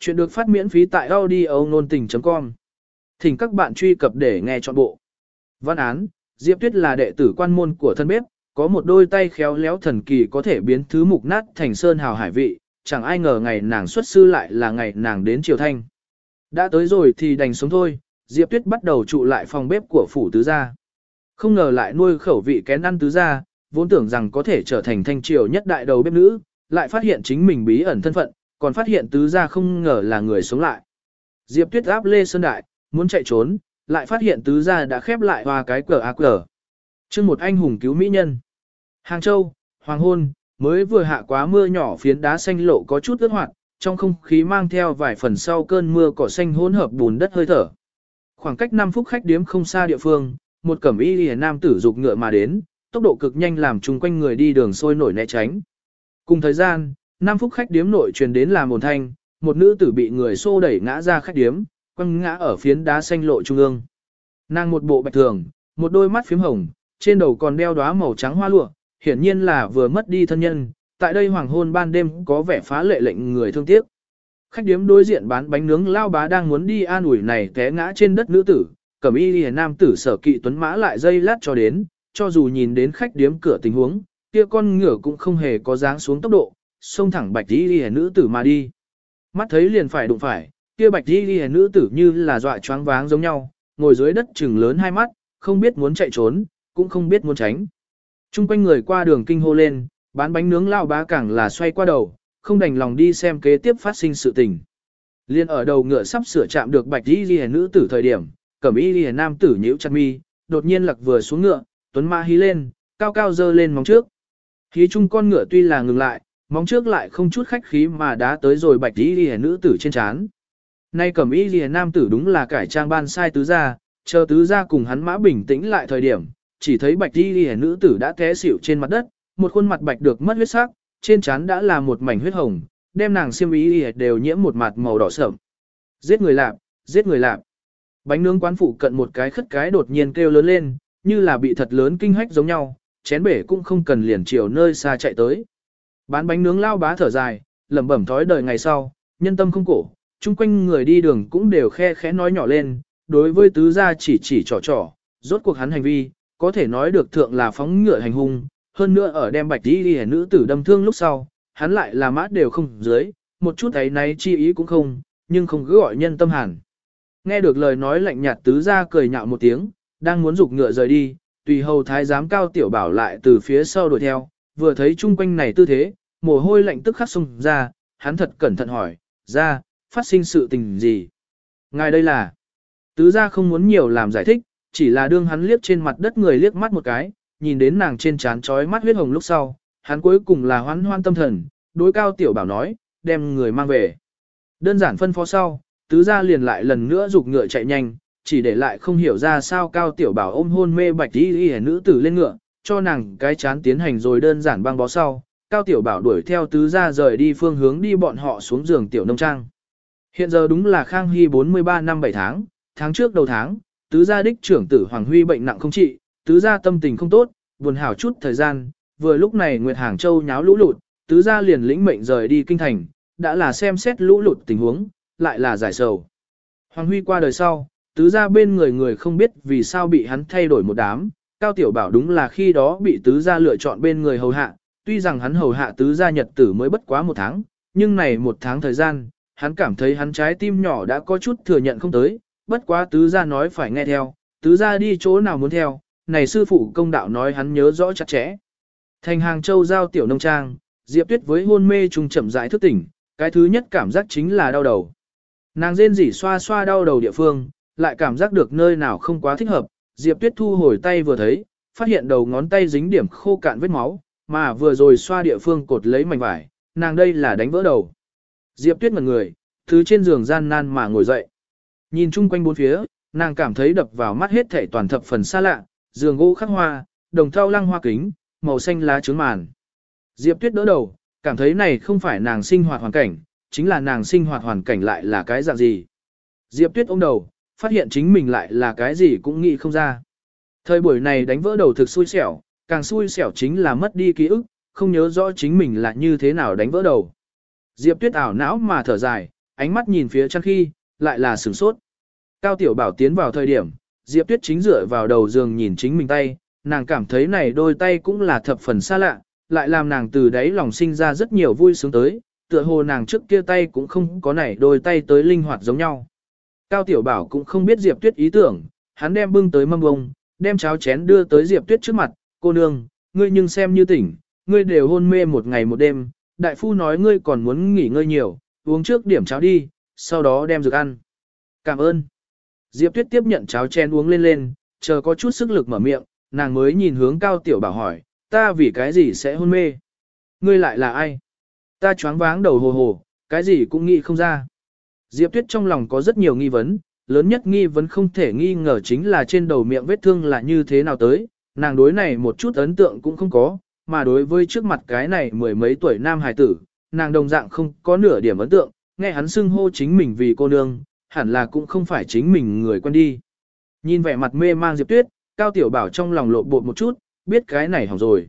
Chuyện được phát miễn phí tại audio nôn tình.com. Thỉnh các bạn truy cập để nghe trọn bộ. Văn án, Diệp Tuyết là đệ tử quan môn của thân bếp, có một đôi tay khéo léo thần kỳ có thể biến thứ mục nát thành sơn hào hải vị, chẳng ai ngờ ngày nàng xuất sư lại là ngày nàng đến triều thanh. Đã tới rồi thì đành sống thôi, Diệp Tuyết bắt đầu trụ lại phòng bếp của phủ tứ gia. Không ngờ lại nuôi khẩu vị kén ăn tứ gia, vốn tưởng rằng có thể trở thành thanh triều nhất đại đầu bếp nữ, lại phát hiện chính mình bí ẩn thân phận, còn phát hiện tứ gia không ngờ là người sống lại. Diệp Tuyết áp Lê Sơn Đại, muốn chạy trốn, lại phát hiện tứ gia đã khép lại hoa cái cờ ác cờ. Chương một anh hùng cứu mỹ nhân. Hàng Châu, Hoàng Hôn, mới vừa hạ quá mưa nhỏ phiến đá xanh lộ có chút ướt hoạt, trong không khí mang theo vài phần sau cơn mưa cỏ xanh hỗn hợp bùn đất hơi thở. Khoảng cách 5 phút khách điếm không xa địa phương, một cẩm y lìa nam tử dục ngựa mà đến, tốc độ cực nhanh làm chung quanh người đi đường sôi nổi né tránh. Cùng thời gian, năm phút khách điếm nội truyền đến là một thanh, một nữ tử bị người xô đẩy ngã ra khách điếm, quăng ngã ở phiến đá xanh lộ trung ương. Nàng một bộ bạch thường, một đôi mắt phím hồng, trên đầu còn đeo đóa màu trắng hoa lụa, hiển nhiên là vừa mất đi thân nhân, tại đây hoàng hôn ban đêm có vẻ phá lệ lệnh người thương tiếc. Khách điếm đối diện bán bánh nướng lao bá đang muốn đi an ủi này té ngã trên đất nữ tử, cẩm y liền nam tử sở kỵ tuấn mã lại dây lát cho đến, cho dù nhìn đến khách điếm cửa tình huống, kia con ngựa cũng không hề có dáng xuống tốc độ, xông thẳng bạch y liễu nữ tử mà đi. Mắt thấy liền phải đụng phải, kia bạch y liễu nữ tử như là dọa choáng váng giống nhau, ngồi dưới đất trừng lớn hai mắt, không biết muốn chạy trốn, cũng không biết muốn tránh. Trung quanh người qua đường kinh hô lên, bán bánh nướng lao bá càng là xoay qua đầu, không đành lòng đi xem kế tiếp phát sinh sự tình. Liên ở đầu ngựa sắp sửa chạm được bạch y ghi nữ tử thời điểm, cẩm y ghi nam tử nhíu chặt mi, đột nhiên lặc vừa xuống ngựa, tuấn ma hí lên, cao cao dơ lên móng trước. Hí chung con ngựa tuy là ngừng lại, móng trước lại không chút khách khí mà đã tới rồi bạch y lìa nữ tử trên chán. Nay cẩm y lìa nam tử đúng là cải trang ban sai tứ gia, chờ tứ gia cùng hắn mã bình tĩnh lại thời điểm, chỉ thấy bạch y lìa nữ tử đã té xỉu trên mặt đất, một khuôn mặt bạch được mất huyết sắc, trên trán đã là một mảnh huyết hồng, đem nàng xiêm y lìa đều nhiễm một mặt màu đỏ sậm. Giết người lạp, giết người lạp. Bánh nướng quán phụ cận một cái khất cái đột nhiên kêu lớn lên, như là bị thật lớn kinh hách giống nhau, chén bể cũng không cần liền chiều nơi xa chạy tới. Bán bánh nướng lao bá thở dài, lẩm bẩm thói đời ngày sau, nhân tâm không cổ, chung quanh người đi đường cũng đều khe khẽ nói nhỏ lên, đối với tứ gia chỉ chỉ trò trò, rốt cuộc hắn hành vi, có thể nói được thượng là phóng ngựa hành hung, hơn nữa ở đem bạch đi đi nữ tử đâm thương lúc sau, hắn lại là mát đều không dưới, một chút ấy náy chi ý cũng không, nhưng không cứ gọi nhân tâm hẳn. Nghe được lời nói lạnh nhạt tứ gia cười nhạo một tiếng, đang muốn dục ngựa rời đi, tùy hầu thái giám cao tiểu bảo lại từ phía sau đuổi theo, vừa thấy chung quanh này tư thế, mồ hôi lạnh tức khắc xông ra, hắn thật cẩn thận hỏi, ra, phát sinh sự tình gì? Ngài đây là, tứ ra không muốn nhiều làm giải thích, chỉ là đương hắn liếc trên mặt đất người liếc mắt một cái, nhìn đến nàng trên trán trói mắt huyết hồng lúc sau, hắn cuối cùng là hoan hoan tâm thần, đối cao tiểu bảo nói, đem người mang về. Đơn giản phân phó sau, tứ gia liền lại lần nữa dục ngựa chạy nhanh, chỉ để lại không hiểu ra sao cao tiểu bảo ôm hôn mê bạch đi y nữ tử lên ngựa, cho nàng cái chán tiến hành rồi đơn giản băng bó sau, cao tiểu bảo đuổi theo tứ gia rời đi phương hướng đi bọn họ xuống giường tiểu nông trang. Hiện giờ đúng là Khang Hy 43 năm 7 tháng, tháng trước đầu tháng, tứ gia đích trưởng tử Hoàng Huy bệnh nặng không trị, tứ gia tâm tình không tốt, buồn hảo chút thời gian, vừa lúc này Nguyệt Hàng Châu nháo lũ lụt, tứ gia liền lĩnh mệnh rời đi kinh thành, đã là xem xét lũ lụt tình huống, lại là giải sầu. Hoàng Huy qua đời sau, tứ gia bên người người không biết vì sao bị hắn thay đổi một đám, Cao Tiểu Bảo đúng là khi đó bị tứ gia lựa chọn bên người hầu hạ, tuy rằng hắn hầu hạ tứ gia nhật tử mới bất quá một tháng, nhưng này một tháng thời gian, hắn cảm thấy hắn trái tim nhỏ đã có chút thừa nhận không tới, bất quá tứ gia nói phải nghe theo, tứ gia đi chỗ nào muốn theo, này sư phụ công đạo nói hắn nhớ rõ chặt chẽ. Thành hàng châu giao tiểu nông trang, Diệp Tuyết với hôn mê trùng chậm rãi thức tỉnh, cái thứ nhất cảm giác chính là đau đầu. Nàng rên rỉ xoa xoa đau đầu địa phương, lại cảm giác được nơi nào không quá thích hợp, Diệp Tuyết thu hồi tay vừa thấy, phát hiện đầu ngón tay dính điểm khô cạn vết máu, mà vừa rồi xoa địa phương cột lấy mảnh vải, nàng đây là đánh vỡ đầu. Diệp Tuyết ngẩn người, thứ trên giường gian nan mà ngồi dậy. Nhìn chung quanh bốn phía, nàng cảm thấy đập vào mắt hết thảy toàn thập phần xa lạ, giường gỗ khắc hoa, đồng thau lăng hoa kính, màu xanh lá trướng màn. Diệp Tuyết đỡ đầu, cảm thấy này không phải nàng sinh hoạt hoàn cảnh, chính là nàng sinh hoạt hoàn cảnh lại là cái dạng gì. Diệp Tuyết ôm đầu, phát hiện chính mình lại là cái gì cũng nghĩ không ra. Thời buổi này đánh vỡ đầu thực xui xẻo, càng xui xẻo chính là mất đi ký ức, không nhớ rõ chính mình là như thế nào đánh vỡ đầu. Diệp Tuyết ảo não mà thở dài, ánh mắt nhìn phía chăn khi, lại là sửng sốt. Cao Tiểu Bảo tiến vào thời điểm, Diệp Tuyết chính dựa vào đầu giường nhìn chính mình tay, nàng cảm thấy này đôi tay cũng là thập phần xa lạ, lại làm nàng từ đấy lòng sinh ra rất nhiều vui sướng tới, tựa hồ nàng trước kia tay cũng không có này đôi tay tới linh hoạt giống nhau. Cao Tiểu Bảo cũng không biết Diệp Tuyết ý tưởng, hắn đem bưng tới mâm bông, đem cháo chén đưa tới Diệp Tuyết trước mặt, cô nương, ngươi nhưng xem như tỉnh, ngươi đều hôn mê một ngày một đêm, đại phu nói ngươi còn muốn nghỉ ngơi nhiều, uống trước điểm cháo đi, sau đó đem dược ăn. Cảm ơn. Diệp Tuyết tiếp nhận cháo chén uống lên lên, chờ có chút sức lực mở miệng, nàng mới nhìn hướng Cao Tiểu Bảo hỏi, ta vì cái gì sẽ hôn mê? Ngươi lại là ai? Ta choáng váng đầu hồ hồ, cái gì cũng nghĩ không ra. Diệp Tuyết trong lòng có rất nhiều nghi vấn, lớn nhất nghi vấn không thể nghi ngờ chính là trên đầu miệng vết thương là như thế nào tới, nàng đối này một chút ấn tượng cũng không có, mà đối với trước mặt cái này mười mấy tuổi nam hài tử, nàng đồng dạng không có nửa điểm ấn tượng, nghe hắn xưng hô chính mình vì cô nương, hẳn là cũng không phải chính mình người quen đi. Nhìn vẻ mặt mê mang Diệp Tuyết, Cao Tiểu Bảo trong lòng lộ bột một chút, biết cái này hỏng rồi.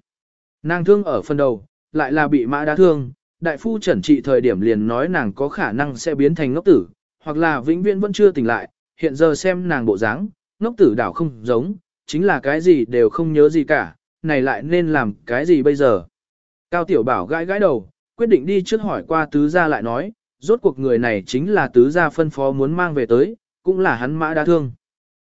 Nàng thương ở phần đầu, lại là bị mã đá thương, đại phu chẩn trị thời điểm liền nói nàng có khả năng sẽ biến thành ngốc tử, hoặc là vĩnh viễn vẫn chưa tỉnh lại, hiện giờ xem nàng bộ dáng, ngốc tử đảo không giống, chính là cái gì đều không nhớ gì cả, này lại nên làm cái gì bây giờ. Cao Tiểu Bảo gãi gãi đầu, quyết định đi trước hỏi qua tứ gia lại nói, rốt cuộc người này chính là tứ gia phân phó muốn mang về tới, cũng là hắn mã đa thương.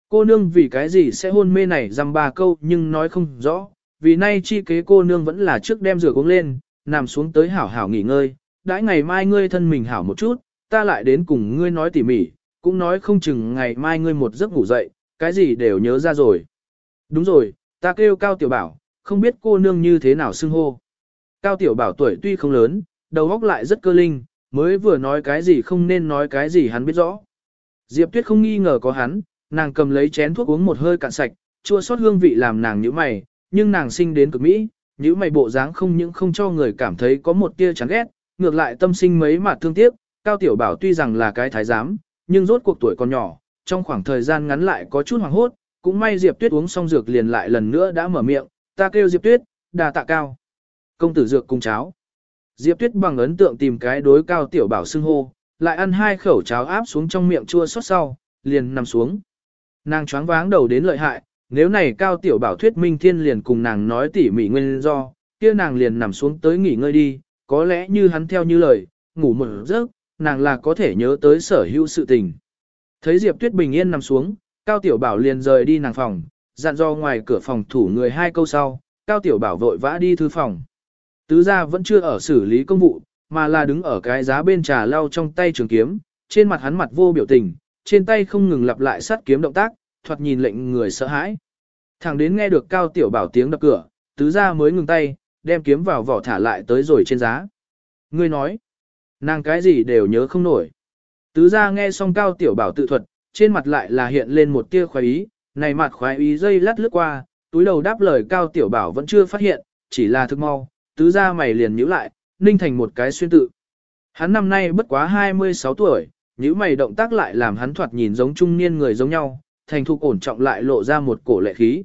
Cô nương vì cái gì sẽ hôn mê này dăm ba câu nhưng nói không rõ, vì nay chi kế cô nương vẫn là trước đem rửa uống lên, nằm xuống tới hảo hảo nghỉ ngơi, đãi ngày mai ngươi thân mình hảo một chút, ta lại đến cùng ngươi nói tỉ mỉ, cũng nói không chừng ngày mai ngươi một giấc ngủ dậy, cái gì đều nhớ ra rồi. Đúng rồi, ta kêu Cao Tiểu Bảo, không biết cô nương như thế nào xưng hô. Cao Tiểu Bảo tuổi tuy không lớn, đầu óc lại rất cơ linh, mới vừa nói cái gì không nên nói cái gì hắn biết rõ. Diệp Tuyết không nghi ngờ có hắn, nàng cầm lấy chén thuốc uống một hơi cạn sạch, chua xót hương vị làm nàng nhíu mày, nhưng nàng sinh đến cực mỹ, những mày bộ dáng không những không cho người cảm thấy có một tia chán ghét, ngược lại tâm sinh mấy mặt thương tiếc, Cao Tiểu Bảo tuy rằng là cái thái giám, nhưng rốt cuộc tuổi còn nhỏ, trong khoảng thời gian ngắn lại có chút hoảng hốt, cũng may Diệp Tuyết uống xong dược liền lại lần nữa đã mở miệng, ta kêu Diệp Tuyết, đà tạ cao. Công tử dược cùng cháo. Diệp Tuyết bằng ấn tượng tìm cái đối cao tiểu bảo xưng hô, lại ăn hai khẩu cháo áp xuống trong miệng chua xót sau, liền nằm xuống. Nàng choáng váng đầu đến lợi hại, nếu này cao tiểu bảo thuyết minh thiên liền cùng nàng nói tỉ mỉ nguyên do, kia nàng liền nằm xuống tới nghỉ ngơi đi, có lẽ như hắn theo như lời, ngủ một giấc, nàng là có thể nhớ tới sở hữu sự tình. Thấy Diệp Tuyết bình yên nằm xuống, Cao Tiểu Bảo liền rời đi nàng phòng, dặn do ngoài cửa phòng thủ người hai câu sau, Cao Tiểu Bảo vội vã đi thư phòng. Tứ gia vẫn chưa ở xử lý công vụ, mà là đứng ở cái giá bên trà lau trong tay trường kiếm, trên mặt hắn mặt vô biểu tình, trên tay không ngừng lặp lại sát kiếm động tác, thoạt nhìn lệnh người sợ hãi. Thẳng đến nghe được Cao Tiểu Bảo tiếng đập cửa, tứ gia mới ngừng tay, đem kiếm vào vỏ thả lại tới rồi trên giá. Ngươi nói, nàng cái gì đều nhớ không nổi. Tứ gia nghe xong Cao Tiểu Bảo tự thuật, trên mặt lại là hiện lên một tia khoái ý, này mặt khoái ý dây lát lướt qua, túi đầu đáp lời Cao Tiểu Bảo vẫn chưa phát hiện, chỉ là thức mau, tứ gia mày liền nhíu lại, ninh thành một cái xuyên tự. Hắn năm nay bất quá 26 tuổi, nhíu mày động tác lại làm hắn thoạt nhìn giống trung niên người giống nhau, thành thục ổn trọng lại lộ ra một cổ lệ khí.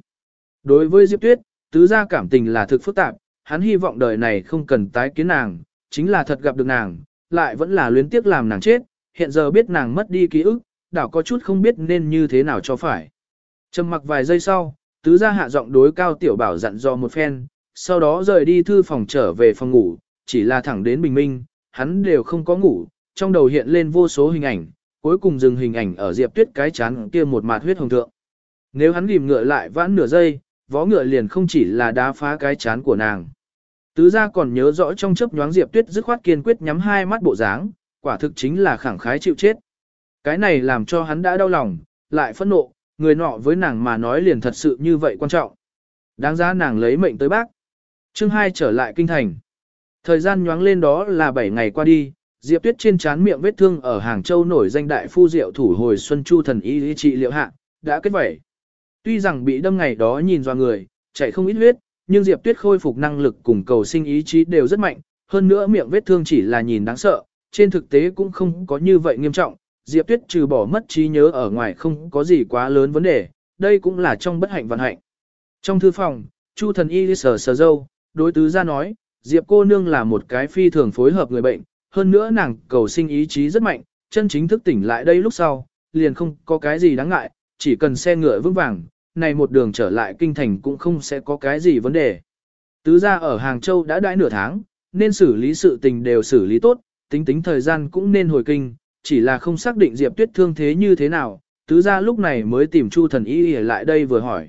Đối với Diệp Tuyết, tứ gia cảm tình là thực phức tạp, hắn hy vọng đời này không cần tái kiến nàng, chính là thật gặp được nàng, lại vẫn là luyến tiếc làm nàng chết, hiện giờ biết nàng mất đi ký ức, đảo có chút không biết nên như thế nào cho phải. Trầm mặc vài giây sau, tứ gia hạ giọng đối cao tiểu bảo dặn dò một phen, sau đó rời đi thư phòng trở về phòng ngủ, chỉ là thẳng đến bình minh, hắn đều không có ngủ, trong đầu hiện lên vô số hình ảnh, cuối cùng dừng hình ảnh ở diệp tuyết cái chán kia một mạt huyết hồng thượng. Nếu hắn ghim ngựa lại vãn nửa giây, vó ngựa liền không chỉ là đá phá cái chán của nàng. Tứ gia còn nhớ rõ trong chớp nhoáng diệp tuyết dứt khoát kiên quyết nhắm hai mắt bộ dáng, quả thực chính là khẳng khái chịu chết. Cái này làm cho hắn đã đau lòng, lại phẫn nộ, người nọ với nàng mà nói liền thật sự như vậy quan trọng. Đáng giá nàng lấy mệnh tới bác. Chương 2 trở lại kinh thành. Thời gian nhoáng lên đó là 7 ngày qua đi, Diệp Tuyết trên trán miệng vết thương ở Hàng Châu nổi danh đại phu diệu thủ hồi Xuân Chu thần y lý trị liệu hạ, đã kết vẩy. Tuy rằng bị đâm ngày đó nhìn do người, chạy không ít huyết, nhưng Diệp Tuyết khôi phục năng lực cùng cầu sinh ý chí đều rất mạnh, hơn nữa miệng vết thương chỉ là nhìn đáng sợ, trên thực tế cũng không có như vậy nghiêm trọng, Diệp Tuyết trừ bỏ mất trí nhớ ở ngoài không có gì quá lớn vấn đề, đây cũng là trong bất hạnh vận hạnh. Trong thư phòng, Chu thần y sờ sờ dâu, đối tứ ra nói, Diệp cô nương là một cái phi thường phối hợp người bệnh, hơn nữa nàng cầu sinh ý chí rất mạnh, chân chính thức tỉnh lại đây lúc sau, liền không có cái gì đáng ngại, chỉ cần xe ngựa vững vàng, này một đường trở lại kinh thành cũng không sẽ có cái gì vấn đề. Tứ gia ở Hàng Châu đã đãi nửa tháng, nên xử lý sự tình đều xử lý tốt, tính tính thời gian cũng nên hồi kinh, chỉ là không xác định Diệp Tuyết thương thế như thế nào, tứ gia lúc này mới tìm Chu thần y lại đây vừa hỏi.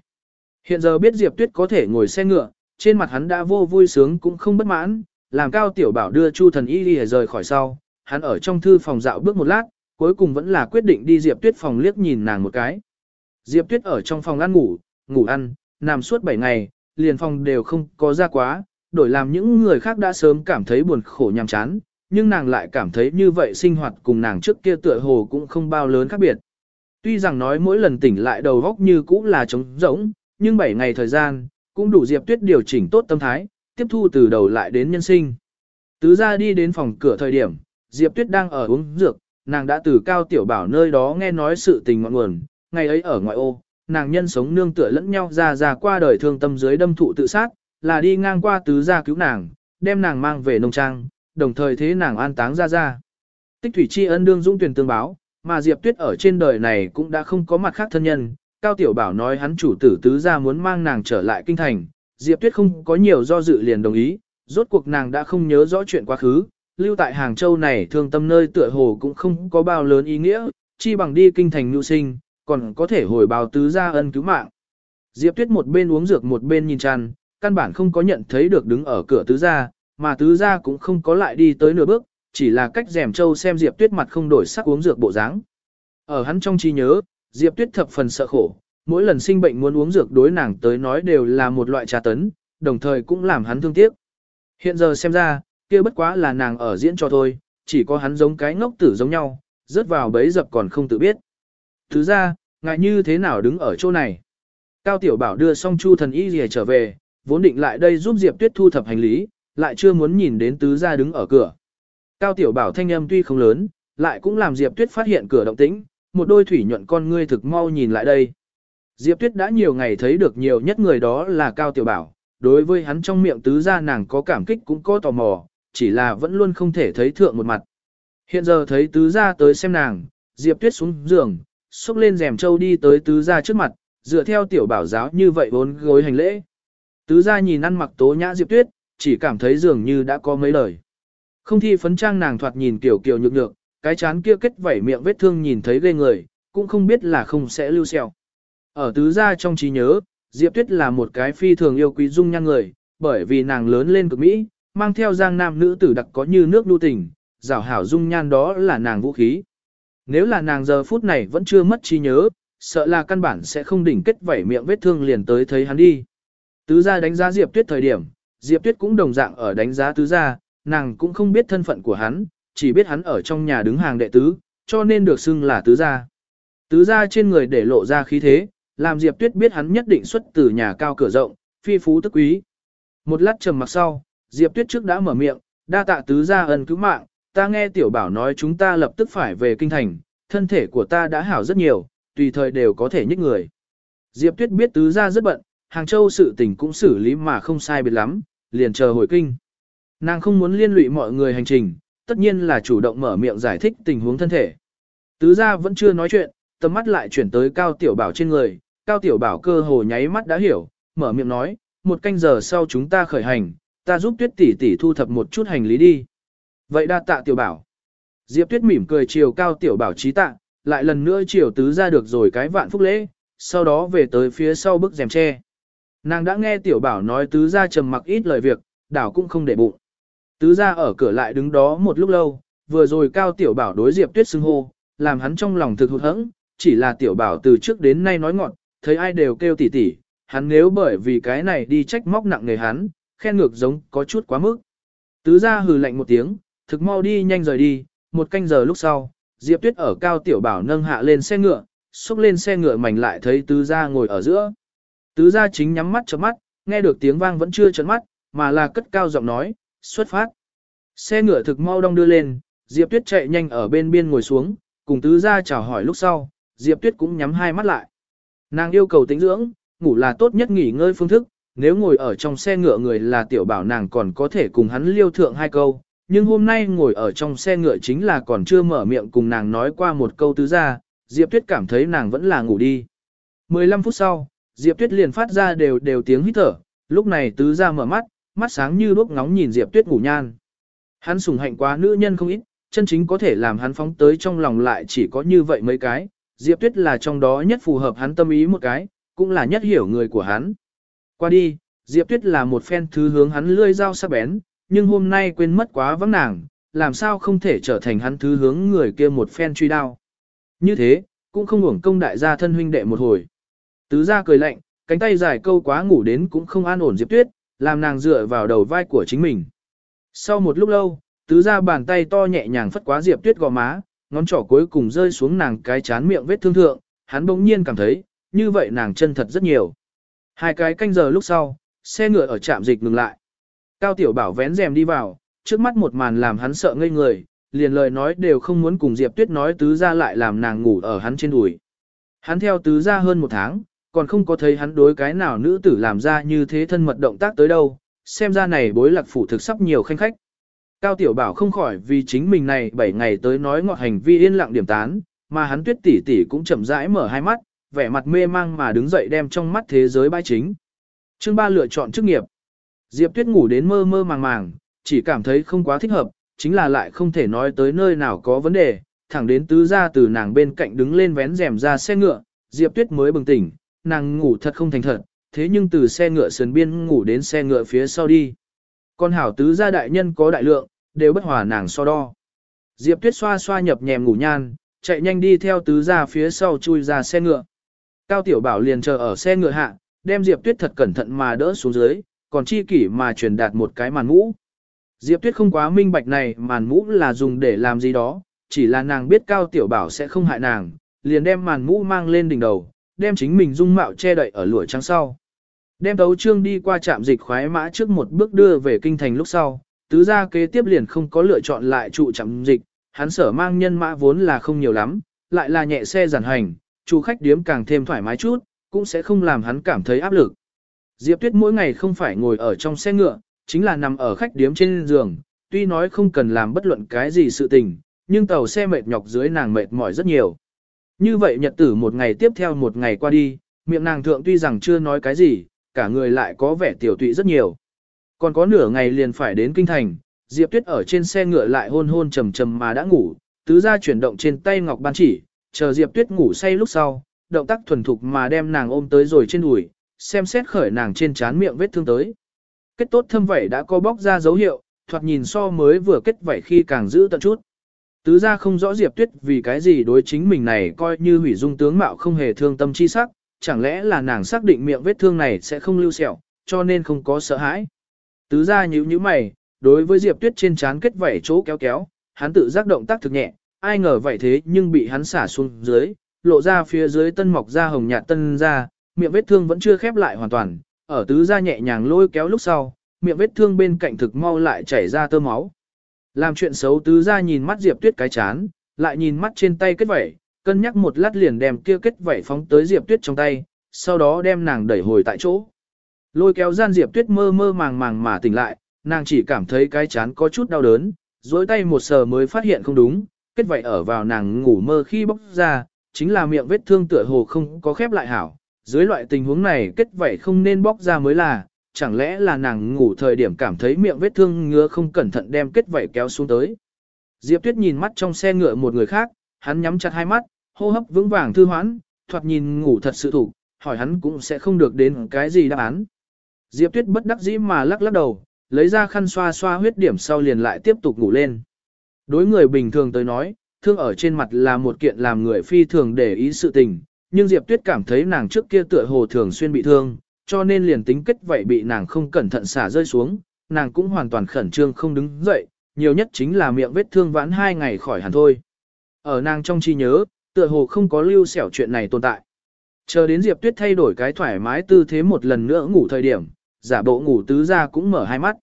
Hiện giờ biết Diệp Tuyết có thể ngồi xe ngựa, trên mặt hắn đã vô vui sướng cũng không bất mãn, làm cao tiểu bảo đưa Chu thần y rời khỏi sau, hắn ở trong thư phòng dạo bước một lát, cuối cùng vẫn là quyết định đi Diệp Tuyết phòng liếc nhìn nàng một cái. Diệp Tuyết ở trong phòng ăn ngủ, ngủ ăn, nằm suốt 7 ngày, liền phòng đều không có ra quá, đổi làm những người khác đã sớm cảm thấy buồn khổ nhàm chán, nhưng nàng lại cảm thấy như vậy sinh hoạt cùng nàng trước kia tựa hồ cũng không bao lớn khác biệt. Tuy rằng nói mỗi lần tỉnh lại đầu góc như cũ là trống rỗng, nhưng 7 ngày thời gian, cũng đủ Diệp Tuyết điều chỉnh tốt tâm thái, tiếp thu từ đầu lại đến nhân sinh. Tứ ra đi đến phòng cửa thời điểm, Diệp Tuyết đang ở uống dược, nàng đã từ cao tiểu bảo nơi đó nghe nói sự tình ngọn nguồn, ngày ấy ở ngoại ô, nàng nhân sống nương tựa lẫn nhau ra ra qua đời thương tâm dưới đâm thụ tự sát, là đi ngang qua tứ gia cứu nàng, đem nàng mang về nông trang, đồng thời thế nàng an táng ra ra. Tích thủy tri ân đương dũng tuyển tương báo, mà Diệp Tuyết ở trên đời này cũng đã không có mặt khác thân nhân. Cao Tiểu Bảo nói hắn chủ tử tứ gia muốn mang nàng trở lại kinh thành, Diệp Tuyết không có nhiều do dự liền đồng ý, rốt cuộc nàng đã không nhớ rõ chuyện quá khứ, lưu tại Hàng Châu này thương tâm nơi tựa hồ cũng không có bao lớn ý nghĩa, chi bằng đi kinh thành nhu sinh, còn có thể hồi báo tứ gia ân cứu mạng. Diệp Tuyết một bên uống dược một bên nhìn chăn, căn bản không có nhận thấy được đứng ở cửa tứ gia, mà tứ gia cũng không có lại đi tới nửa bước, chỉ là cách rèm châu xem Diệp Tuyết mặt không đổi sắc uống dược bộ dáng. Ở hắn trong trí nhớ, Diệp Tuyết thập phần sợ khổ, mỗi lần sinh bệnh muốn uống dược đối nàng tới nói đều là một loại trà tấn, đồng thời cũng làm hắn thương tiếc. Hiện giờ xem ra, kia bất quá là nàng ở diễn cho thôi, chỉ có hắn giống cái ngốc tử giống nhau, rớt vào bấy dập còn không tự biết. Thứ ra, ngại như thế nào đứng ở chỗ này? Cao Tiểu Bảo đưa xong Chu thần y rìa trở về, vốn định lại đây giúp Diệp Tuyết thu thập hành lý, lại chưa muốn nhìn đến tứ gia đứng ở cửa. Cao Tiểu Bảo thanh âm tuy không lớn, lại cũng làm Diệp Tuyết phát hiện cửa động tĩnh, một đôi thủy nhuận con ngươi thực mau nhìn lại đây. Diệp Tuyết đã nhiều ngày thấy được nhiều nhất người đó là Cao Tiểu Bảo, đối với hắn trong miệng tứ gia nàng có cảm kích cũng có tò mò, chỉ là vẫn luôn không thể thấy thượng một mặt. Hiện giờ thấy tứ gia tới xem nàng, Diệp Tuyết xuống giường, xúc lên rèm châu đi tới tứ gia trước mặt, dựa theo tiểu bảo giáo như vậy bốn gối hành lễ. Tứ gia nhìn ăn mặc tố nhã Diệp Tuyết, chỉ cảm thấy dường như đã có mấy lời. Không thi phấn trang nàng thoạt nhìn kiểu kiểu nhược nhược, cái chán kia kết vảy miệng vết thương nhìn thấy ghê người, cũng không biết là không sẽ lưu sẹo. Ở tứ gia trong trí nhớ, Diệp Tuyết là một cái phi thường yêu quý dung nhan người, bởi vì nàng lớn lên cực Mỹ, mang theo giang nam nữ tử đặc có như nước đu tình, rào hảo dung nhan đó là nàng vũ khí. Nếu là nàng giờ phút này vẫn chưa mất trí nhớ, sợ là căn bản sẽ không đỉnh kết vảy miệng vết thương liền tới thấy hắn đi. Tứ gia đánh giá Diệp Tuyết thời điểm, Diệp Tuyết cũng đồng dạng ở đánh giá tứ gia, nàng cũng không biết thân phận của hắn, chỉ biết hắn ở trong nhà đứng hàng đệ tứ, cho nên được xưng là tứ gia. Tứ gia trên người để lộ ra khí thế, làm Diệp Tuyết biết hắn nhất định xuất từ nhà cao cửa rộng, phi phú tức quý. Một lát trầm mặc sau, Diệp Tuyết trước đã mở miệng, đa tạ tứ gia ân cứu mạng, ta nghe tiểu bảo nói chúng ta lập tức phải về kinh thành, thân thể của ta đã hảo rất nhiều, tùy thời đều có thể nhích người. Diệp Tuyết biết tứ gia rất bận, Hàng Châu sự tình cũng xử lý mà không sai biệt lắm, liền chờ hồi kinh. Nàng không muốn liên lụy mọi người hành trình, tất nhiên là chủ động mở miệng giải thích tình huống thân thể. Tứ gia vẫn chưa nói chuyện, tầm mắt lại chuyển tới Cao Tiểu Bảo trên người, Cao Tiểu Bảo cơ hồ nháy mắt đã hiểu, mở miệng nói, một canh giờ sau chúng ta khởi hành, ta giúp Tuyết tỷ tỷ thu thập một chút hành lý đi. Vậy đa tạ Tiểu Bảo. Diệp Tuyết mỉm cười chiều Cao Tiểu Bảo trí tạ, lại lần nữa chiều tứ ra được rồi cái vạn phúc lễ, sau đó về tới phía sau bức rèm tre. Nàng đã nghe Tiểu Bảo nói tứ ra trầm mặc ít lời việc, đảo cũng không để bụng. Tứ ra ở cửa lại đứng đó một lúc lâu, vừa rồi Cao Tiểu Bảo đối Diệp Tuyết xưng hô, làm hắn trong lòng thực hụt hẫng, chỉ là Tiểu Bảo từ trước đến nay nói ngọn, thấy ai đều kêu tỉ tỉ, hắn nếu bởi vì cái này đi trách móc nặng nề hắn, khen ngược giống có chút quá mức. Tứ ra hừ lạnh một tiếng, thực mau đi nhanh rời đi, một canh giờ lúc sau, Diệp Tuyết ở cao tiểu bảo nâng hạ lên xe ngựa, xúc lên xe ngựa mảnh lại thấy tứ gia ngồi ở giữa. Tứ gia chính nhắm mắt chớp mắt, nghe được tiếng vang vẫn chưa chấn mắt, mà là cất cao giọng nói, xuất phát. Xe ngựa thực mau đong đưa lên, Diệp Tuyết chạy nhanh ở bên biên ngồi xuống, cùng tứ gia chào hỏi lúc sau, Diệp Tuyết cũng nhắm hai mắt lại. Nàng yêu cầu tĩnh dưỡng, ngủ là tốt nhất nghỉ ngơi phương thức, nếu ngồi ở trong xe ngựa người là tiểu bảo nàng còn có thể cùng hắn liêu thượng hai câu, nhưng hôm nay ngồi ở trong xe ngựa chính là còn chưa mở miệng cùng nàng nói qua một câu tứ ra, Diệp Tuyết cảm thấy nàng vẫn là ngủ đi. 15 phút sau, Diệp Tuyết liền phát ra đều đều tiếng hít thở, lúc này tứ ra mở mắt, mắt sáng như đuốc ngóng nhìn Diệp Tuyết ngủ nhan. Hắn sùng hạnh quá nữ nhân không ít, chân chính có thể làm hắn phóng tới trong lòng lại chỉ có như vậy mấy cái, Diệp Tuyết là trong đó nhất phù hợp hắn tâm ý một cái, cũng là nhất hiểu người của hắn. Qua đi, Diệp Tuyết là một phen thứ hướng hắn lươi dao sắc bén, nhưng hôm nay quên mất quá vắng nàng, làm sao không thể trở thành hắn thứ hướng người kia một phen truy đao. Như thế, cũng không uổng công đại gia thân huynh đệ một hồi. Tứ gia cười lạnh, cánh tay dài câu quá ngủ đến cũng không an ổn Diệp Tuyết, làm nàng dựa vào đầu vai của chính mình. Sau một lúc lâu, tứ gia bàn tay to nhẹ nhàng phất quá Diệp Tuyết gò má, ngón trỏ cuối cùng rơi xuống nàng cái chán miệng vết thương thượng, hắn bỗng nhiên cảm thấy, như vậy nàng chân thật rất nhiều. Hai cái canh giờ lúc sau, xe ngựa ở trạm dịch ngừng lại. Cao Tiểu Bảo vén rèm đi vào, trước mắt một màn làm hắn sợ ngây người, liền lời nói đều không muốn cùng Diệp Tuyết nói tứ ra lại làm nàng ngủ ở hắn trên đùi. Hắn theo tứ ra hơn một tháng, còn không có thấy hắn đối cái nào nữ tử làm ra như thế thân mật động tác tới đâu, xem ra này bối lạc phủ thực sắp nhiều khanh khách. Cao Tiểu Bảo không khỏi vì chính mình này 7 ngày tới nói ngọt hành vi yên lặng điểm tán, mà hắn tuyết tỷ tỷ cũng chậm rãi mở hai mắt, vẻ mặt mê mang mà đứng dậy đem trong mắt thế giới bãi chính. Chương 3 lựa chọn chức nghiệp. Diệp Tuyết ngủ đến mơ mơ màng màng, chỉ cảm thấy không quá thích hợp, chính là lại không thể nói tới nơi nào có vấn đề, thẳng đến tứ ra từ nàng bên cạnh đứng lên vén rèm ra xe ngựa, Diệp Tuyết mới bừng tỉnh, nàng ngủ thật không thành thật, thế nhưng từ xe ngựa sườn biên ngủ đến xe ngựa phía sau đi. Con hảo tứ gia đại nhân có đại lượng, đều bất hòa nàng so đo. Diệp Tuyết xoa xoa nhập nhèm ngủ nhan, chạy nhanh đi theo tứ gia phía sau chui ra xe ngựa. Cao Tiểu Bảo liền chờ ở xe ngựa hạ, đem Diệp Tuyết thật cẩn thận mà đỡ xuống dưới, còn chi kỷ mà truyền đạt một cái màn mũ. Diệp Tuyết không quá minh bạch này màn mũ là dùng để làm gì đó, chỉ là nàng biết Cao Tiểu Bảo sẽ không hại nàng, liền đem màn mũ mang lên đỉnh đầu, đem chính mình dung mạo che đậy ở lụa trắng sau. Đem tấu trương đi qua trạm dịch khoái mã trước một bước đưa về kinh thành lúc sau, tứ gia kế tiếp liền không có lựa chọn lại trụ trạm dịch, hắn sở mang nhân mã vốn là không nhiều lắm, lại là nhẹ xe giản hành, chủ khách điếm càng thêm thoải mái chút, cũng sẽ không làm hắn cảm thấy áp lực. Diệp Tuyết mỗi ngày không phải ngồi ở trong xe ngựa, chính là nằm ở khách điếm trên giường, tuy nói không cần làm bất luận cái gì sự tình, nhưng tàu xe mệt nhọc dưới nàng mệt mỏi rất nhiều. Như vậy nhật tử một ngày tiếp theo một ngày qua đi, miệng nàng thượng tuy rằng chưa nói cái gì, cả người lại có vẻ tiểu tụy rất nhiều. Còn có nửa ngày liền phải đến kinh thành, Diệp Tuyết ở trên xe ngựa lại hôn hôn trầm trầm mà đã ngủ, tứ Gia chuyển động trên tay ngọc ban chỉ, chờ Diệp Tuyết ngủ say lúc sau, động tác thuần thục mà đem nàng ôm tới rồi trên đùi, xem xét khởi nàng trên trán miệng vết thương tới. Kết tốt thâm vậy đã có bóc ra dấu hiệu, thoạt nhìn so mới vừa kết vảy khi càng giữ tận chút. Tứ Gia không rõ Diệp Tuyết vì cái gì đối chính mình này coi như hủy dung tướng mạo không hề thương tâm chi sắc, chẳng lẽ là nàng xác định miệng vết thương này sẽ không lưu sẹo, cho nên không có sợ hãi. Tứ ra nhíu nhíu mày, đối với Diệp Tuyết trên trán kết vảy chỗ kéo kéo, hắn tự giác động tác thực nhẹ, ai ngờ vậy thế nhưng bị hắn xả xuống dưới, lộ ra phía dưới tân mọc ra hồng nhạt tân ra, miệng vết thương vẫn chưa khép lại hoàn toàn, ở tứ ra nhẹ nhàng lôi kéo lúc sau, miệng vết thương bên cạnh thực mau lại chảy ra tơ máu. Làm chuyện xấu tứ ra nhìn mắt Diệp Tuyết cái chán, lại nhìn mắt trên tay kết vảy, cân nhắc một lát liền đem kia kết vảy phóng tới Diệp Tuyết trong tay, sau đó đem nàng đẩy hồi tại chỗ. Lôi kéo gian Diệp Tuyết mơ mơ màng màng mà tỉnh lại, nàng chỉ cảm thấy cái chán có chút đau đớn, dối tay một sờ mới phát hiện không đúng, kết vảy ở vào nàng ngủ mơ khi bóc ra, chính là miệng vết thương tựa hồ không có khép lại hảo. Dưới loại tình huống này kết vảy không nên bóc ra mới là, chẳng lẽ là nàng ngủ thời điểm cảm thấy miệng vết thương ngứa không cẩn thận đem kết vảy kéo xuống tới. Diệp Tuyết nhìn mắt trong xe ngựa một người khác, hắn nhắm chặt hai mắt, hô hấp vững vàng thư hoãn, thoạt nhìn ngủ thật sự thủ, hỏi hắn cũng sẽ không được đến cái gì đáp án. Diệp Tuyết bất đắc dĩ mà lắc lắc đầu, lấy ra khăn xoa xoa huyết điểm sau liền lại tiếp tục ngủ lên. Đối người bình thường tới nói, thương ở trên mặt là một kiện làm người phi thường để ý sự tình, nhưng Diệp Tuyết cảm thấy nàng trước kia tựa hồ thường xuyên bị thương, cho nên liền tính kết vậy bị nàng không cẩn thận xả rơi xuống, nàng cũng hoàn toàn khẩn trương không đứng dậy, nhiều nhất chính là miệng vết thương vãn hai ngày khỏi hẳn thôi. Ở nàng trong chi nhớ, tựa hồ không có lưu xẻo chuyện này tồn tại. Chờ đến Diệp Tuyết thay đổi cái thoải mái tư thế một lần nữa ngủ thời điểm, giả bộ ngủ tứ ra cũng mở hai mắt.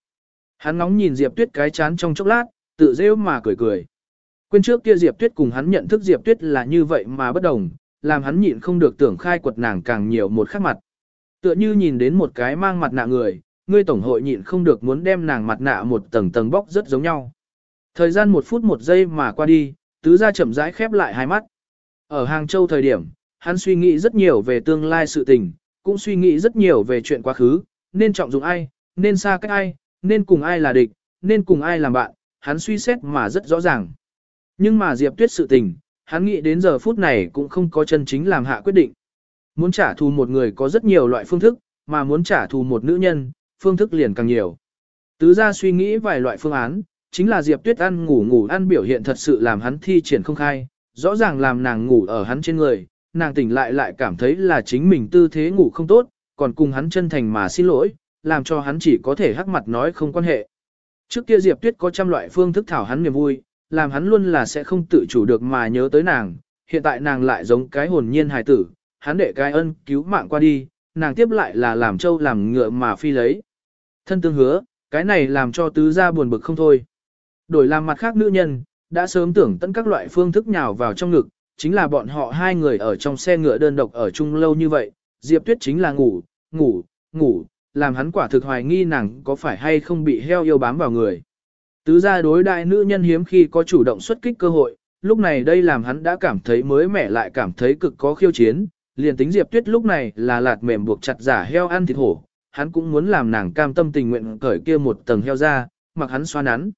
Hắn ngóng nhìn Diệp Tuyết cái chán trong chốc lát, tự rêu mà cười cười. Quên trước kia Diệp Tuyết cùng hắn nhận thức Diệp Tuyết là như vậy mà bất đồng, làm hắn nhịn không được tưởng khai quật nàng càng nhiều một khắc mặt. Tựa như nhìn đến một cái mang mặt nạ người, ngươi tổng hội nhịn không được muốn đem nàng mặt nạ một tầng tầng bóc rất giống nhau. Thời gian một phút một giây mà qua đi, tứ gia chậm rãi khép lại hai mắt. Ở Hàng Châu thời điểm, hắn suy nghĩ rất nhiều về tương lai sự tình, cũng suy nghĩ rất nhiều về chuyện quá khứ, nên trọng dụng ai, nên xa cách ai, nên cùng ai là địch, nên cùng ai làm bạn, hắn suy xét mà rất rõ ràng. Nhưng mà Diệp Tuyết sự tình, hắn nghĩ đến giờ phút này cũng không có chân chính làm hạ quyết định. Muốn trả thù một người có rất nhiều loại phương thức, mà muốn trả thù một nữ nhân, phương thức liền càng nhiều. Tứ ra suy nghĩ vài loại phương án, chính là Diệp Tuyết ăn ngủ ngủ ăn biểu hiện thật sự làm hắn thi triển không khai, rõ ràng làm nàng ngủ ở hắn trên người, nàng tỉnh lại lại cảm thấy là chính mình tư thế ngủ không tốt, còn cùng hắn chân thành mà xin lỗi, làm cho hắn chỉ có thể hắc mặt nói không quan hệ. Trước kia Diệp Tuyết có trăm loại phương thức thảo hắn niềm vui, làm hắn luôn là sẽ không tự chủ được mà nhớ tới nàng, hiện tại nàng lại giống cái hồn nhiên hài tử, hắn để cái ân cứu mạng qua đi, nàng tiếp lại là làm trâu làm ngựa mà phi lấy. Thân tương hứa, cái này làm cho tứ gia buồn bực không thôi. Đổi làm mặt khác nữ nhân, đã sớm tưởng tận các loại phương thức nhào vào trong ngực, chính là bọn họ hai người ở trong xe ngựa đơn độc ở chung lâu như vậy, Diệp Tuyết chính là ngủ, ngủ, ngủ, làm hắn quả thực hoài nghi nàng có phải hay không bị heo yêu bám vào người. Tứ gia đối đại nữ nhân hiếm khi có chủ động xuất kích cơ hội, lúc này đây làm hắn đã cảm thấy mới mẻ lại cảm thấy cực có khiêu chiến, liền tính Diệp Tuyết lúc này là lạt mềm buộc chặt giả heo ăn thịt hổ, hắn cũng muốn làm nàng cam tâm tình nguyện cởi kia một tầng heo ra, mặc hắn xoa nắn.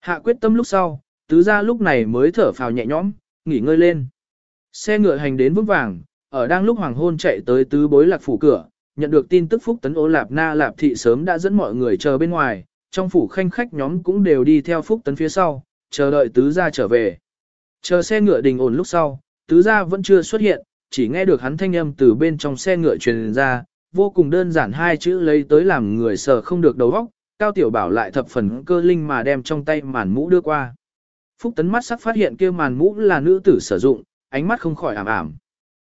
Hạ quyết tâm lúc sau, tứ gia lúc này mới thở phào nhẹ nhõm, nghỉ ngơi lên. Xe ngựa hành đến vững vàng, ở đang lúc hoàng hôn chạy tới tứ bối lạc phủ cửa, nhận được tin tức phúc tấn ố lạp na lạp thị sớm đã dẫn mọi người chờ bên ngoài, trong phủ khanh khách nhóm cũng đều đi theo phúc tấn phía sau, chờ đợi tứ gia trở về. Chờ xe ngựa đình ổn lúc sau, tứ gia vẫn chưa xuất hiện, chỉ nghe được hắn thanh âm từ bên trong xe ngựa truyền ra, vô cùng đơn giản hai chữ lấy tới làm người sợ không được đầu óc, Cao Tiểu Bảo lại thập phần cơ linh mà đem trong tay màn mũ đưa qua. Phúc Tấn mắt sắc phát hiện kia màn mũ là nữ tử sử dụng, ánh mắt không khỏi ảm ảm.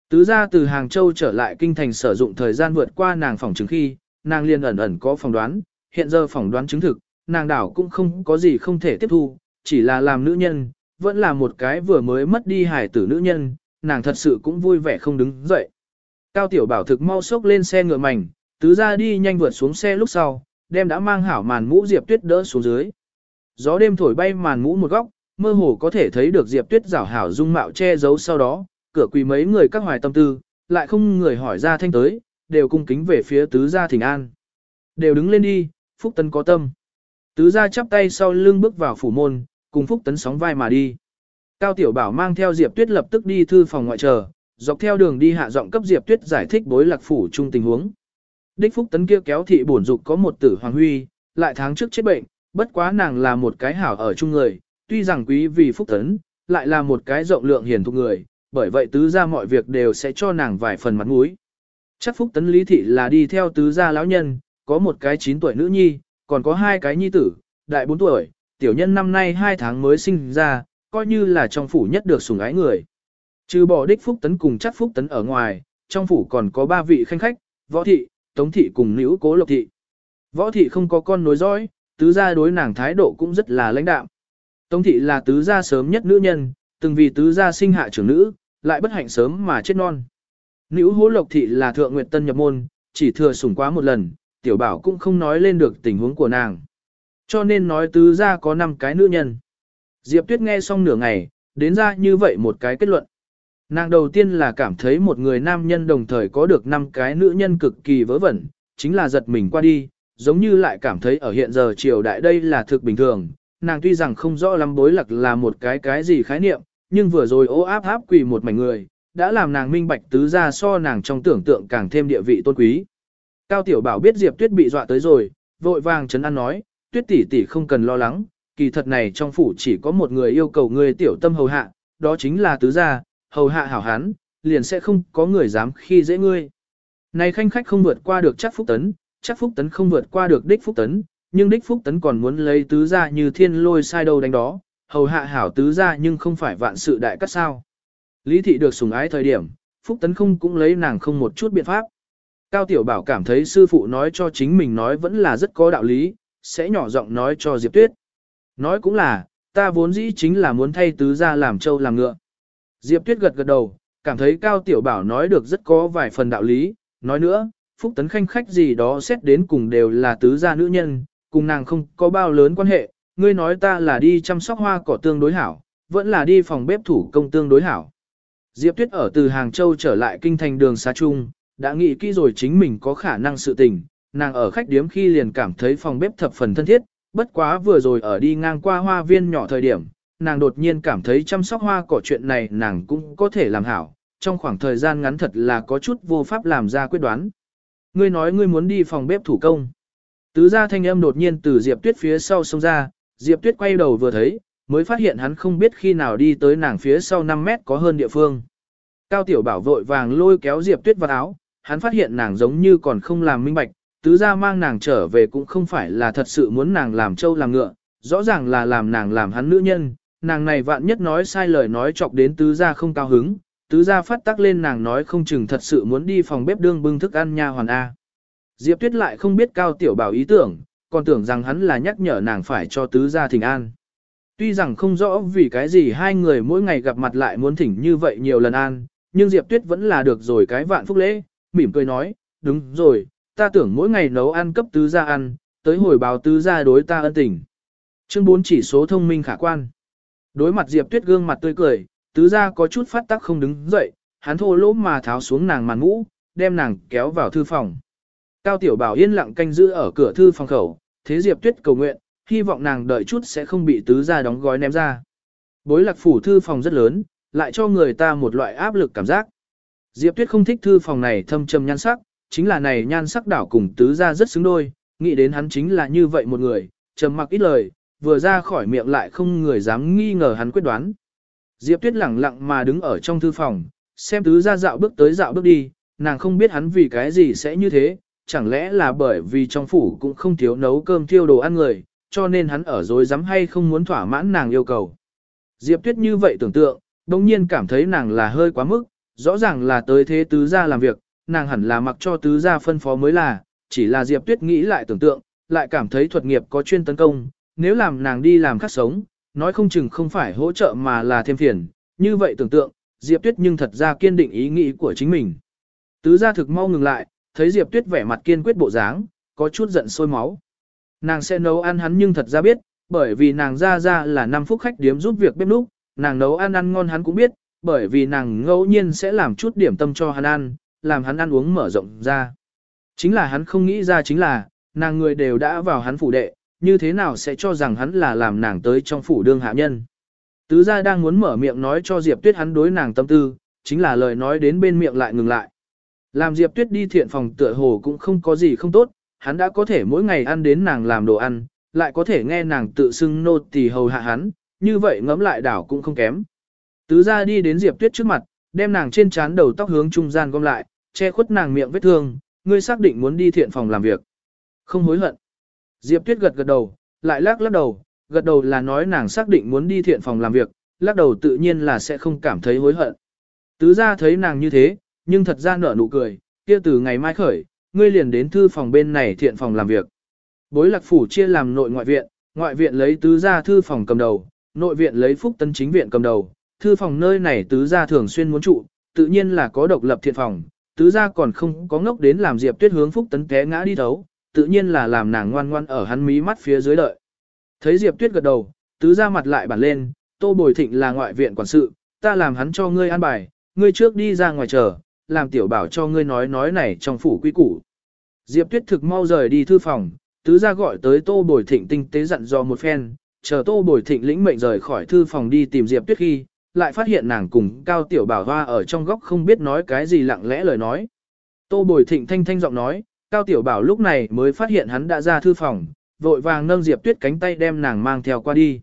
Tứ gia từ Hàng Châu trở lại kinh thành sử dụng thời gian vượt qua nàng phòng chứng khi, nàng liền ẩn ẩn có phỏng đoán, hiện giờ phỏng đoán chứng thực, nàng đảo cũng không có gì không thể tiếp thu, chỉ là làm nữ nhân, vẫn là một cái vừa mới mất đi hài tử nữ nhân, nàng thật sự cũng vui vẻ không đứng dậy. Cao Tiểu Bảo thực mau sốc lên xe ngựa mảnh, tứ gia đi nhanh vượt xuống xe lúc sau, đem đã mang hảo màn mũ Diệp Tuyết đỡ xuống dưới. Gió đêm thổi bay màn mũ một góc, mơ hồ có thể thấy được Diệp Tuyết rảo hảo dung mạo che giấu sau đó, cửa quỳ mấy người các hoài tâm tư, lại không người hỏi ra thanh tới, đều cung kính về phía tứ gia thỉnh an. Đều đứng lên đi, Phúc Tấn có tâm. Tứ gia chắp tay sau lưng bước vào phủ môn, cùng Phúc Tấn sóng vai mà đi. Cao Tiểu Bảo mang theo Diệp Tuyết lập tức đi thư phòng ngoại chờ, dọc theo đường đi hạ giọng cấp Diệp Tuyết giải thích bối lạc phủ chung tình huống. Đích Phúc Tấn kia kéo thị bổn dục có một tử hoàng huy, lại tháng trước chết bệnh, bất quá nàng là một cái hảo ở chung người, tuy rằng quý vì Phúc Tấn, lại là một cái rộng lượng hiền thục người, bởi vậy tứ gia mọi việc đều sẽ cho nàng vài phần mặt mũi. Chắc Phúc Tấn Lý Thị là đi theo tứ gia lão nhân, có một cái 9 tuổi nữ nhi, còn có hai cái nhi tử, đại 4 tuổi, tiểu nhân năm nay 2 tháng mới sinh ra, coi như là trong phủ nhất được sủng ái người. Trừ bỏ đích Phúc Tấn cùng chắc Phúc Tấn ở ngoài, trong phủ còn có ba vị khanh khách, võ thị, tống thị cùng nữ cố lộc thị. Võ thị không có con nối dõi, tứ gia đối nàng thái độ cũng rất là lãnh đạm. Tống thị là tứ gia sớm nhất nữ nhân, từng vì tứ gia sinh hạ trưởng nữ, lại bất hạnh sớm mà chết non. Nữ hố lộc thị là thượng nguyệt tân nhập môn, chỉ thừa sủng quá một lần, tiểu bảo cũng không nói lên được tình huống của nàng. Cho nên nói tứ gia có 5 cái nữ nhân. Diệp Tuyết nghe xong nửa ngày, đến ra như vậy một cái kết luận. Nàng đầu tiên là cảm thấy một người nam nhân đồng thời có được 5 cái nữ nhân cực kỳ vớ vẩn, chính là giật mình qua đi, giống như lại cảm thấy ở hiện giờ triều đại đây là thực bình thường. Nàng tuy rằng không rõ lắm bối lạc là một cái cái gì khái niệm, nhưng vừa rồi ô áp áp quỳ một mảnh người, đã làm nàng minh bạch tứ ra so nàng trong tưởng tượng càng thêm địa vị tôn quý. Cao Tiểu Bảo biết Diệp Tuyết bị dọa tới rồi, vội vàng chấn an nói, Tuyết tỷ tỷ không cần lo lắng, kỳ thật này trong phủ chỉ có một người yêu cầu người tiểu tâm hầu hạ, đó chính là tứ gia, hầu hạ hảo hán, liền sẽ không có người dám khi dễ ngươi. Này khanh khách không vượt qua được chắc phúc tấn, chắc phúc tấn không vượt qua được đích phúc tấn, nhưng đích phúc tấn còn muốn lấy tứ gia như thiên lôi sai đâu đánh đó, hầu hạ hảo tứ gia nhưng không phải vạn sự đại cắt sao. Lý thị được sủng ái thời điểm, phúc tấn không cũng lấy nàng không một chút biện pháp. Cao Tiểu Bảo cảm thấy sư phụ nói cho chính mình nói vẫn là rất có đạo lý, sẽ nhỏ giọng nói cho Diệp Tuyết. Nói cũng là, ta vốn dĩ chính là muốn thay tứ gia làm trâu làm ngựa. Diệp Tuyết gật gật đầu, cảm thấy Cao Tiểu Bảo nói được rất có vài phần đạo lý, nói nữa, Phúc Tấn Khanh khách gì đó xét đến cùng đều là tứ gia nữ nhân, cùng nàng không có bao lớn quan hệ, ngươi nói ta là đi chăm sóc hoa cỏ tương đối hảo, vẫn là đi phòng bếp thủ công tương đối hảo. Diệp Tuyết ở từ Hàng Châu trở lại kinh thành đường xa trung, đã nghĩ kỹ rồi chính mình có khả năng sự tình, nàng ở khách điếm khi liền cảm thấy phòng bếp thập phần thân thiết, bất quá vừa rồi ở đi ngang qua hoa viên nhỏ thời điểm, nàng đột nhiên cảm thấy chăm sóc hoa cỏ chuyện này nàng cũng có thể làm hảo, trong khoảng thời gian ngắn thật là có chút vô pháp làm ra quyết đoán. Ngươi nói ngươi muốn đi phòng bếp thủ công. Tứ gia thanh âm đột nhiên từ Diệp Tuyết phía sau xông ra, Diệp Tuyết quay đầu vừa thấy, mới phát hiện hắn không biết khi nào đi tới nàng phía sau 5 mét có hơn địa phương. Cao Tiểu Bảo vội vàng lôi kéo Diệp Tuyết vào áo, hắn phát hiện nàng giống như còn không làm minh bạch, tứ gia mang nàng trở về cũng không phải là thật sự muốn nàng làm trâu làm ngựa, rõ ràng là làm nàng làm hắn nữ nhân, nàng này vạn nhất nói sai lời nói chọc đến tứ gia không cao hứng, tứ gia phát tác lên nàng nói không chừng thật sự muốn đi phòng bếp đương bưng thức ăn nha hoàn A. Diệp Tuyết lại không biết Cao Tiểu Bảo ý tưởng, còn tưởng rằng hắn là nhắc nhở nàng phải cho tứ gia thỉnh an. Tuy rằng không rõ vì cái gì hai người mỗi ngày gặp mặt lại muốn thỉnh như vậy nhiều lần an, nhưng Diệp Tuyết vẫn là được rồi cái vạn phúc lễ, mỉm cười nói, đúng rồi, ta tưởng mỗi ngày nấu ăn cấp tứ gia ăn, tới hồi báo tứ gia đối ta ân tình. Chương 4 chỉ số thông minh khả quan. Đối mặt Diệp Tuyết gương mặt tươi cười, tứ gia có chút phát tắc không đứng dậy, hắn thô lỗ mà tháo xuống nàng màn mũ, đem nàng kéo vào thư phòng. Cao Tiểu Bảo yên lặng canh giữ ở cửa thư phòng khẩu, thế Diệp Tuyết cầu nguyện, hy vọng nàng đợi chút sẽ không bị tứ gia đóng gói ném ra. Bối lạc phủ thư phòng rất lớn, lại cho người ta một loại áp lực cảm giác. Diệp Tuyết không thích thư phòng này thâm trầm nhan sắc, chính là này nhan sắc đảo cùng tứ gia rất xứng đôi, nghĩ đến hắn chính là như vậy một người, trầm mặc ít lời, vừa ra khỏi miệng lại không người dám nghi ngờ hắn quyết đoán. Diệp Tuyết lẳng lặng mà đứng ở trong thư phòng, xem tứ gia dạo bước tới dạo bước đi, nàng không biết hắn vì cái gì sẽ như thế, chẳng lẽ là bởi vì trong phủ cũng không thiếu nấu cơm thiêu đồ ăn người, cho nên hắn ở dối dám hay không muốn thỏa mãn nàng yêu cầu. Diệp Tuyết như vậy tưởng tượng, đồng nhiên cảm thấy nàng là hơi quá mức, rõ ràng là tới thế tứ gia làm việc, nàng hẳn là mặc cho tứ gia phân phó mới là, chỉ là Diệp Tuyết nghĩ lại tưởng tượng, lại cảm thấy thuật nghiệp có chuyên tấn công, nếu làm nàng đi làm khác sống, nói không chừng không phải hỗ trợ mà là thêm phiền, như vậy tưởng tượng, Diệp Tuyết nhưng thật ra kiên định ý nghĩ của chính mình. Tứ gia thực mau ngừng lại, thấy Diệp Tuyết vẻ mặt kiên quyết bộ dáng, có chút giận sôi máu. Nàng sẽ nấu ăn hắn nhưng thật ra biết, bởi vì nàng ra ra là năm phút khách điếm giúp việc bếp núc, nàng nấu ăn ăn ngon hắn cũng biết, bởi vì nàng ngẫu nhiên sẽ làm chút điểm tâm cho hắn ăn, làm hắn ăn uống mở rộng ra. Chính là hắn không nghĩ ra chính là, nàng người đều đã vào hắn phủ đệ, như thế nào sẽ cho rằng hắn là làm nàng tới trong phủ đương hạ nhân. Tứ gia đang muốn mở miệng nói cho Diệp Tuyết hắn đối nàng tâm tư, chính là lời nói đến bên miệng lại ngừng lại. Làm Diệp Tuyết đi thiện phòng tựa hồ cũng không có gì không tốt, hắn đã có thể mỗi ngày ăn đến nàng làm đồ ăn, lại có thể nghe nàng tự xưng nô tỳ hầu hạ hắn, như vậy ngẫm lại đảo cũng không kém. Tứ gia đi đến Diệp Tuyết trước mặt, đem nàng trên trán đầu tóc hướng trung gian gom lại, che khuất nàng miệng vết thương, ngươi xác định muốn đi thiện phòng làm việc. Không hối hận. Diệp Tuyết gật gật đầu, lại lắc lắc đầu, gật đầu là nói nàng xác định muốn đi thiện phòng làm việc, lắc đầu tự nhiên là sẽ không cảm thấy hối hận. Tứ gia thấy nàng như thế, nhưng thật ra nở nụ cười, kia từ ngày mai khởi, ngươi liền đến thư phòng bên này thiện phòng làm việc. Bối lạc phủ chia làm nội ngoại viện, ngoại viện lấy tứ gia thư phòng cầm đầu, nội viện lấy phúc tân chính viện cầm đầu, thư phòng nơi này tứ gia thường xuyên muốn trụ, tự nhiên là có độc lập thiện phòng, tứ gia còn không có ngốc đến làm Diệp Tuyết hướng phúc tấn té ngã đi thấu, tự nhiên là làm nàng ngoan ngoan ở hắn mí mắt phía dưới đợi. Thấy Diệp Tuyết gật đầu, tứ gia mặt lại bản lên, Tô Bồi Thịnh là ngoại viện quản sự, ta làm hắn cho ngươi an bài, ngươi trước đi ra ngoài chờ, làm tiểu bảo cho ngươi nói nói này trong phủ quy củ. Diệp Tuyết thực mau rời đi thư phòng, tứ ra gọi tới Tô Bồi Thịnh tinh tế dặn dò một phen, chờ Tô Bồi Thịnh lĩnh mệnh rời khỏi thư phòng đi tìm Diệp Tuyết khi, lại phát hiện nàng cùng Cao Tiểu Bảo Hoa ở trong góc không biết nói cái gì lặng lẽ lời nói. Tô Bồi Thịnh thanh thanh giọng nói, Cao Tiểu Bảo lúc này mới phát hiện hắn đã ra thư phòng, vội vàng nâng Diệp Tuyết cánh tay đem nàng mang theo qua đi.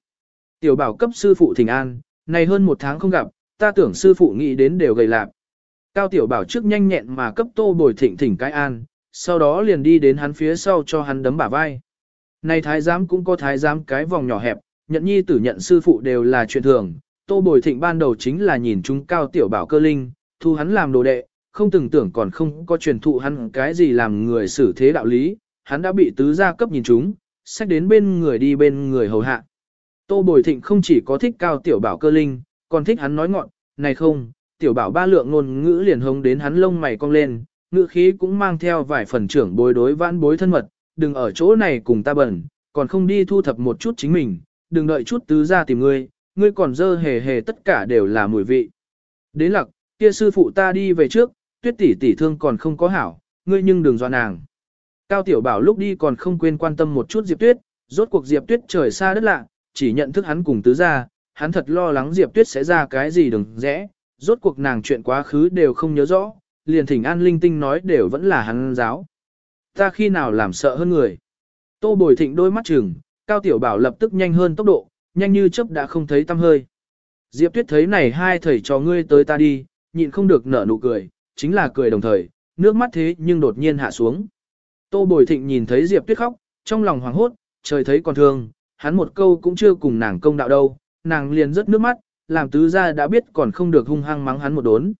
Tiểu Bảo cấp sư phụ thỉnh an, này hơn một tháng không gặp, ta tưởng sư phụ nghĩ đến đều gầy lạc. Cao Tiểu Bảo trước nhanh nhẹn mà cấp Tô Bồi Thịnh thỉnh cái an, sau đó liền đi đến hắn phía sau cho hắn đấm bả vai. Này thái giám cũng có thái giám cái vòng nhỏ hẹp, nhận nhi tử nhận sư phụ đều là chuyện thường. Tô Bồi Thịnh ban đầu chính là nhìn chúng Cao Tiểu Bảo cơ linh, thu hắn làm đồ đệ, không từng tưởng còn không có truyền thụ hắn cái gì làm người xử thế đạo lý, hắn đã bị tứ gia cấp nhìn chúng, sách đến bên người đi bên người hầu hạ. Tô Bồi Thịnh không chỉ có thích Cao Tiểu Bảo cơ linh, còn thích hắn nói ngọn, này không, Tiểu Bảo ba lượng ngôn ngữ liền hống đến hắn lông mày cong lên, ngữ khí cũng mang theo vài phần trưởng bối đối vãn bối thân mật, đừng ở chỗ này cùng ta bẩn, còn không đi thu thập một chút chính mình, đừng đợi chút tứ ra tìm ngươi, ngươi còn dơ hề hề tất cả đều là mùi vị. Đến lặc, kia sư phụ ta đi về trước, tuyết tỷ tỷ thương còn không có hảo, ngươi nhưng đừng dọa nàng. Cao Tiểu Bảo lúc đi còn không quên quan tâm một chút Diệp Tuyết, rốt cuộc Diệp Tuyết trời xa đất lạ, chỉ nhận thức hắn cùng tứ ra, hắn thật lo lắng Diệp Tuyết sẽ ra cái gì đừng rẽ, rốt cuộc nàng chuyện quá khứ đều không nhớ rõ, liền thỉnh an linh tinh nói đều vẫn là hắn giáo. Ta khi nào làm sợ hơn người. Tô Bồi Thịnh đôi mắt chừng, Cao Tiểu Bảo lập tức nhanh hơn tốc độ, nhanh như chớp đã không thấy tăm hơi. Diệp Tuyết thấy này hai thầy cho ngươi tới ta đi, nhịn không được nở nụ cười, chính là cười đồng thời, nước mắt thế nhưng đột nhiên hạ xuống. Tô Bồi Thịnh nhìn thấy Diệp Tuyết khóc, trong lòng hoảng hốt, trời thấy còn thương, hắn một câu cũng chưa cùng nàng công đạo đâu, nàng liền rớt nước mắt, làm tứ gia đã biết còn không được hung hăng mắng hắn một đốn.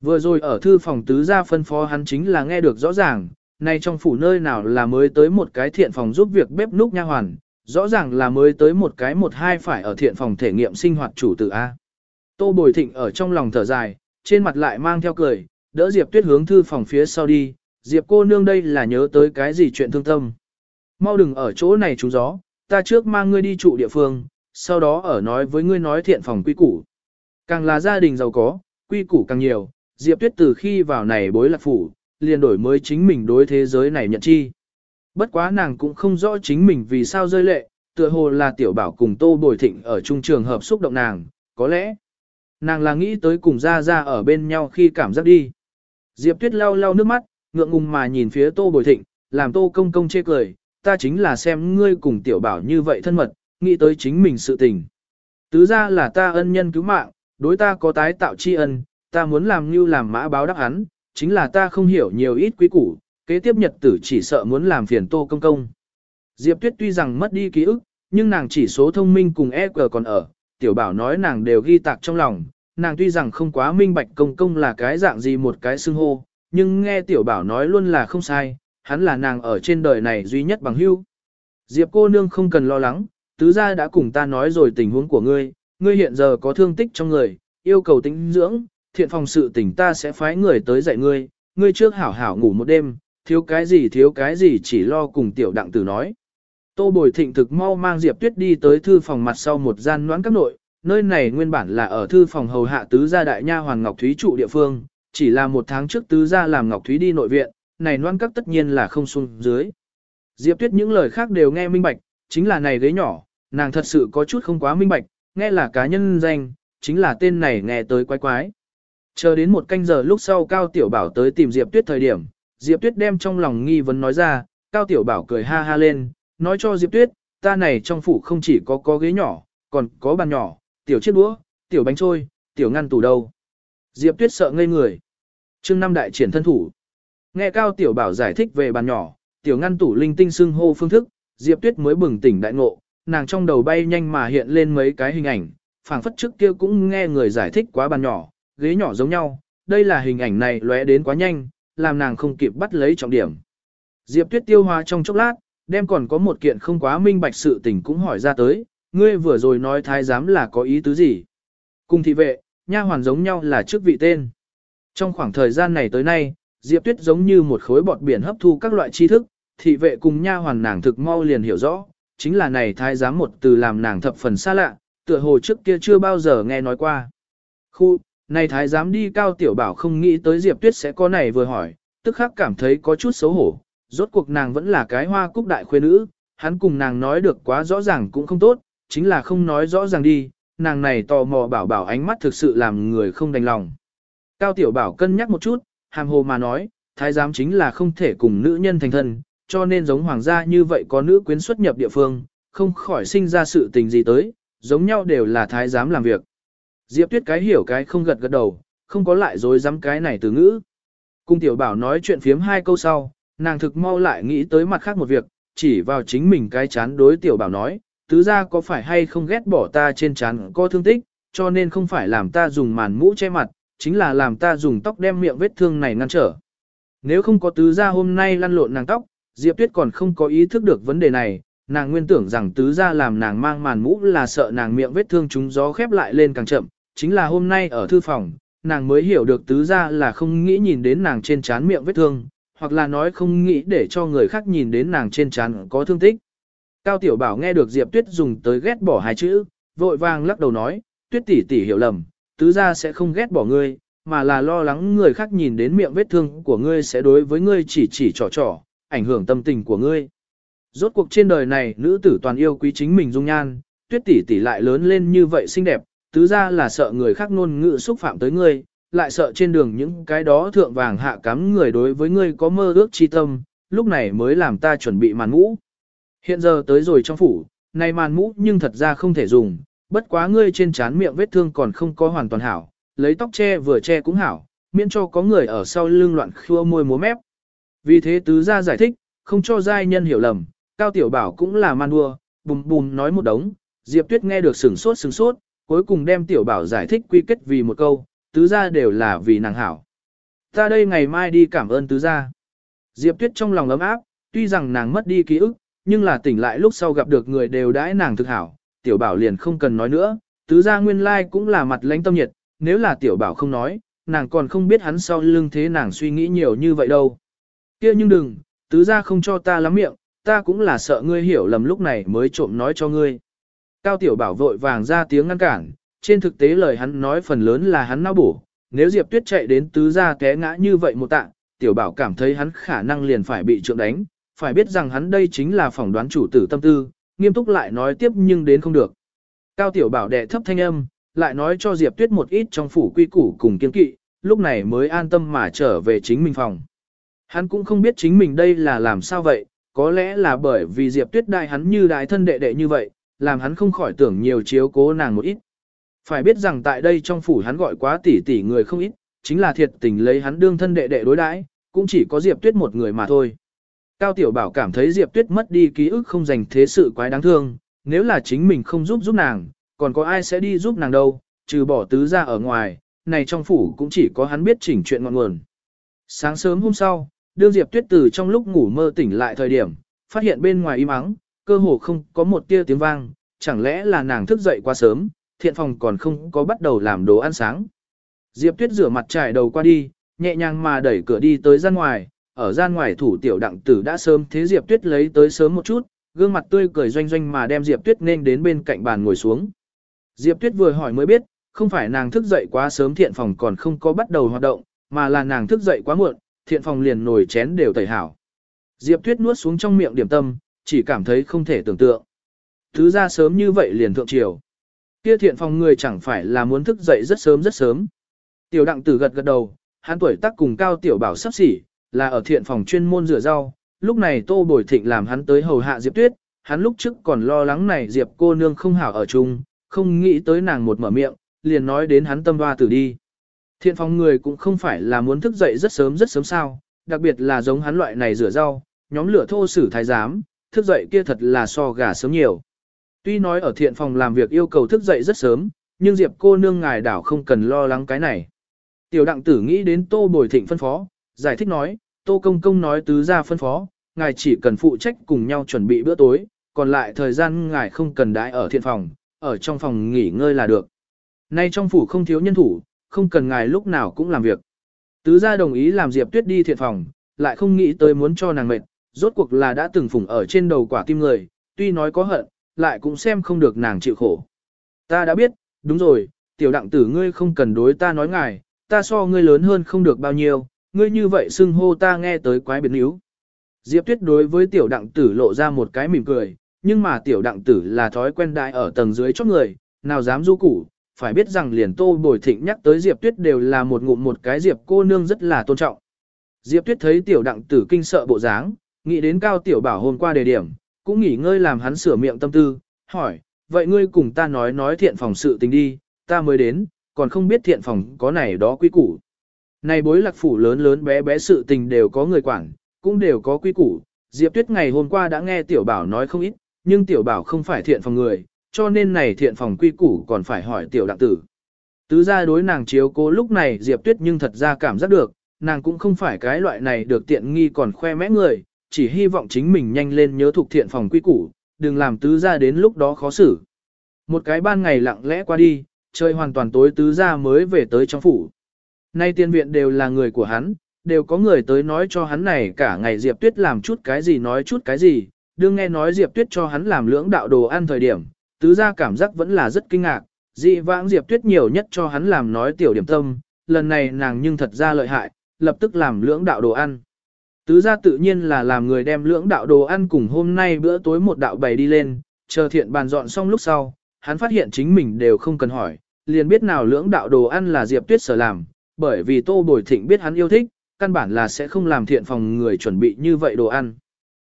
Vừa rồi ở thư phòng tứ gia phân phó hắn chính là nghe được rõ ràng, nay trong phủ nơi nào là mới tới một cái thiện phòng giúp việc bếp núc nha hoàn, rõ ràng là mới tới một cái một hai phải ở thiện phòng thể nghiệm sinh hoạt chủ tử A. Tô Bồi Thịnh ở trong lòng thở dài, trên mặt lại mang theo cười, đỡ Diệp Tuyết hướng thư phòng phía sau đi, Diệp cô nương đây là nhớ tới cái gì chuyện thương tâm. Mau đừng ở chỗ này trúng gió, ta trước mang ngươi đi trụ địa phương, sau đó ở nói với ngươi nói thiện phòng quy củ. Càng là gia đình giàu có, quy củ càng nhiều, Diệp Tuyết từ khi vào này bối lạc phủ, liền đổi mới chính mình đối thế giới này nhận chi. Bất quá nàng cũng không rõ chính mình vì sao rơi lệ, tựa hồ là tiểu bảo cùng tô bồi thịnh ở trung trường hợp xúc động nàng, có lẽ nàng là nghĩ tới cùng ra ra ở bên nhau khi cảm giác đi. Diệp Tuyết lau lau nước mắt, ngượng ngùng mà nhìn phía tô bồi thịnh, làm tô công công chê cười, ta chính là xem ngươi cùng tiểu bảo như vậy thân mật, nghĩ tới chính mình sự tình. Tứ ra là ta ân nhân cứu mạng, đối ta có tái tạo tri ân, ta muốn làm như làm mã báo đắc hắn, chính là ta không hiểu nhiều ít quý củ, kế tiếp nhật tử chỉ sợ muốn làm phiền tô công công. Diệp Tuyết tuy rằng mất đi ký ức, nhưng nàng chỉ số thông minh cùng EQ còn ở, tiểu bảo nói nàng đều ghi tạc trong lòng, nàng tuy rằng không quá minh bạch công công là cái dạng gì một cái xưng hô, nhưng nghe tiểu bảo nói luôn là không sai, hắn là nàng ở trên đời này duy nhất bằng hữu. Diệp cô nương không cần lo lắng, tứ gia đã cùng ta nói rồi tình huống của ngươi, ngươi hiện giờ có thương tích trong người, yêu cầu tĩnh dưỡng, thiện phòng sự tỉnh ta sẽ phái người tới dạy ngươi, ngươi trước hảo hảo ngủ một đêm, thiếu cái gì thiếu cái gì chỉ lo cùng tiểu đặng tử nói. Tô Bồi Thịnh thực mau mang Diệp Tuyết đi tới thư phòng mặt sau một gian noãn các nội, nơi này nguyên bản là ở thư phòng hầu hạ tứ gia đại nha hoàng Ngọc Thúy trụ địa phương, chỉ là một tháng trước tứ gia làm Ngọc Thúy đi nội viện, này noãn các tất nhiên là không xuống dưới. Diệp Tuyết những lời khác đều nghe minh bạch, chính là này ghế nhỏ, nàng thật sự có chút không quá minh bạch, nghe là cá nhân danh, chính là tên này nghe tới quái quái. Chờ đến một canh giờ lúc sau Cao Tiểu Bảo tới tìm Diệp Tuyết thời điểm, Diệp Tuyết đem trong lòng nghi vấn nói ra, Cao Tiểu Bảo cười ha ha lên, nói cho Diệp Tuyết, ta này trong phủ không chỉ có có ghế nhỏ, còn có bàn nhỏ, tiểu chiếc đũa, tiểu bánh trôi, tiểu ngăn tủ đâu. Diệp Tuyết sợ ngây người. trương năm đại triển thân thủ. Nghe Cao Tiểu Bảo giải thích về bàn nhỏ, tiểu ngăn tủ linh tinh xưng hô phương thức, Diệp Tuyết mới bừng tỉnh đại ngộ, nàng trong đầu bay nhanh mà hiện lên mấy cái hình ảnh, phảng phất trước kia cũng nghe người giải thích quá bàn nhỏ, ghế nhỏ giống nhau, đây là hình ảnh này lóe đến quá nhanh, làm nàng không kịp bắt lấy trọng điểm. Diệp Tuyết tiêu hóa trong chốc lát, đem còn có một kiện không quá minh bạch sự tình cũng hỏi ra tới, ngươi vừa rồi nói thái giám là có ý tứ gì? Cùng thị vệ, nha hoàn giống nhau là trước vị tên. Trong khoảng thời gian này tới nay, Diệp Tuyết giống như một khối bọt biển hấp thu các loại tri thức, thị vệ cùng nha hoàn nàng thực mau liền hiểu rõ, chính là này thái giám một từ làm nàng thập phần xa lạ, tựa hồ trước kia chưa bao giờ nghe nói qua. Khu, này thái giám đi cao tiểu bảo không nghĩ tới Diệp Tuyết sẽ có này vừa hỏi, tức khắc cảm thấy có chút xấu hổ, rốt cuộc nàng vẫn là cái hoa cúc đại khuê nữ, hắn cùng nàng nói được quá rõ ràng cũng không tốt, chính là không nói rõ ràng đi, nàng này tò mò bảo bảo ánh mắt thực sự làm người không đành lòng. Cao tiểu bảo cân nhắc một chút, hàm hồ mà nói, thái giám chính là không thể cùng nữ nhân thành thân, cho nên giống hoàng gia như vậy có nữ quyến xuất nhập địa phương, không khỏi sinh ra sự tình gì tới, giống nhau đều là thái giám làm việc. Diệp Tuyết cái hiểu cái không gật gật đầu, không có lại dối dám cái này từ ngữ. Cung tiểu bảo nói chuyện phiếm hai câu sau, nàng thực mau lại nghĩ tới mặt khác một việc, chỉ vào chính mình cái chán đối tiểu bảo nói, tứ ra có phải hay không ghét bỏ ta trên chán có thương tích, cho nên không phải làm ta dùng màn mũ che mặt, chính là làm ta dùng tóc đem miệng vết thương này ngăn trở. Nếu không có tứ ra hôm nay lăn lộn nàng tóc, Diệp Tuyết còn không có ý thức được vấn đề này, nàng nguyên tưởng rằng tứ gia làm nàng mang màn mũ là sợ nàng miệng vết thương chúng gió khép lại lên càng chậm, chính là hôm nay ở thư phòng, nàng mới hiểu được tứ gia là không nghĩ nhìn đến nàng trên trán miệng vết thương, hoặc là nói không nghĩ để cho người khác nhìn đến nàng trên trán có thương tích. Cao Tiểu Bảo nghe được Diệp Tuyết dùng tới ghét bỏ hai chữ, vội vàng lắc đầu nói, Tuyết tỷ tỷ hiểu lầm, tứ gia sẽ không ghét bỏ ngươi, mà là lo lắng người khác nhìn đến miệng vết thương của ngươi sẽ đối với ngươi chỉ chỉ trò trò, ảnh hưởng tâm tình của ngươi. Rốt cuộc trên đời này nữ tử toàn yêu quý chính mình dung nhan, Tuyết tỷ tỷ lại lớn lên như vậy xinh đẹp, tứ ra là sợ người khác ngôn ngữ xúc phạm tới ngươi, lại sợ trên đường những cái đó thượng vàng hạ cắm người đối với ngươi có mơ ước chi tâm, lúc này mới làm ta chuẩn bị màn mũ. Hiện giờ tới rồi trong phủ, này màn mũ nhưng thật ra không thể dùng, bất quá ngươi trên trán miệng vết thương còn không có hoàn toàn hảo, lấy tóc che vừa che cũng hảo, miễn cho có người ở sau lưng loạn khua môi múa mép. Vì thế tứ gia giải thích, không cho giai nhân hiểu lầm, Cao Tiểu Bảo cũng là man đua, bùm bùm nói một đống, Diệp Tuyết nghe được sừng sốt sừng sốt, cuối cùng đem Tiểu Bảo giải thích quy kết vì một câu, tứ gia đều là vì nàng hảo. Ta đây ngày mai đi cảm ơn tứ gia. Diệp Tuyết trong lòng ấm áp, tuy rằng nàng mất đi ký ức, nhưng là tỉnh lại lúc sau gặp được người đều đãi nàng thực hảo, tiểu bảo liền không cần nói nữa, tứ gia nguyên lai like cũng là mặt lãnh tâm nhiệt, nếu là tiểu bảo không nói, nàng còn không biết hắn sau lưng thế nàng suy nghĩ nhiều như vậy đâu kia nhưng đừng, tứ gia không cho ta lắm miệng, ta cũng là sợ ngươi hiểu lầm lúc này mới trộm nói cho ngươi. Cao tiểu bảo vội vàng ra tiếng ngăn cản, trên thực tế lời hắn nói phần lớn là hắn não bổ, nếu Diệp Tuyết chạy đến tứ gia té ngã như vậy một tạ, tiểu bảo cảm thấy hắn khả năng liền phải bị trượng đánh, phải biết rằng hắn đây chính là phỏng đoán chủ tử tâm tư, nghiêm túc lại nói tiếp nhưng đến không được. Cao tiểu bảo đệ thấp thanh âm, lại nói cho Diệp Tuyết một ít trong phủ quy củ cùng kiên kỵ, lúc này mới an tâm mà trở về chính mình phòng. Hắn cũng không biết chính mình đây là làm sao vậy, có lẽ là bởi vì Diệp Tuyết đại hắn như đại thân đệ đệ như vậy, làm hắn không khỏi tưởng nhiều chiếu cố nàng một ít. Phải biết rằng tại đây trong phủ hắn gọi quá tỷ tỷ người không ít, chính là thiệt tình lấy hắn đương thân đệ đệ đối đãi, cũng chỉ có Diệp Tuyết một người mà thôi. Cao Tiểu Bảo cảm thấy Diệp Tuyết mất đi ký ức không dành thế sự quái đáng thương, nếu là chính mình không giúp giúp nàng, còn có ai sẽ đi giúp nàng đâu, trừ bỏ tứ ra ở ngoài, này trong phủ cũng chỉ có hắn biết chỉnh chuyện ngọn nguồn. Sáng sớm hôm sau, đương Diệp Tuyết từ trong lúc ngủ mơ tỉnh lại thời điểm, phát hiện bên ngoài im ắng, cơ hồ không có một tia tiếng vang, chẳng lẽ là nàng thức dậy quá sớm, thiện phòng còn không có bắt đầu làm đồ ăn sáng. Diệp Tuyết rửa mặt trải đầu qua đi, nhẹ nhàng mà đẩy cửa đi tới gian ngoài, ở gian ngoài thủ tiểu đặng tử đã sớm thế Diệp Tuyết lấy tới sớm một chút, gương mặt tươi cười doanh doanh mà đem Diệp Tuyết nên đến bên cạnh bàn ngồi xuống. Diệp Tuyết vừa hỏi mới biết, không phải nàng thức dậy quá sớm thiện phòng còn không có bắt đầu hoạt động, mà là nàng thức dậy quá muộn, thiện phòng liền nổi chén đều tẩy hảo. Diệp Tuyết nuốt xuống trong miệng điểm tâm, chỉ cảm thấy không thể tưởng tượng. Thứ ra sớm như vậy liền thượng triều. Kia thiện phòng người chẳng phải là muốn thức dậy rất sớm rất sớm. Tiểu đặng tử gật gật đầu, hắn tuổi tác cùng cao tiểu bảo sắp xỉ, là ở thiện phòng chuyên môn rửa rau, lúc này Tô Bồi Thịnh làm hắn tới hầu hạ Diệp Tuyết, hắn lúc trước còn lo lắng này Diệp cô nương không hảo ở chung, không nghĩ tới nàng một mở miệng, liền nói đến hắn tâm hoa tử đi. Thiện phòng người cũng không phải là muốn thức dậy rất sớm rất sớm sao, đặc biệt là giống hắn loại này rửa rau, nhóm lửa thô sử thái giám, thức dậy kia thật là so gà sớm nhiều. Tuy nói ở thiện phòng làm việc yêu cầu thức dậy rất sớm, nhưng Diệp cô nương ngài đảo không cần lo lắng cái này. Tiểu đặng tử nghĩ đến Tô Bồi Thịnh phân phó, giải thích nói, Tô Công Công nói tứ ra phân phó, ngài chỉ cần phụ trách cùng nhau chuẩn bị bữa tối, còn lại thời gian ngài không cần đãi ở thiện phòng, ở trong phòng nghỉ ngơi là được. Nay trong phủ không thiếu nhân thủ, không cần ngài lúc nào cũng làm việc. Tứ gia đồng ý làm Diệp Tuyết đi thiện phòng, lại không nghĩ tới muốn cho nàng mệt, rốt cuộc là đã từng phủng ở trên đầu quả tim người, tuy nói có hận, lại cũng xem không được nàng chịu khổ. Ta đã biết, đúng rồi, tiểu đặng tử ngươi không cần đối ta nói ngài, ta so ngươi lớn hơn không được bao nhiêu, ngươi như vậy xưng hô ta nghe tới quái biến yếu. Diệp Tuyết đối với tiểu đặng tử lộ ra một cái mỉm cười, nhưng mà tiểu đặng tử là thói quen đại ở tầng dưới chót người, nào dám du củ, phải biết rằng liền tô bồi thịnh nhắc tới Diệp Tuyết đều là một ngụm một cái Diệp cô nương rất là tôn trọng. Diệp Tuyết thấy tiểu đặng tử kinh sợ bộ dáng, nghĩ đến cao tiểu bảo hôm qua đề điểm, cũng nghỉ ngơi làm hắn sửa miệng tâm tư, hỏi, vậy ngươi cùng ta nói nói thiện phòng sự tình đi, ta mới đến, còn không biết thiện phòng có này đó quy củ. Này bối lạc phủ lớn lớn bé bé sự tình đều có người quản, cũng đều có quy củ. Diệp Tuyết ngày hôm qua đã nghe Tiểu Bảo nói không ít, nhưng Tiểu Bảo không phải thiện phòng người, cho nên này thiện phòng quy củ còn phải hỏi Tiểu Đặng Tử. Tứ ra đối nàng chiếu cố lúc này Diệp Tuyết nhưng thật ra cảm giác được, nàng cũng không phải cái loại này được tiện nghi còn khoe mẽ người, chỉ hy vọng chính mình nhanh lên nhớ thuộc thiện phòng quy củ, đừng làm tứ ra đến lúc đó khó xử. Một cái ban ngày lặng lẽ qua đi, trời hoàn toàn tối tứ ra mới về tới trong phủ. Nay tiên viện đều là người của hắn, đều có người tới nói cho hắn này cả ngày Diệp Tuyết làm chút cái gì nói chút cái gì, đương nghe nói Diệp Tuyết cho hắn làm lưỡng đạo đồ ăn thời điểm, tứ gia cảm giác vẫn là rất kinh ngạc, dị vãng Diệp Tuyết nhiều nhất cho hắn làm nói tiểu điểm tâm, lần này nàng nhưng thật ra lợi hại, lập tức làm lưỡng đạo đồ ăn. Tứ gia tự nhiên là làm người đem lưỡng đạo đồ ăn cùng hôm nay bữa tối một đạo bày đi lên, chờ thiện bàn dọn xong lúc sau, hắn phát hiện chính mình đều không cần hỏi, liền biết nào lưỡng đạo đồ ăn là Diệp Tuyết sở làm, bởi vì Tô Bồi Thịnh biết hắn yêu thích, căn bản là sẽ không làm thiện phòng người chuẩn bị như vậy đồ ăn.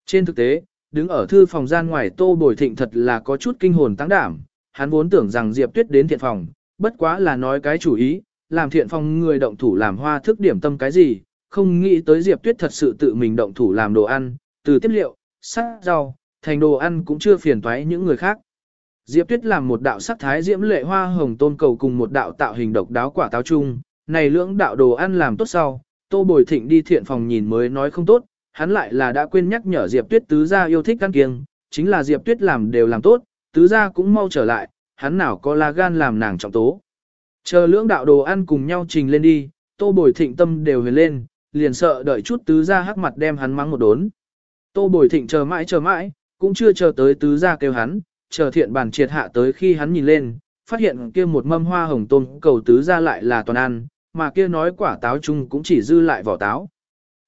Trên thực tế, đứng ở thư phòng gian ngoài Tô Bồi Thịnh thật là có chút kinh hồn tăng đảm, hắn vốn tưởng rằng Diệp Tuyết đến thiện phòng, bất quá là nói cái chủ ý, làm thiện phòng người động thủ làm hoa thức điểm tâm cái gì, không nghĩ tới Diệp Tuyết thật sự tự mình động thủ làm đồ ăn, từ tiếp liệu, sắc rau, thành đồ ăn cũng chưa phiền toái những người khác. Diệp Tuyết làm một đạo sắc thái diễm lệ hoa hồng tôn cầu cùng một đạo tạo hình độc đáo quả táo chung, này lưỡng đạo đồ ăn làm tốt sau, Tô Bồi Thịnh đi thiện phòng nhìn mới nói không tốt, hắn lại là đã quên nhắc nhở Diệp Tuyết tứ gia yêu thích ăn kiêng, chính là Diệp Tuyết làm đều làm tốt, tứ gia cũng mau trở lại, hắn nào có la gan làm nàng trọng tố. Chờ lưỡng đạo đồ ăn cùng nhau trình lên đi, Tô Bồi Thịnh tâm đều huyền lên, liền sợ đợi chút tứ gia hắc mặt đem hắn mắng một đốn. Tô Bồi Thịnh chờ mãi chờ mãi, cũng chưa chờ tới tứ gia kêu hắn, chờ thiện bản triệt hạ tới khi hắn nhìn lên, phát hiện kia một mâm hoa hồng tôm cầu tứ gia lại là toàn ăn, mà kia nói quả táo chung cũng chỉ dư lại vỏ táo.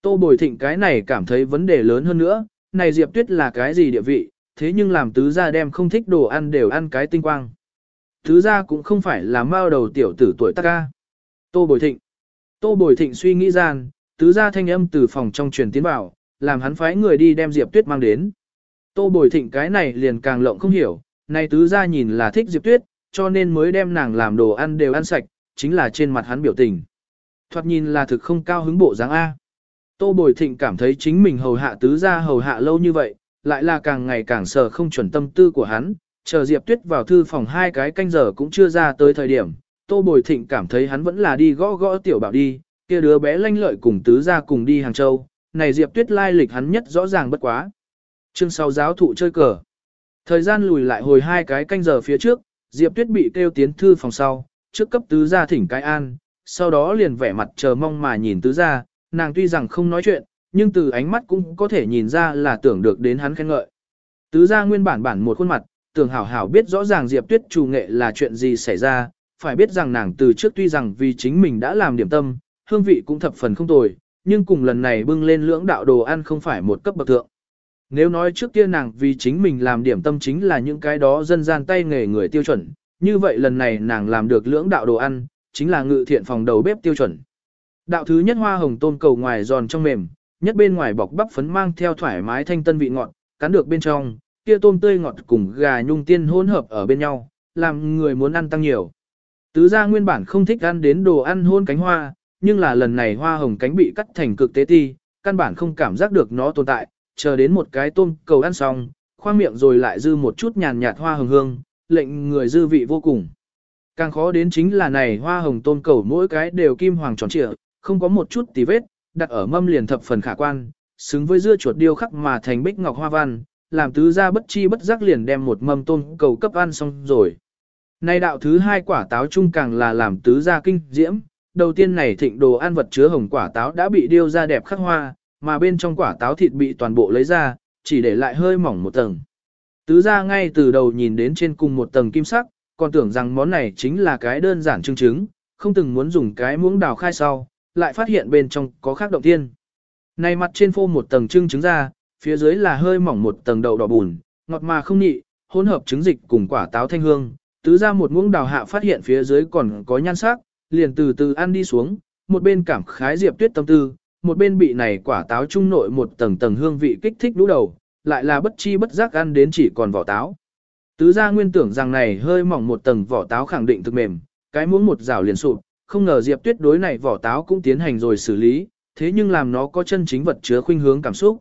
Tô Bồi Thịnh cái này cảm thấy vấn đề lớn hơn nữa, này Diệp Tuyết là cái gì địa vị, thế nhưng làm tứ gia đem không thích đồ ăn đều ăn cái tinh quang. Tứ gia cũng không phải là mao đầu tiểu tử tuổi tác ca. Tô Bồi Thịnh. Tô Bồi Thịnh suy nghĩ gian, tứ gia thanh âm từ phòng trong truyền tiến vào, làm hắn phái người đi đem Diệp Tuyết mang đến. Tô Bồi Thịnh cái này liền càng lộng không hiểu, này tứ gia nhìn là thích Diệp Tuyết, cho nên mới đem nàng làm đồ ăn đều ăn sạch, chính là trên mặt hắn biểu tình. Thoạt nhìn là thực không cao hứng bộ dáng A. Tô Bồi Thịnh cảm thấy chính mình hầu hạ tứ gia hầu hạ lâu như vậy, lại là càng ngày càng sờ không chuẩn tâm tư của hắn, chờ Diệp Tuyết vào thư phòng hai cái canh giờ cũng chưa ra tới thời điểm, Tô Bồi Thịnh cảm thấy hắn vẫn là đi gõ gõ tiểu bảo đi, kia đứa bé lanh lợi cùng tứ gia cùng đi Hàng Châu, này Diệp Tuyết lai lịch hắn nhất rõ ràng bất quá. Chương sau giáo thụ chơi cờ. Thời gian lùi lại hồi hai cái canh giờ phía trước, Diệp Tuyết bị kêu tiến thư phòng sau, trước cấp tứ gia thỉnh cái an, sau đó liền vẻ mặt chờ mong mà nhìn tứ gia, nàng tuy rằng không nói chuyện, nhưng từ ánh mắt cũng có thể nhìn ra là tưởng được đến hắn khen ngợi. Tứ gia nguyên bản bản một khuôn mặt, tưởng hảo hảo biết rõ ràng Diệp Tuyết chủ nghệ là chuyện gì xảy ra, phải biết rằng nàng từ trước tuy rằng vì chính mình đã làm điểm tâm, hương vị cũng thập phần không tồi, nhưng cùng lần này bưng lên lưỡng đạo đồ ăn không phải một cấp bậc thượng. Nếu nói trước kia nàng vì chính mình làm điểm tâm chính là những cái đó dân gian tay nghề người tiêu chuẩn, như vậy lần này nàng làm được lưỡng đạo đồ ăn, chính là ngự thiện phòng đầu bếp tiêu chuẩn. Đạo thứ nhất hoa hồng tôm cầu ngoài giòn trong mềm, nhất bên ngoài bọc bắp phấn mang theo thoải mái thanh tân vị ngọt, cắn được bên trong, kia tôm tươi ngọt cùng gà nhung tiên hỗn hợp ở bên nhau, làm người muốn ăn tăng nhiều. Tứ gia nguyên bản không thích ăn đến đồ ăn hôn cánh hoa, nhưng là lần này hoa hồng cánh bị cắt thành cực tế ti, căn bản không cảm giác được nó tồn tại, chờ đến một cái tôm cầu ăn xong, khoang miệng rồi lại dư một chút nhàn nhạt hoa hồng hương, lệnh người dư vị vô cùng. Càng khó đến chính là này hoa hồng tôm cầu mỗi cái đều kim hoàng tròn trịa, không có một chút tí vết, đặt ở mâm liền thập phần khả quan, xứng với dưa chuột điêu khắc mà thành bích ngọc hoa văn, làm tứ gia bất chi bất giác liền đem một mâm tôm cầu cấp ăn xong rồi. Nay đạo thứ hai quả táo chung càng là làm tứ gia kinh diễm, đầu tiên này thịnh đồ ăn vật chứa hồng quả táo đã bị điêu ra đẹp khắc hoa, mà bên trong quả táo thịt bị toàn bộ lấy ra, chỉ để lại hơi mỏng một tầng. Tứ gia ngay từ đầu nhìn đến trên cùng một tầng kim sắc, còn tưởng rằng món này chính là cái đơn giản trưng chứng, không từng muốn dùng cái muỗng đào khai sau, lại phát hiện bên trong có khác động tiên. Này mặt trên phô một tầng trưng trứng ra, phía dưới là hơi mỏng một tầng đậu đỏ bùn, ngọt mà không nhị, hỗn hợp trứng dịch cùng quả táo thanh hương. Tứ ra một muỗng đào hạ phát hiện phía dưới còn có nhan sắc, liền từ từ ăn đi xuống, một bên cảm khái diệp tuyết tâm tư, một bên bị này quả táo trung nội một tầng tầng hương vị kích thích đũ đầu, lại là bất chi bất giác ăn đến chỉ còn vỏ táo. Tứ gia nguyên tưởng rằng này hơi mỏng một tầng vỏ táo khẳng định thực mềm, cái muỗng một rào liền sụp, không ngờ Diệp Tuyết đối này vỏ táo cũng tiến hành rồi xử lý, thế nhưng làm nó có chân chính vật chứa khuynh hướng cảm xúc.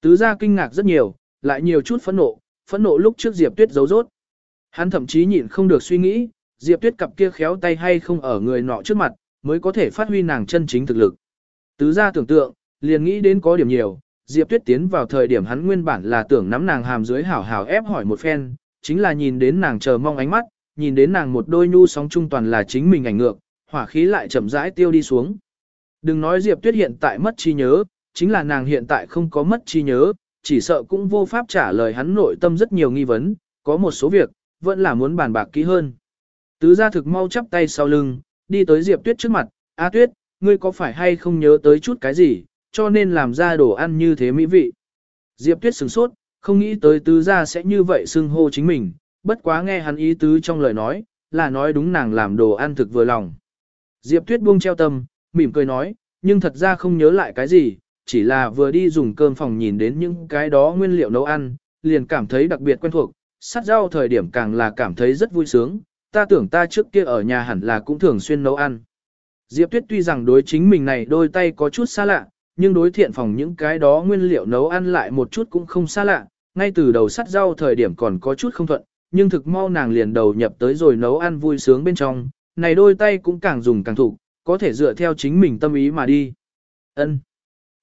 Tứ gia kinh ngạc rất nhiều, lại nhiều chút phẫn nộ, phẫn nộ lúc trước Diệp Tuyết giấu rốt. Hắn thậm chí nhịn không được suy nghĩ, Diệp Tuyết cặp kia khéo tay hay không ở người nọ trước mặt, mới có thể phát huy nàng chân chính thực lực. Tứ gia tưởng tượng, liền nghĩ đến có điểm nhiều, Diệp Tuyết tiến vào thời điểm hắn nguyên bản là tưởng nắm nàng hàm dưới hảo hảo ép hỏi một phen, chính là nhìn đến nàng chờ mong ánh mắt, nhìn đến nàng một đôi nhu sóng trung toàn là chính mình ảnh ngược, hỏa khí lại chậm rãi tiêu đi xuống. Đừng nói Diệp Tuyết hiện tại mất trí nhớ, chính là nàng hiện tại không có mất trí nhớ, chỉ sợ cũng vô pháp trả lời hắn nội tâm rất nhiều nghi vấn, có một số việc, vẫn là muốn bàn bạc kỹ hơn. Tứ gia thực mau chắp tay sau lưng, đi tới Diệp Tuyết trước mặt, A Tuyết, ngươi có phải hay không nhớ tới chút cái gì, cho nên làm ra đồ ăn như thế mỹ vị. Diệp Tuyết sửng sốt, không nghĩ tới tứ gia sẽ như vậy xưng hô chính mình, bất quá nghe hắn ý tứ trong lời nói, là nói đúng nàng làm đồ ăn thực vừa lòng. Diệp Tuyết buông treo tâm, mỉm cười nói, nhưng thật ra không nhớ lại cái gì, chỉ là vừa đi dùng cơm phòng nhìn đến những cái đó nguyên liệu nấu ăn, liền cảm thấy đặc biệt quen thuộc, sát rau thời điểm càng là cảm thấy rất vui sướng, ta tưởng ta trước kia ở nhà hẳn là cũng thường xuyên nấu ăn. Diệp Tuyết tuy rằng đối chính mình này đôi tay có chút xa lạ, nhưng đối thiện phòng những cái đó nguyên liệu nấu ăn lại một chút cũng không xa lạ, ngay từ đầu sắt rau thời điểm còn có chút không thuận, nhưng thực mau nàng liền đầu nhập tới rồi nấu ăn vui sướng bên trong, này đôi tay cũng càng dùng càng thủ, có thể dựa theo chính mình tâm ý mà đi. Ân.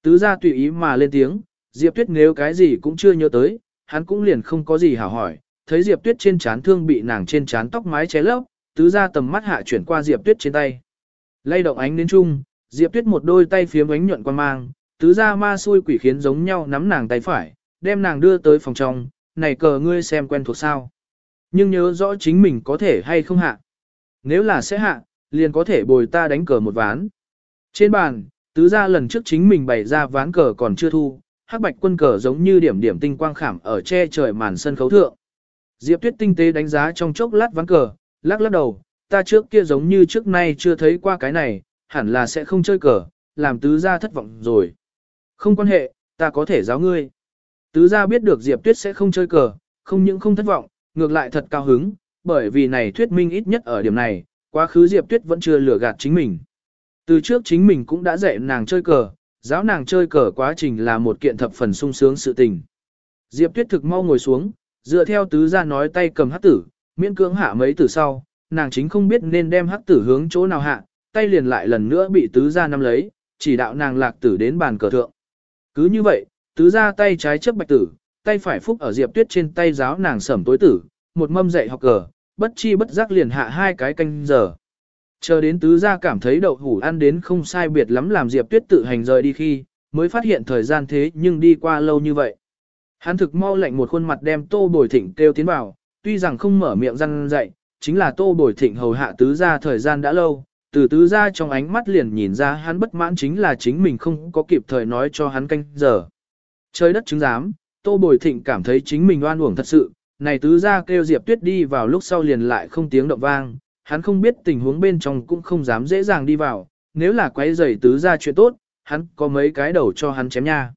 Tứ gia tùy ý mà lên tiếng, Diệp Tuyết nếu cái gì cũng chưa nhớ tới, hắn cũng liền không có gì hảo hỏi, thấy Diệp Tuyết trên trán thương bị nàng trên trán tóc mái ché lấp, tứ gia tầm mắt hạ chuyển qua Diệp Tuyết trên tay. Lay động ánh đến chung, Diệp Tuyết một đôi tay phiếm ánh nhuận quan mang, tứ gia ma xui quỷ khiến giống nhau nắm nàng tay phải, đem nàng đưa tới phòng trong, này cờ ngươi xem quen thuộc sao. Nhưng nhớ rõ chính mình có thể hay không hạ. Nếu là sẽ hạ, liền có thể bồi ta đánh cờ một ván. Trên bàn, tứ gia lần trước chính mình bày ra ván cờ còn chưa thu, hắc bạch quân cờ giống như điểm điểm tinh quang khảm ở che trời màn sân khấu thượng. Diệp Tuyết tinh tế đánh giá trong chốc lát ván cờ, lắc lắc đầu, ta trước kia giống như trước nay chưa thấy qua cái này, hẳn là sẽ không chơi cờ, làm tứ gia thất vọng rồi. Không quan hệ, ta có thể giáo ngươi. Tứ gia biết được Diệp Tuyết sẽ không chơi cờ, không những không thất vọng, ngược lại thật cao hứng, bởi vì này thuyết minh ít nhất ở điểm này, quá khứ Diệp Tuyết vẫn chưa lừa gạt chính mình. Từ trước chính mình cũng đã dạy nàng chơi cờ, giáo nàng chơi cờ quá trình là một kiện thập phần sung sướng sự tình. Diệp Tuyết thực mau ngồi xuống, dựa theo tứ gia nói tay cầm hắc tử, miễn cưỡng hạ mấy tử sau, nàng chính không biết nên đem hắc tử hướng chỗ nào hạ, tay liền lại lần nữa bị tứ gia nắm lấy, chỉ đạo nàng lạc tử đến bàn cờ thượng. Cứ như vậy, tứ gia tay trái chấp bạch tử, tay phải phúc ở Diệp Tuyết trên tay giáo nàng sẩm tối tử, một mâm dạy học cờ, bất chi bất giác liền hạ hai cái canh giờ. Chờ đến tứ gia cảm thấy đậu hủ ăn đến không sai biệt lắm làm Diệp Tuyết tự hành rời đi khi, mới phát hiện thời gian thế nhưng đi qua lâu như vậy. Hắn thực mau lạnh một khuôn mặt đem tô bồi thịnh kêu tiến vào, tuy rằng không mở miệng răn dạy, chính là tô bồi thịnh hầu hạ tứ gia thời gian đã lâu, từ tứ gia trong ánh mắt liền nhìn ra hắn bất mãn chính là chính mình không có kịp thời nói cho hắn canh giờ. Trời đất chứng giám, tô bồi thịnh cảm thấy chính mình oan uổng thật sự, này tứ gia kêu Diệp Tuyết đi vào lúc sau liền lại không tiếng động vang, hắn không biết tình huống bên trong cũng không dám dễ dàng đi vào, nếu là quấy rầy tứ gia chuyện tốt, hắn có mấy cái đầu cho hắn chém nha.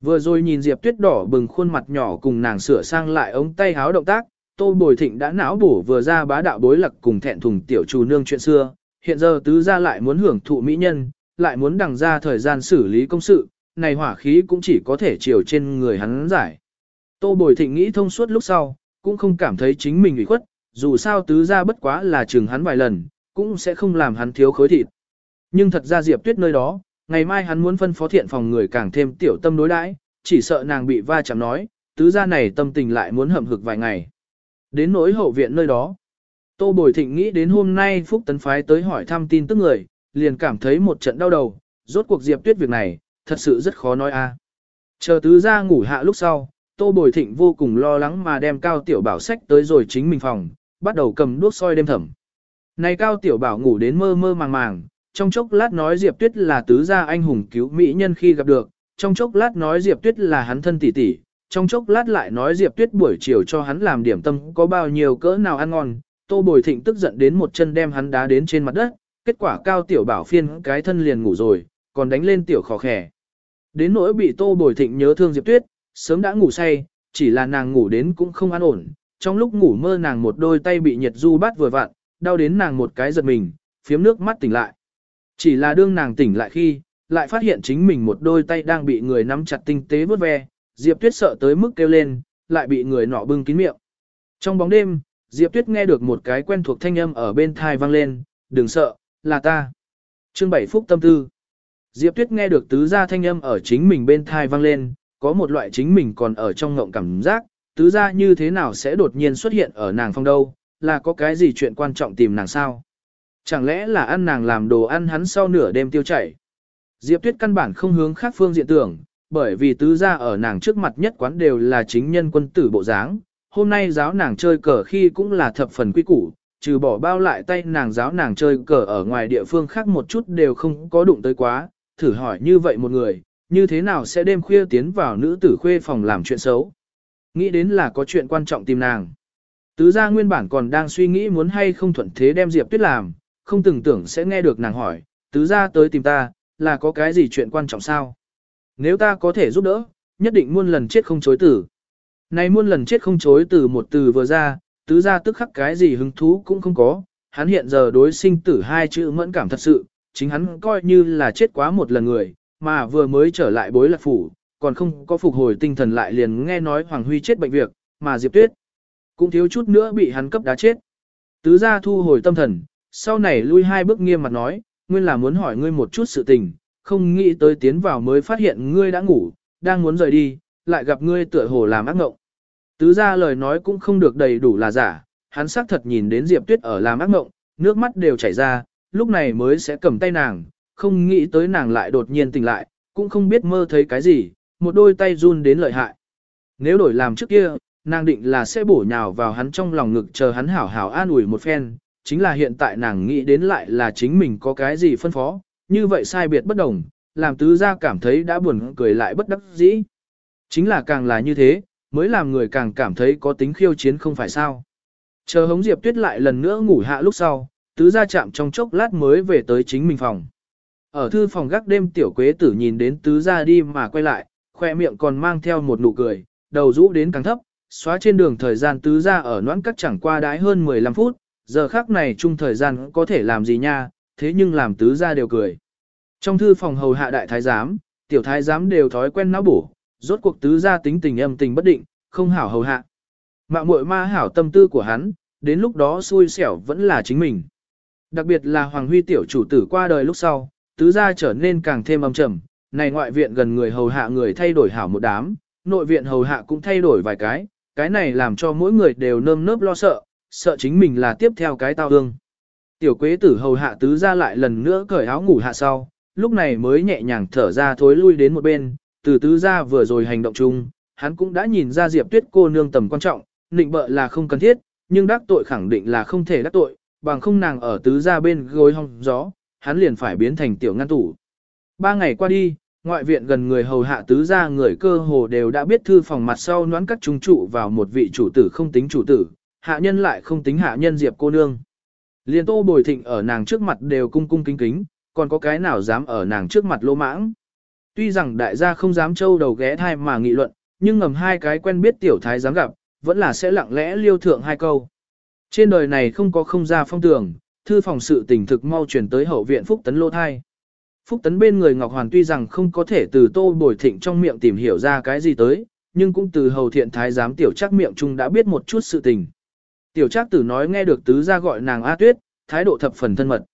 Vừa rồi nhìn Diệp Tuyết đỏ bừng khuôn mặt nhỏ cùng nàng sửa sang lại ống tay háo động tác, Tô Bồi Thịnh đã não bổ vừa ra bá đạo bối lặc cùng thẹn thùng tiểu chủ nương chuyện xưa, hiện giờ tứ gia lại muốn hưởng thụ mỹ nhân, lại muốn đằng ra thời gian xử lý công sự, này hỏa khí cũng chỉ có thể chiều trên người hắn giải. Tô Bồi Thịnh nghĩ thông suốt lúc sau, cũng không cảm thấy chính mình ủy khuất, dù sao tứ gia bất quá là chừng hắn vài lần, cũng sẽ không làm hắn thiếu khối thịt. Nhưng thật ra Diệp Tuyết nơi đó, ngày mai hắn muốn phân phó thiện phòng người càng thêm tiểu tâm đối đãi, chỉ sợ nàng bị va chạm nói, tứ gia này tâm tình lại muốn hậm hực vài ngày. Đến nỗi hậu viện nơi đó, Tô Bồi Thịnh nghĩ đến hôm nay Phúc Tấn Phái tới hỏi thăm tin tức người, liền cảm thấy một trận đau đầu, rốt cuộc Diệp Tuyết việc này, thật sự rất khó nói a. Chờ tứ gia ngủ hạ lúc sau, Tô Bồi Thịnh vô cùng lo lắng mà đem Cao Tiểu Bảo sách tới rồi chính mình phòng, bắt đầu cầm đuốc soi đêm thẩm. Này Cao Tiểu Bảo ngủ đến mơ mơ màng màng, trong chốc lát nói Diệp Tuyết là tứ gia anh hùng cứu mỹ nhân khi gặp được, trong chốc lát nói Diệp Tuyết là hắn thân tỷ tỷ, trong chốc lát lại nói Diệp Tuyết buổi chiều cho hắn làm điểm tâm có bao nhiêu cỡ nào ăn ngon, Tô Bồi Thịnh tức giận đến một chân đem hắn đá đến trên mặt đất, kết quả Cao Tiểu Bảo phiên cái thân liền ngủ rồi, còn đánh lên tiểu khó khẻ. Đến nỗi bị Tô Bồi Thịnh nhớ thương Diệp Tuyết, sớm đã ngủ say, chỉ là nàng ngủ đến cũng không an ổn, trong lúc ngủ mơ nàng một đôi tay bị nhiệt du bắt vừa vặn, đau đến nàng một cái giật mình, phiếm nước mắt tỉnh lại. Chỉ là đương nàng tỉnh lại khi, lại phát hiện chính mình một đôi tay đang bị người nắm chặt tinh tế vớt ve, Diệp Tuyết sợ tới mức kêu lên, lại bị người nọ bưng kín miệng. Trong bóng đêm, Diệp Tuyết nghe được một cái quen thuộc thanh âm ở bên thai vang lên, đừng sợ, là ta. Chương Bảy Phúc Tâm Tư Diệp Tuyết nghe được tứ gia thanh âm ở chính mình bên thai vang lên, có một loại chính mình còn ở trong ngộng cảm giác, tứ gia như thế nào sẽ đột nhiên xuất hiện ở nàng phong đâu, là có cái gì chuyện quan trọng tìm nàng sao? Chẳng lẽ là ăn nàng làm đồ ăn hắn sau nửa đêm tiêu chảy? Diệp Tuyết căn bản không hướng khác phương diện tưởng, bởi vì tứ gia ở nàng trước mặt nhất quán đều là chính nhân quân tử bộ dáng, hôm nay giáo nàng chơi cờ khi cũng là thập phần quy củ, trừ bỏ bao lại tay nàng giáo nàng chơi cờ ở ngoài địa phương khác một chút đều không có đụng tới quá, thử hỏi như vậy một người, như thế nào sẽ đêm khuya tiến vào nữ tử khuê phòng làm chuyện xấu. Nghĩ đến là có chuyện quan trọng tìm nàng. Tứ gia nguyên bản còn đang suy nghĩ muốn hay không thuận thế đem Diệp Tuyết làm, không từng tưởng sẽ nghe được nàng hỏi, tứ gia tới tìm ta, là có cái gì chuyện quan trọng sao? Nếu ta có thể giúp đỡ, nhất định muôn lần chết không chối tử. Này muôn lần chết không chối từ một từ vừa ra, tứ gia tức khắc cái gì hứng thú cũng không có, hắn hiện giờ đối sinh tử hai chữ mẫn cảm thật sự, chính hắn coi như là chết quá một lần người, mà vừa mới trở lại bối lạc phủ, còn không có phục hồi tinh thần lại liền nghe nói Hoàng Huy chết bệnh việc, mà Diệp Tuyết cũng thiếu chút nữa bị hắn cấp đá chết. Tứ gia thu hồi tâm thần, sau này lui hai bước nghiêm mặt nói, nguyên là muốn hỏi ngươi một chút sự tình, không nghĩ tới tiến vào mới phát hiện ngươi đã ngủ, đang muốn rời đi, lại gặp ngươi tựa hồ làm ác mộng. Tứ gia lời nói cũng không được đầy đủ là giả, hắn xác thật nhìn đến Diệp Tuyết ở làm ác mộng, nước mắt đều chảy ra, lúc này mới sẽ cầm tay nàng, không nghĩ tới nàng lại đột nhiên tỉnh lại, cũng không biết mơ thấy cái gì, một đôi tay run đến lợi hại. Nếu đổi làm trước kia, nàng định là sẽ bổ nhào vào hắn trong lòng ngực chờ hắn hảo hảo an ủi một phen, chính là hiện tại nàng nghĩ đến lại là chính mình có cái gì phân phó, như vậy sai biệt bất đồng, làm tứ gia cảm thấy đã buồn cười lại bất đắc dĩ. Chính là càng là như thế, mới làm người càng cảm thấy có tính khiêu chiến không phải sao. Chờ hống Diệp Tuyết lại lần nữa ngủ hạ lúc sau, tứ gia chạm trong chốc lát mới về tới chính mình phòng. Ở thư phòng gác đêm tiểu quế tử nhìn đến tứ gia đi mà quay lại, khoe miệng còn mang theo một nụ cười, đầu rũ đến càng thấp, xóa trên đường thời gian tứ gia ở noãn cắt chẳng qua đái hơn 15 phút, giờ khác này chung thời gian có thể làm gì nha, thế nhưng làm tứ gia đều cười. Trong thư phòng hầu hạ đại thái giám, tiểu thái giám đều thói quen não bổ, rốt cuộc tứ gia tính tình âm tình bất định, không hảo hầu hạ. Mạng muội ma hảo tâm tư của hắn, đến lúc đó xui xẻo vẫn là chính mình. Đặc biệt là Hoàng Huy tiểu chủ tử qua đời lúc sau, tứ gia trở nên càng thêm âm trầm, này ngoại viện gần người hầu hạ người thay đổi hảo một đám, nội viện hầu hạ cũng thay đổi vài cái, cái này làm cho mỗi người đều nơm nớp lo sợ, sợ chính mình là tiếp theo cái tao ương. Tiểu quế tử hầu hạ tứ gia lại lần nữa cởi áo ngủ hạ sau, lúc này mới nhẹ nhàng thở ra thối lui đến một bên, từ tứ gia vừa rồi hành động chung, hắn cũng đã nhìn ra Diệp Tuyết cô nương tầm quan trọng, định bợ là không cần thiết, nhưng đắc tội khẳng định là không thể đắc tội, bằng không nàng ở tứ gia bên gối hong gió, hắn liền phải biến thành tiểu ngăn tủ. Ba ngày qua đi, ngoại viện gần người hầu hạ tứ gia người cơ hồ đều đã biết thư phòng mặt sau noãn các trung trụ vào một vị chủ tử không tính chủ tử, hạ nhân lại không tính hạ nhân Diệp cô nương. Liên tô bồi thịnh ở nàng trước mặt đều cung cung kính kính, còn có cái nào dám ở nàng trước mặt lô mãng. Tuy rằng đại gia không dám trâu đầu ghé thai mà nghị luận, nhưng ngầm hai cái quen biết tiểu thái dám gặp, vẫn là sẽ lặng lẽ liêu thượng hai câu. Trên đời này không có không ra phong tường, thư phòng sự tình thực mau chuyển tới hậu viện Phúc Tấn lô thai. Phúc Tấn bên người Ngọc Hoàn tuy rằng không có thể từ tô bồi thịnh trong miệng tìm hiểu ra cái gì tới, nhưng cũng từ hầu thiện thái giám tiểu Trác miệng chung đã biết một chút sự tình. Tiểu Trác tử nói nghe được tứ gia gọi nàng A Tuyết, thái độ thập phần thân mật.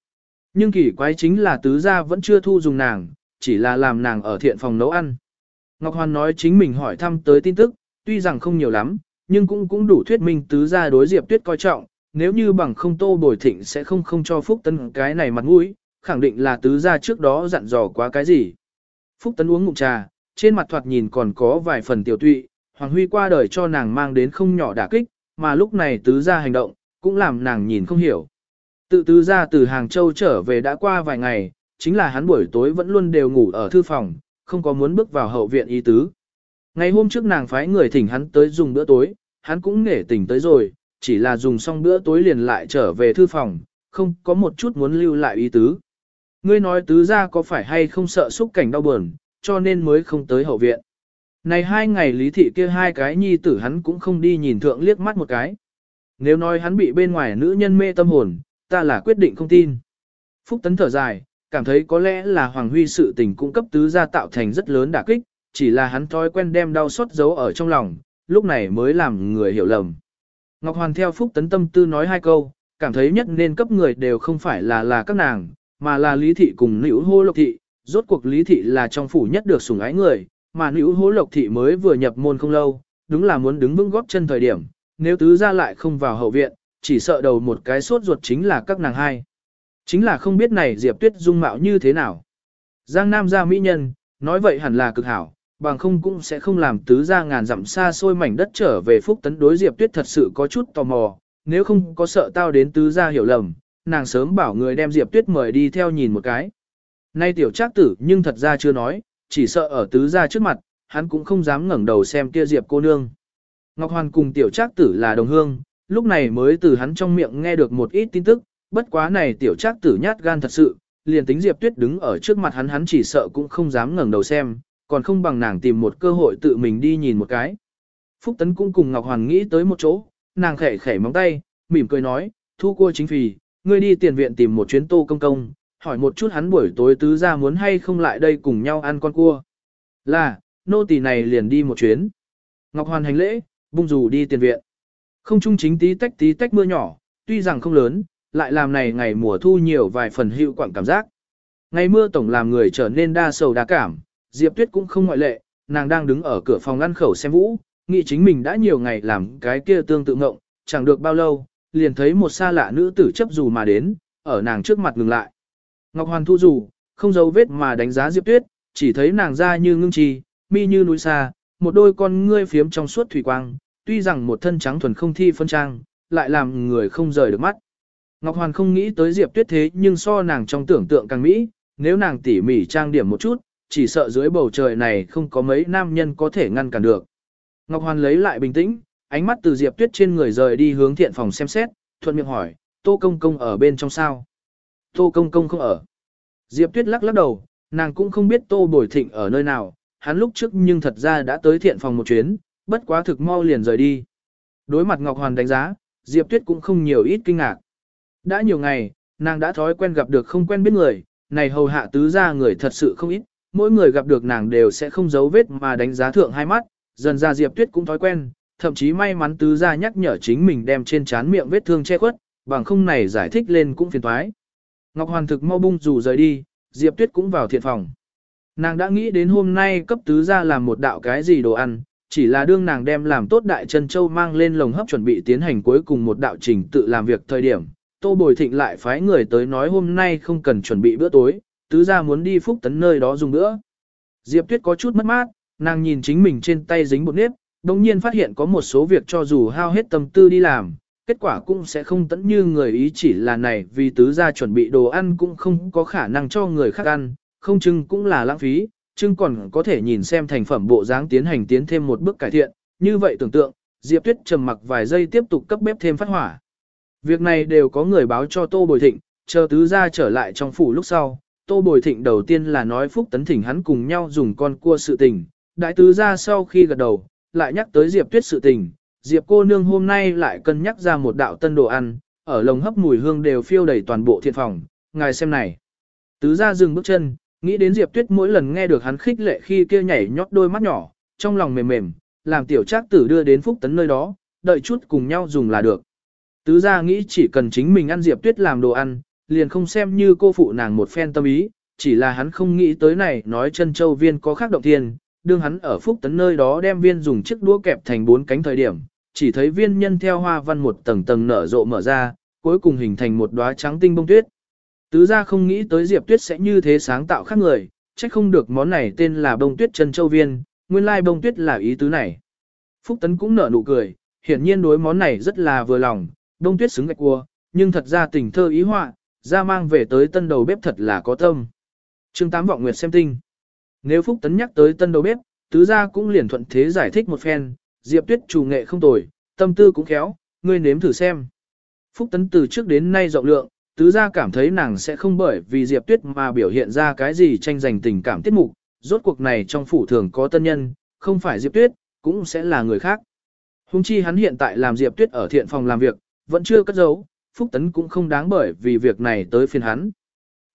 Nhưng kỳ quái chính là tứ gia vẫn chưa thu dùng nàng, chỉ là làm nàng ở thiện phòng nấu ăn. Ngọc Hoàn nói chính mình hỏi thăm tới tin tức, tuy rằng không nhiều lắm, nhưng cũng cũng đủ thuyết minh tứ gia đối Diệp Tuyết coi trọng, nếu như bằng không tô bồi thịnh sẽ không không cho Phúc Tấn cái này mặt mũi, khẳng định là tứ gia trước đó dặn dò quá cái gì. Phúc Tấn uống ngụm trà, trên mặt thoạt nhìn còn có vài phần tiểu tụy, Hoàng Huy qua đời cho nàng mang đến không nhỏ đả kích, mà lúc này tứ gia hành động, cũng làm nàng nhìn không hiểu. Tự tứ gia từ Hàng Châu trở về đã qua vài ngày, chính là hắn buổi tối vẫn luôn đều ngủ ở thư phòng, không có muốn bước vào hậu viện y tứ. Ngày hôm trước nàng phái người thỉnh hắn tới dùng bữa tối, hắn cũng nể tình tới rồi, chỉ là dùng xong bữa tối liền lại trở về thư phòng, không có một chút muốn lưu lại ý tứ. Ngươi nói tứ gia có phải hay không sợ xúc cảnh đau buồn, cho nên mới không tới hậu viện. Này hai ngày lý thị kia hai cái nhi tử hắn cũng không đi nhìn thượng liếc mắt một cái. Nếu nói hắn bị bên ngoài nữ nhân mê tâm hồn, ta là quyết định không tin. Phúc tấn thở dài, cảm thấy có lẽ là Hoàng Huy sự tình cung cấp tứ gia tạo thành rất lớn đả kích, chỉ là hắn thói quen đem đau xót giấu ở trong lòng, lúc này mới làm người hiểu lầm. Ngọc Hoàn theo Phúc Tấn tâm tư nói hai câu, cảm thấy nhất nên cấp người đều không phải là là các nàng, mà là Lý Thị cùng Nữ Hô Lộc Thị, rốt cuộc Lý Thị là trong phủ nhất được sủng ái người, mà Nữ Hô Lộc Thị mới vừa nhập môn không lâu, đúng là muốn đứng vững góp chân thời điểm, nếu tứ gia lại không vào hậu viện, chỉ sợ đầu một cái sốt ruột chính là các nàng hai. Chính là không biết này Diệp Tuyết dung mạo như thế nào. Giang Nam gia mỹ nhân, nói vậy hẳn là cực hảo, bằng không cũng sẽ không làm tứ ra ngàn dặm xa xôi mảnh đất trở về Phúc Tấn đối Diệp Tuyết thật sự có chút tò mò, nếu không có sợ tao đến tứ ra hiểu lầm, nàng sớm bảo người đem Diệp Tuyết mời đi theo nhìn một cái. Nay tiểu trác tử nhưng thật ra chưa nói, chỉ sợ ở tứ ra trước mặt, hắn cũng không dám ngẩng đầu xem kia Diệp cô nương. Ngọc Hoàn cùng tiểu trác tử là đồng hương, lúc này mới từ hắn trong miệng nghe được một ít tin tức, bất quá này tiểu trác tử nhát gan thật sự, liền tính Diệp Tuyết đứng ở trước mặt hắn hắn chỉ sợ cũng không dám ngẩng đầu xem, còn không bằng nàng tìm một cơ hội tự mình đi nhìn một cái. Phúc Tấn cũng cùng Ngọc Hoàn nghĩ tới một chỗ, nàng khẽ khẽ móng tay, mỉm cười nói, thu cua chính phì, ngươi đi tiền viện tìm một chuyến tô công công, hỏi một chút hắn buổi tối tứ ra muốn hay không lại đây cùng nhau ăn con cua. Là, nô tỳ này liền đi một chuyến. Ngọc Hoàn hành lễ, bung dù đi tiền viện. Không trung chính tí tách tí tách mưa nhỏ, tuy rằng không lớn, lại làm này ngày mùa thu nhiều vài phần hữu quảng cảm giác. Ngày mưa tổng làm người trở nên đa sầu đa cảm, Diệp Tuyết cũng không ngoại lệ, nàng đang đứng ở cửa phòng ngăn khẩu xem vũ, nghĩ chính mình đã nhiều ngày làm cái kia tương tự ngộng, chẳng được bao lâu, liền thấy một xa lạ nữ tử chấp dù mà đến, ở nàng trước mặt ngừng lại. Ngọc Hoàn thu dù, không giấu vết mà đánh giá Diệp Tuyết, chỉ thấy nàng da như ngưng trì, mi như núi xa, một đôi con ngươi phiếm trong suốt thủy quang, tuy rằng một thân trắng thuần không thi phân trang, lại làm người không rời được mắt. Ngọc Hoàn không nghĩ tới Diệp Tuyết thế nhưng so nàng trong tưởng tượng càng mỹ, nếu nàng tỉ mỉ trang điểm một chút, chỉ sợ dưới bầu trời này không có mấy nam nhân có thể ngăn cản được. Ngọc Hoàn lấy lại bình tĩnh, ánh mắt từ Diệp Tuyết trên người rời đi hướng thiện phòng xem xét, thuận miệng hỏi, Tô Công Công ở bên trong sao? Tô Công Công không ở. Diệp Tuyết lắc lắc đầu, nàng cũng không biết Tô Bồi Thịnh ở nơi nào, hắn lúc trước nhưng thật ra đã tới thiện phòng một chuyến, bất quá thực mau liền rời đi. Đối mặt Ngọc Hoàn đánh giá, Diệp Tuyết cũng không nhiều ít kinh ngạc. Đã nhiều ngày, nàng đã thói quen gặp được không quen biết người, này hầu hạ tứ ra người thật sự không ít, mỗi người gặp được nàng đều sẽ không giấu vết mà đánh giá thượng hai mắt, dần ra Diệp Tuyết cũng thói quen, thậm chí may mắn tứ gia nhắc nhở chính mình đem trên trán miệng vết thương che khuất, bằng không này giải thích lên cũng phiền toái. Ngọc Hoàn thực mau bung dù rời đi, Diệp Tuyết cũng vào thiện phòng. Nàng đã nghĩ đến hôm nay cấp tứ gia làm một đạo cái gì đồ ăn, chỉ là đương nàng đem làm tốt đại chân châu mang lên lồng hấp chuẩn bị tiến hành cuối cùng một đạo trình tự làm việc thời điểm. Tô Bồi Thịnh lại phái người tới nói hôm nay không cần chuẩn bị bữa tối, tứ gia muốn đi phúc tấn nơi đó dùng nữa. Diệp Tuyết có chút mất mát, nàng nhìn chính mình trên tay dính bột nếp, đồng nhiên phát hiện có một số việc cho dù hao hết tâm tư đi làm, kết quả cũng sẽ không tẫn như người ý chỉ là này vì tứ gia chuẩn bị đồ ăn cũng không có khả năng cho người khác ăn, không chừng cũng là lãng phí, chừng còn có thể nhìn xem thành phẩm bộ dáng tiến hành tiến thêm một bước cải thiện, như vậy tưởng tượng, Diệp Tuyết trầm mặc vài giây tiếp tục cấp bếp thêm phát hỏa. Việc này đều có người báo cho Tô Bồi Thịnh, chờ tứ gia trở lại trong phủ lúc sau, Tô Bồi Thịnh đầu tiên là nói Phúc Tấn Thỉnh hắn cùng nhau dùng con cua sự tình, đại tứ gia sau khi gật đầu, lại nhắc tới Diệp Tuyết sự tình, Diệp cô nương hôm nay lại cân nhắc ra một đạo tân đồ ăn, ở lồng hấp mùi hương đều phiêu đầy toàn bộ thiện phòng, ngài xem này. Tứ gia dừng bước chân, nghĩ đến Diệp Tuyết mỗi lần nghe được hắn khích lệ khi kia nhảy nhót đôi mắt nhỏ, trong lòng mềm mềm, làm tiểu trác tử đưa đến Phúc Tấn nơi đó, đợi chút cùng nhau dùng là được. Tứ gia nghĩ chỉ cần chính mình ăn Diệp Tuyết làm đồ ăn, liền không xem như cô phụ nàng một phen tâm ý, chỉ là hắn không nghĩ tới này nói chân châu viên có khác động thiên, đương hắn ở Phúc Tấn nơi đó đem viên dùng chiếc đũa kẹp thành bốn cánh thời điểm, chỉ thấy viên nhân theo hoa văn một tầng tầng nở rộ mở ra, cuối cùng hình thành một đóa trắng tinh bông tuyết. Tứ gia không nghĩ tới Diệp Tuyết sẽ như thế sáng tạo khác người, chắc không được món này tên là bông tuyết chân châu viên, nguyên lai bông tuyết là ý tứ này. Phúc Tấn cũng nở nụ cười, hiển nhiên đối món này rất là vừa lòng, bông tuyết xứng gạch cua, nhưng thật ra tình thơ ý họa, ra mang về tới tân đầu bếp thật là có tâm. Trương Tám Vọng Nguyệt xem tinh. Nếu Phúc Tấn nhắc tới tân đầu bếp, tứ gia cũng liền thuận thế giải thích một phen, Diệp Tuyết chủ nghệ không tồi, tâm tư cũng khéo, ngươi nếm thử xem. Phúc Tấn từ trước đến nay rộng lượng, tứ gia cảm thấy nàng sẽ không bởi vì Diệp Tuyết mà biểu hiện ra cái gì tranh giành tình cảm tiết mục, rốt cuộc này trong phủ thường có tân nhân, không phải Diệp Tuyết, cũng sẽ là người khác. Hùng chi hắn hiện tại làm Diệp Tuyết ở thiện phòng làm việc, vẫn chưa cất giấu, Phúc Tấn cũng không đáng bởi vì việc này tới phiền hắn.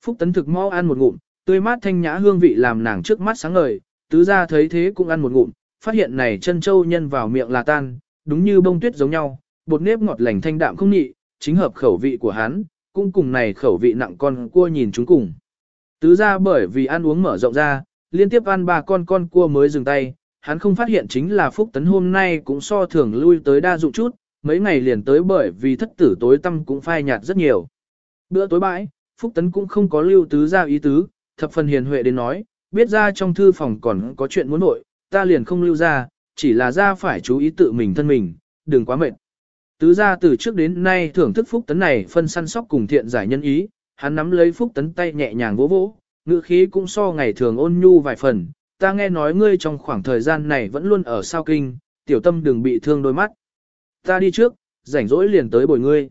Phúc Tấn thực mau ăn một ngụm, tươi mát thanh nhã hương vị làm nàng trước mắt sáng ngời, tứ gia thấy thế cũng ăn một ngụm, phát hiện này chân châu nhân vào miệng là tan, đúng như bông tuyết giống nhau, bột nếp ngọt lành thanh đạm không nhị, chính hợp khẩu vị của hắn, cũng cùng này khẩu vị nặng con cua nhìn chúng cùng. Tứ gia bởi vì ăn uống mở rộng ra, liên tiếp ăn ba con con cua mới dừng tay, hắn không phát hiện chính là Phúc Tấn hôm nay cũng so thường lui tới đa dụng chút, mấy ngày liền tới bởi vì thất tử tối tâm cũng phai nhạt rất nhiều. Bữa tối bãi, Phúc Tấn cũng không có lưu tứ ra ý tứ, thập phần hiền huệ đến nói, biết ra trong thư phòng còn có chuyện muốn nội, ta liền không lưu ra, chỉ là ra phải chú ý tự mình thân mình, đừng quá mệt. Tứ gia từ trước đến nay thưởng thức phúc tấn này phân săn sóc cùng thiện giải nhân ý, hắn nắm lấy phúc tấn tay nhẹ nhàng vỗ vỗ, ngữ khí cũng so ngày thường ôn nhu vài phần, ta nghe nói ngươi trong khoảng thời gian này vẫn luôn ở sao kinh, tiểu tâm đừng bị thương đôi mắt. Ta đi trước, rảnh rỗi liền tới bồi ngươi.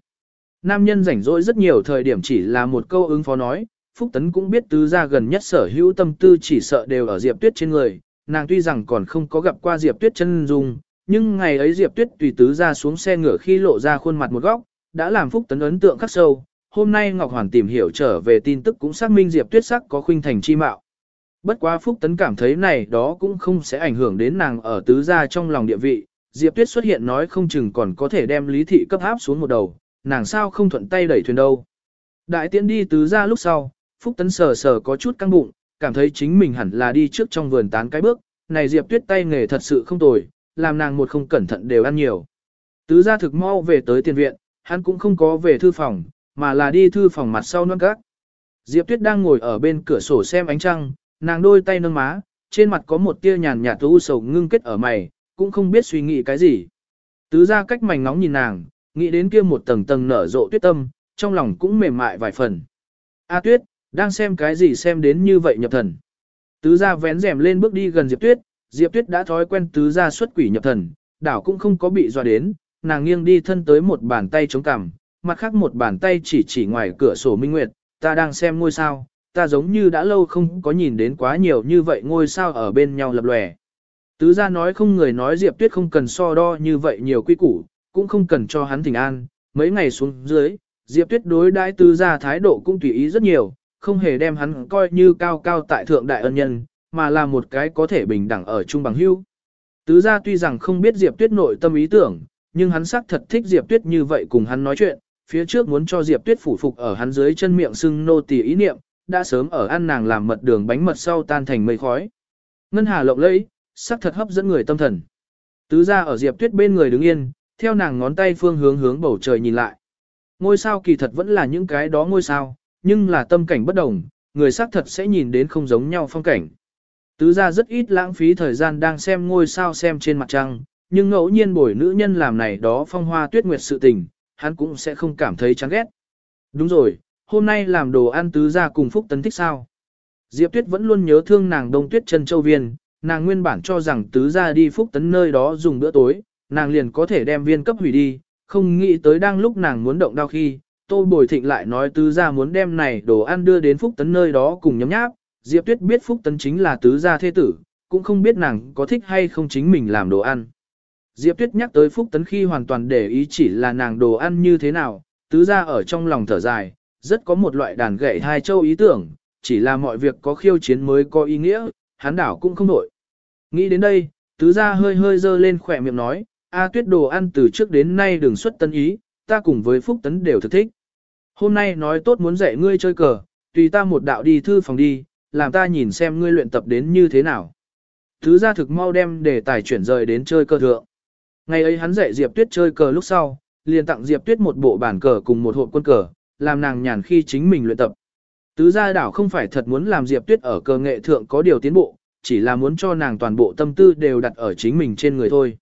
Nam nhân rảnh rỗi rất nhiều thời điểm chỉ là một câu ứng phó nói, Phúc Tấn cũng biết tứ gia gần nhất sở hữu tâm tư chỉ sợ đều ở Diệp Tuyết trên người, nàng tuy rằng còn không có gặp qua Diệp Tuyết chân dung, nhưng ngày ấy Diệp Tuyết tùy tứ ra xuống xe ngựa khi lộ ra khuôn mặt một góc, đã làm Phúc Tấn ấn tượng khắc sâu. Hôm nay Ngọc Hoàn tìm hiểu trở về tin tức cũng xác minh Diệp Tuyết sắc có khuynh thành chi mạo. Bất quá Phúc Tấn cảm thấy này đó cũng không sẽ ảnh hưởng đến nàng ở tứ gia trong lòng địa vị. Diệp Tuyết xuất hiện nói không chừng còn có thể đem lý thị cấp áp xuống một đầu, nàng sao không thuận tay đẩy thuyền đâu. Đại tiễn đi tứ gia lúc sau, Phúc Tấn sờ sờ có chút căng bụng, cảm thấy chính mình hẳn là đi trước trong vườn tán cái bước, này Diệp Tuyết tay nghề thật sự không tồi, làm nàng một không cẩn thận đều ăn nhiều. Tứ gia thực mau về tới tiền viện, hắn cũng không có về thư phòng, mà là đi thư phòng mặt sau non gác. Diệp Tuyết đang ngồi ở bên cửa sổ xem ánh trăng, nàng đôi tay nâng má, trên mặt có một tia nhàn nhạt u sầu ngưng kết ở mày, cũng không biết suy nghĩ cái gì. Tứ gia cách mảnh ngóng nhìn nàng, nghĩ đến kia một tầng tầng nở rộ tuyết tâm, trong lòng cũng mềm mại vài phần. A Tuyết, đang xem cái gì xem đến như vậy nhập thần. Tứ gia vén rèm lên bước đi gần Diệp Tuyết, Diệp Tuyết đã thói quen tứ gia xuất quỷ nhập thần, đảo cũng không có bị dọa đến, nàng nghiêng đi thân tới một bàn tay chống cằm, mặt khác một bàn tay chỉ chỉ ngoài cửa sổ minh nguyệt, ta đang xem ngôi sao, ta giống như đã lâu không có nhìn đến quá nhiều như vậy ngôi sao ở bên nhau lập lòe. Tứ gia nói không người nói Diệp Tuyết không cần so đo như vậy nhiều quy củ, cũng không cần cho hắn thỉnh an, mấy ngày xuống dưới, Diệp Tuyết đối đãi tứ gia thái độ cũng tùy ý rất nhiều, không hề đem hắn coi như cao cao tại thượng đại ân nhân, mà là một cái có thể bình đẳng ở chung bằng hữu. Tứ gia tuy rằng không biết Diệp Tuyết nội tâm ý tưởng, nhưng hắn xác thật thích Diệp Tuyết như vậy cùng hắn nói chuyện, phía trước muốn cho Diệp Tuyết phủ phục ở hắn dưới chân miệng sưng nô tỳ ý niệm, đã sớm ở ăn nàng làm mật đường bánh mật sau tan thành mây khói. Ngân hà lộng lẫy, sắc thật hấp dẫn người tâm thần. Tứ gia ở Diệp Tuyết bên người đứng yên, theo nàng ngón tay phương hướng hướng bầu trời nhìn lại. Ngôi sao kỳ thật vẫn là những cái đó ngôi sao, nhưng là tâm cảnh bất đồng, người xác thật sẽ nhìn đến không giống nhau phong cảnh. Tứ gia rất ít lãng phí thời gian đang xem ngôi sao xem trên mặt trăng, nhưng ngẫu nhiên bổi nữ nhân làm này đó phong hoa tuyết nguyệt sự tình, hắn cũng sẽ không cảm thấy chán ghét. Đúng rồi, hôm nay làm đồ ăn tứ gia cùng Phúc Tấn thích sao. Diệp Tuyết vẫn luôn nhớ thương nàng đông tuyết chân châu viên, nàng nguyên bản cho rằng tứ gia đi Phúc Tấn nơi đó dùng bữa tối, nàng liền có thể đem viên cấp hủy đi, không nghĩ tới đang lúc nàng muốn động đau khi, Tô Bồi Thịnh lại nói tứ gia muốn đem này đồ ăn đưa đến Phúc Tấn nơi đó cùng nhấm nháp, Diệp Tuyết biết Phúc Tấn chính là tứ gia thế tử, cũng không biết nàng có thích hay không chính mình làm đồ ăn. Diệp Tuyết nhắc tới Phúc Tấn khi hoàn toàn để ý chỉ là nàng đồ ăn như thế nào, tứ gia ở trong lòng thở dài, rất có một loại đàn gậy hai châu ý tưởng, chỉ là mọi việc có khiêu chiến mới có ý nghĩa, hắn đảo cũng không nổi. Nghĩ đến đây, tứ gia hơi hơi dơ lên khỏe miệng nói, A Tuyết đồ ăn từ trước đến nay đừng xuất tân ý, ta cùng với Phúc Tấn đều thực thích. Hôm nay nói tốt muốn dạy ngươi chơi cờ, tùy ta một đạo đi thư phòng đi, làm ta nhìn xem ngươi luyện tập đến như thế nào. Thứ gia thực mau đem để tài chuyển rời đến chơi cờ thượng. Ngày ấy hắn dạy Diệp Tuyết chơi cờ lúc sau, liền tặng Diệp Tuyết một bộ bản cờ cùng một hộp quân cờ, làm nàng nhàn khi chính mình luyện tập. Tứ gia đảo không phải thật muốn làm Diệp Tuyết ở cờ nghệ thượng có điều tiến bộ, chỉ là muốn cho nàng toàn bộ tâm tư đều đặt ở chính mình trên người thôi.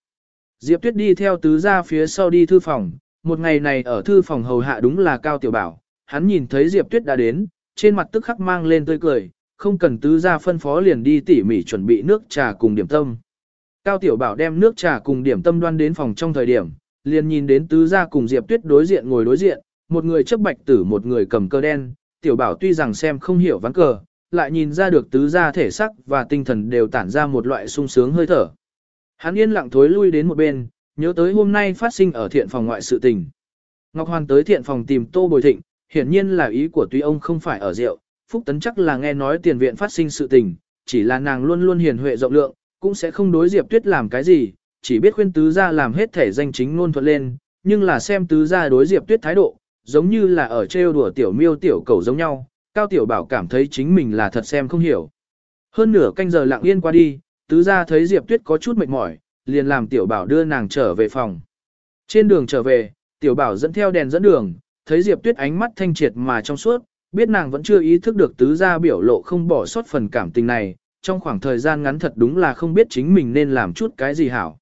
Diệp Tuyết đi theo tứ gia phía sau đi thư phòng, một ngày này ở thư phòng hầu hạ đúng là Cao Tiểu Bảo, hắn nhìn thấy Diệp Tuyết đã đến, trên mặt tức khắc mang lên tươi cười, không cần tứ gia phân phó liền đi tỉ mỉ chuẩn bị nước trà cùng điểm tâm. Cao Tiểu Bảo đem nước trà cùng điểm tâm đoan đến phòng trong thời điểm, liền nhìn đến tứ gia cùng Diệp Tuyết đối diện ngồi đối diện, một người chấp bạch tử một người cầm cơ đen, Tiểu Bảo tuy rằng xem không hiểu ván cờ, lại nhìn ra được tứ gia thể sắc và tinh thần đều tản ra một loại sung sướng hơi thở. Hắn yên lặng thối lui đến một bên, nhớ tới hôm nay phát sinh ở thiện phòng ngoại sự tình. Ngọc Hoàn tới thiện phòng tìm Tô Bồi Thịnh, hiển nhiên là ý của tuy ông không phải ở rượu, Phúc Tấn chắc là nghe nói tiền viện phát sinh sự tình, chỉ là nàng luôn luôn hiền huệ rộng lượng, cũng sẽ không đối Diệp Tuyết làm cái gì, chỉ biết khuyên tứ gia làm hết thể danh chính ngôn thuận lên, nhưng là xem tứ gia đối Diệp Tuyết thái độ, giống như là ở trêu đùa tiểu miêu tiểu cầu giống nhau, Cao Tiểu Bảo cảm thấy chính mình là thật xem không hiểu. Hơn nửa canh giờ lặng yên qua đi, tứ gia thấy Diệp Tuyết có chút mệt mỏi, liền làm Tiểu Bảo đưa nàng trở về phòng. Trên đường trở về, Tiểu Bảo dẫn theo đèn dẫn đường, thấy Diệp Tuyết ánh mắt thanh triệt mà trong suốt, biết nàng vẫn chưa ý thức được tứ gia biểu lộ không bỏ sót phần cảm tình này, trong khoảng thời gian ngắn thật đúng là không biết chính mình nên làm chút cái gì hảo.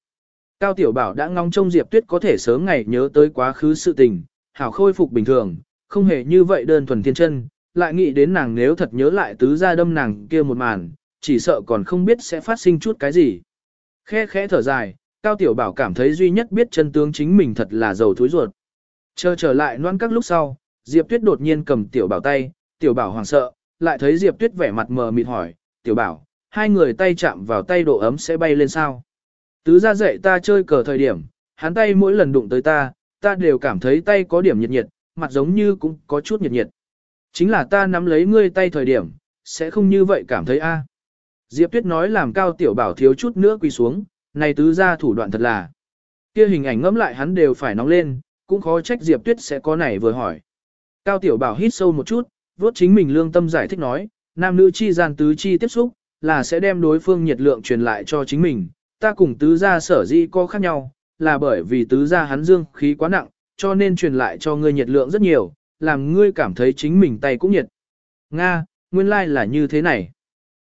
Cao Tiểu Bảo đã ngóng trông Diệp Tuyết có thể sớm ngày nhớ tới quá khứ sự tình, hảo khôi phục bình thường, không hề như vậy đơn thuần thiên chân, lại nghĩ đến nàng nếu thật nhớ lại tứ gia đâm nàng kia một màn, chỉ sợ còn không biết sẽ phát sinh chút cái gì. khẽ khẽ thở dài, Cao Tiểu Bảo cảm thấy duy nhất biết chân tướng chính mình thật là giàu thối ruột. Chờ trở lại noan các lúc sau, Diệp Tuyết đột nhiên cầm Tiểu Bảo tay, Tiểu Bảo hoảng sợ, lại thấy Diệp Tuyết vẻ mặt mờ mịt hỏi, Tiểu Bảo, hai người tay chạm vào tay độ ấm sẽ bay lên sao? Tứ ra dạy ta chơi cờ thời điểm, hắn tay mỗi lần đụng tới ta, ta đều cảm thấy tay có điểm nhiệt nhiệt, mặt giống như cũng có chút nhiệt nhiệt. Chính là ta nắm lấy ngươi tay thời điểm, sẽ không như vậy cảm thấy a. Diệp Tuyết nói làm cao tiểu bảo thiếu chút nữa quỳ xuống, này tứ ra thủ đoạn thật là. Kia hình ảnh ngẫm lại hắn đều phải nóng lên, cũng khó trách Diệp Tuyết sẽ có này vừa hỏi. Cao tiểu bảo hít sâu một chút, vốt chính mình lương tâm giải thích nói, nam nữ chi gian tứ chi tiếp xúc, là sẽ đem đối phương nhiệt lượng truyền lại cho chính mình. Ta cùng tứ gia sở di có khác nhau, là bởi vì tứ gia hắn dương khí quá nặng, cho nên truyền lại cho ngươi nhiệt lượng rất nhiều, làm ngươi cảm thấy chính mình tay cũng nhiệt. Nga, nguyên lai like là như thế này.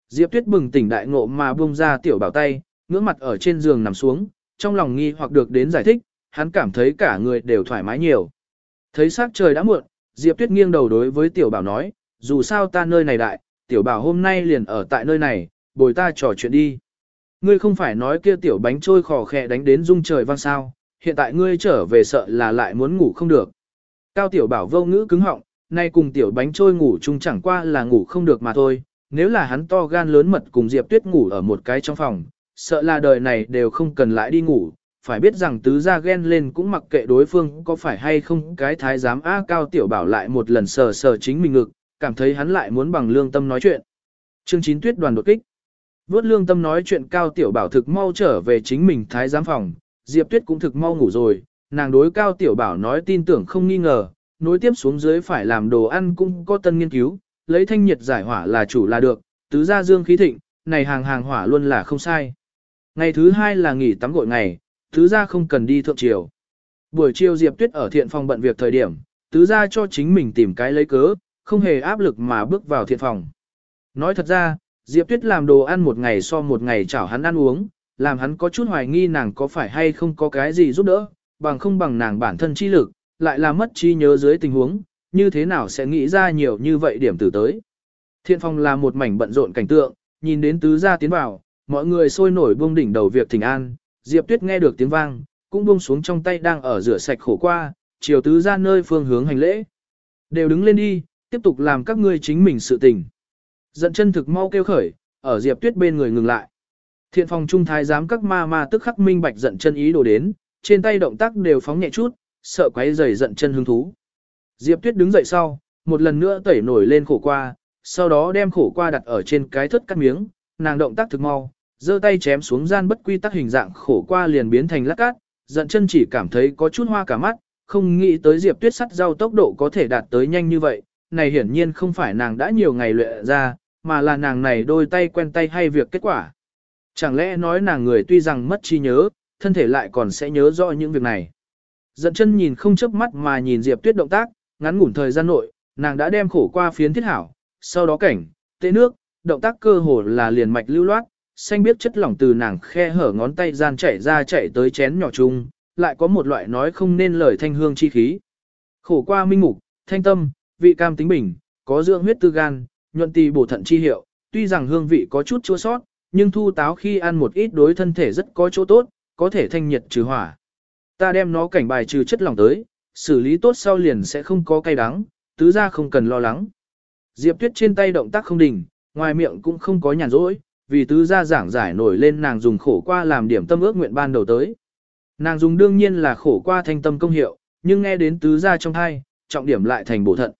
Diệp Tuyết bừng tỉnh đại ngộ mà buông ra tiểu bảo tay, ngưỡng mặt ở trên giường nằm xuống, trong lòng nghi hoặc được đến giải thích, hắn cảm thấy cả người đều thoải mái nhiều. Thấy sắc trời đã muộn, Diệp Tuyết nghiêng đầu đối với tiểu bảo nói, dù sao ta nơi này đại, tiểu bảo hôm nay liền ở tại nơi này, bồi ta trò chuyện đi. Ngươi không phải nói kia tiểu bánh trôi khò khè đánh đến rung trời vang sao, hiện tại ngươi trở về sợ là lại muốn ngủ không được. Cao tiểu bảo vô ngữ cứng họng, nay cùng tiểu bánh trôi ngủ chung chẳng qua là ngủ không được mà thôi, nếu là hắn to gan lớn mật cùng Diệp Tuyết ngủ ở một cái trong phòng, sợ là đời này đều không cần lại đi ngủ, phải biết rằng tứ gia ghen lên cũng mặc kệ đối phương có phải hay không cái thái giám á cao tiểu bảo lại một lần sờ sờ chính mình ngực, cảm thấy hắn lại muốn bằng lương tâm nói chuyện. Chương chín tuyết đoàn đột kích. Vốt lương tâm nói chuyện cao tiểu bảo thực mau trở về chính mình thái giám phòng, Diệp Tuyết cũng thực mau ngủ rồi, nàng đối cao tiểu bảo nói tin tưởng không nghi ngờ, nối tiếp xuống dưới phải làm đồ ăn cũng có tân nghiên cứu, lấy thanh nhiệt giải hỏa là chủ là được, tứ gia dương khí thịnh, này hàng hàng hỏa luôn là không sai. Ngày thứ hai là nghỉ tắm gội ngày, tứ gia không cần đi thượng triều. Buổi chiều Diệp Tuyết ở thiện phòng bận việc thời điểm, tứ gia cho chính mình tìm cái lấy cớ, không hề áp lực mà bước vào thiện phòng. Nói thật ra, Diệp Tuyết làm đồ ăn một ngày so một ngày chảo hắn ăn uống, làm hắn có chút hoài nghi nàng có phải hay không có cái gì giúp đỡ, bằng không bằng nàng bản thân chi lực, lại là mất trí nhớ dưới tình huống, như thế nào sẽ nghĩ ra nhiều như vậy điểm từ tới. Thiện phòng là một mảnh bận rộn cảnh tượng, nhìn đến tứ gia tiến vào, mọi người sôi nổi buông đỉnh đầu việc thỉnh an, Diệp Tuyết nghe được tiếng vang, cũng buông xuống trong tay đang ở rửa sạch khổ qua, chiều tứ gia nơi phương hướng hành lễ. Đều đứng lên đi, tiếp tục làm các ngươi chính mình sự tình. Giận chân thực mau kêu khởi, ở Diệp Tuyết bên người ngừng lại. Thiện phòng trung thái giám các ma ma tức khắc minh bạch giận chân ý đồ đến, trên tay động tác đều phóng nhẹ chút, sợ quấy rầy giận chân hứng thú. Diệp Tuyết đứng dậy sau, một lần nữa tẩy nổi lên khổ qua, sau đó đem khổ qua đặt ở trên cái thất cắt miếng, nàng động tác thực mau, giơ tay chém xuống gian bất quy tắc hình dạng khổ qua liền biến thành lát cát, giận chân chỉ cảm thấy có chút hoa cả mắt, không nghĩ tới Diệp Tuyết sắt rau tốc độ có thể đạt tới nhanh như vậy, này hiển nhiên không phải nàng đã nhiều ngày luyện ra, mà là nàng này đôi tay quen tay hay việc kết quả. Chẳng lẽ nói nàng người tuy rằng mất trí nhớ, thân thể lại còn sẽ nhớ rõ những việc này. Dận chân nhìn không chớp mắt mà nhìn Diệp Tuyết động tác, ngắn ngủn thời gian nội, nàng đã đem khổ qua phiến thiết hảo, sau đó cảnh, tê nước, động tác cơ hồ là liền mạch lưu loát, xanh biết chất lỏng từ nàng khe hở ngón tay gian chảy ra chạy tới chén nhỏ chung, lại có một loại nói không nên lời thanh hương chi khí. Khổ qua minh mục, thanh tâm, vị cam tính bình, có dưỡng huyết tư gan, nhuận tỳ bổ thận chi hiệu, tuy rằng hương vị có chút chua sót, nhưng thu táo khi ăn một ít đối thân thể rất có chỗ tốt, có thể thanh nhiệt trừ hỏa. Ta đem nó cảnh bài trừ chất lỏng tới, xử lý tốt sau liền sẽ không có cay đắng, tứ ra không cần lo lắng. Diệp Tuyết trên tay động tác không đình, ngoài miệng cũng không có nhàn rỗi, vì tứ ra giảng giải nổi lên nàng dùng khổ qua làm điểm tâm ước nguyện ban đầu tới. Nàng dùng đương nhiên là khổ qua thanh tâm công hiệu, nhưng nghe đến tứ ra trong thai, trọng điểm lại thành bổ thận.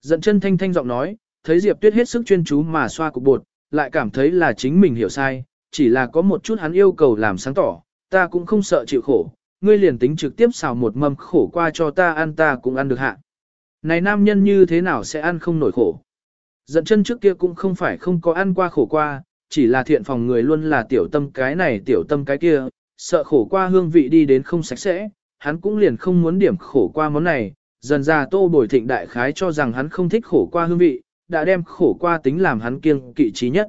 Giận chân thanh thanh giọng nói, thấy Diệp Tuyết hết sức chuyên chú mà xoa cục bột, lại cảm thấy là chính mình hiểu sai, chỉ là có một chút hắn yêu cầu làm sáng tỏ, ta cũng không sợ chịu khổ, ngươi liền tính trực tiếp xào một mâm khổ qua cho ta ăn ta cũng ăn được hạ. Này nam nhân như thế nào sẽ ăn không nổi khổ? Dận chân trước kia cũng không phải không có ăn qua khổ qua, chỉ là thiện phòng người luôn là tiểu tâm cái này tiểu tâm cái kia, sợ khổ qua hương vị đi đến không sạch sẽ, hắn cũng liền không muốn điểm khổ qua món này, dần ra tô bồi thịnh đại khái cho rằng hắn không thích khổ qua hương vị, đã đem khổ qua tính làm hắn kiêng kỵ trí nhất.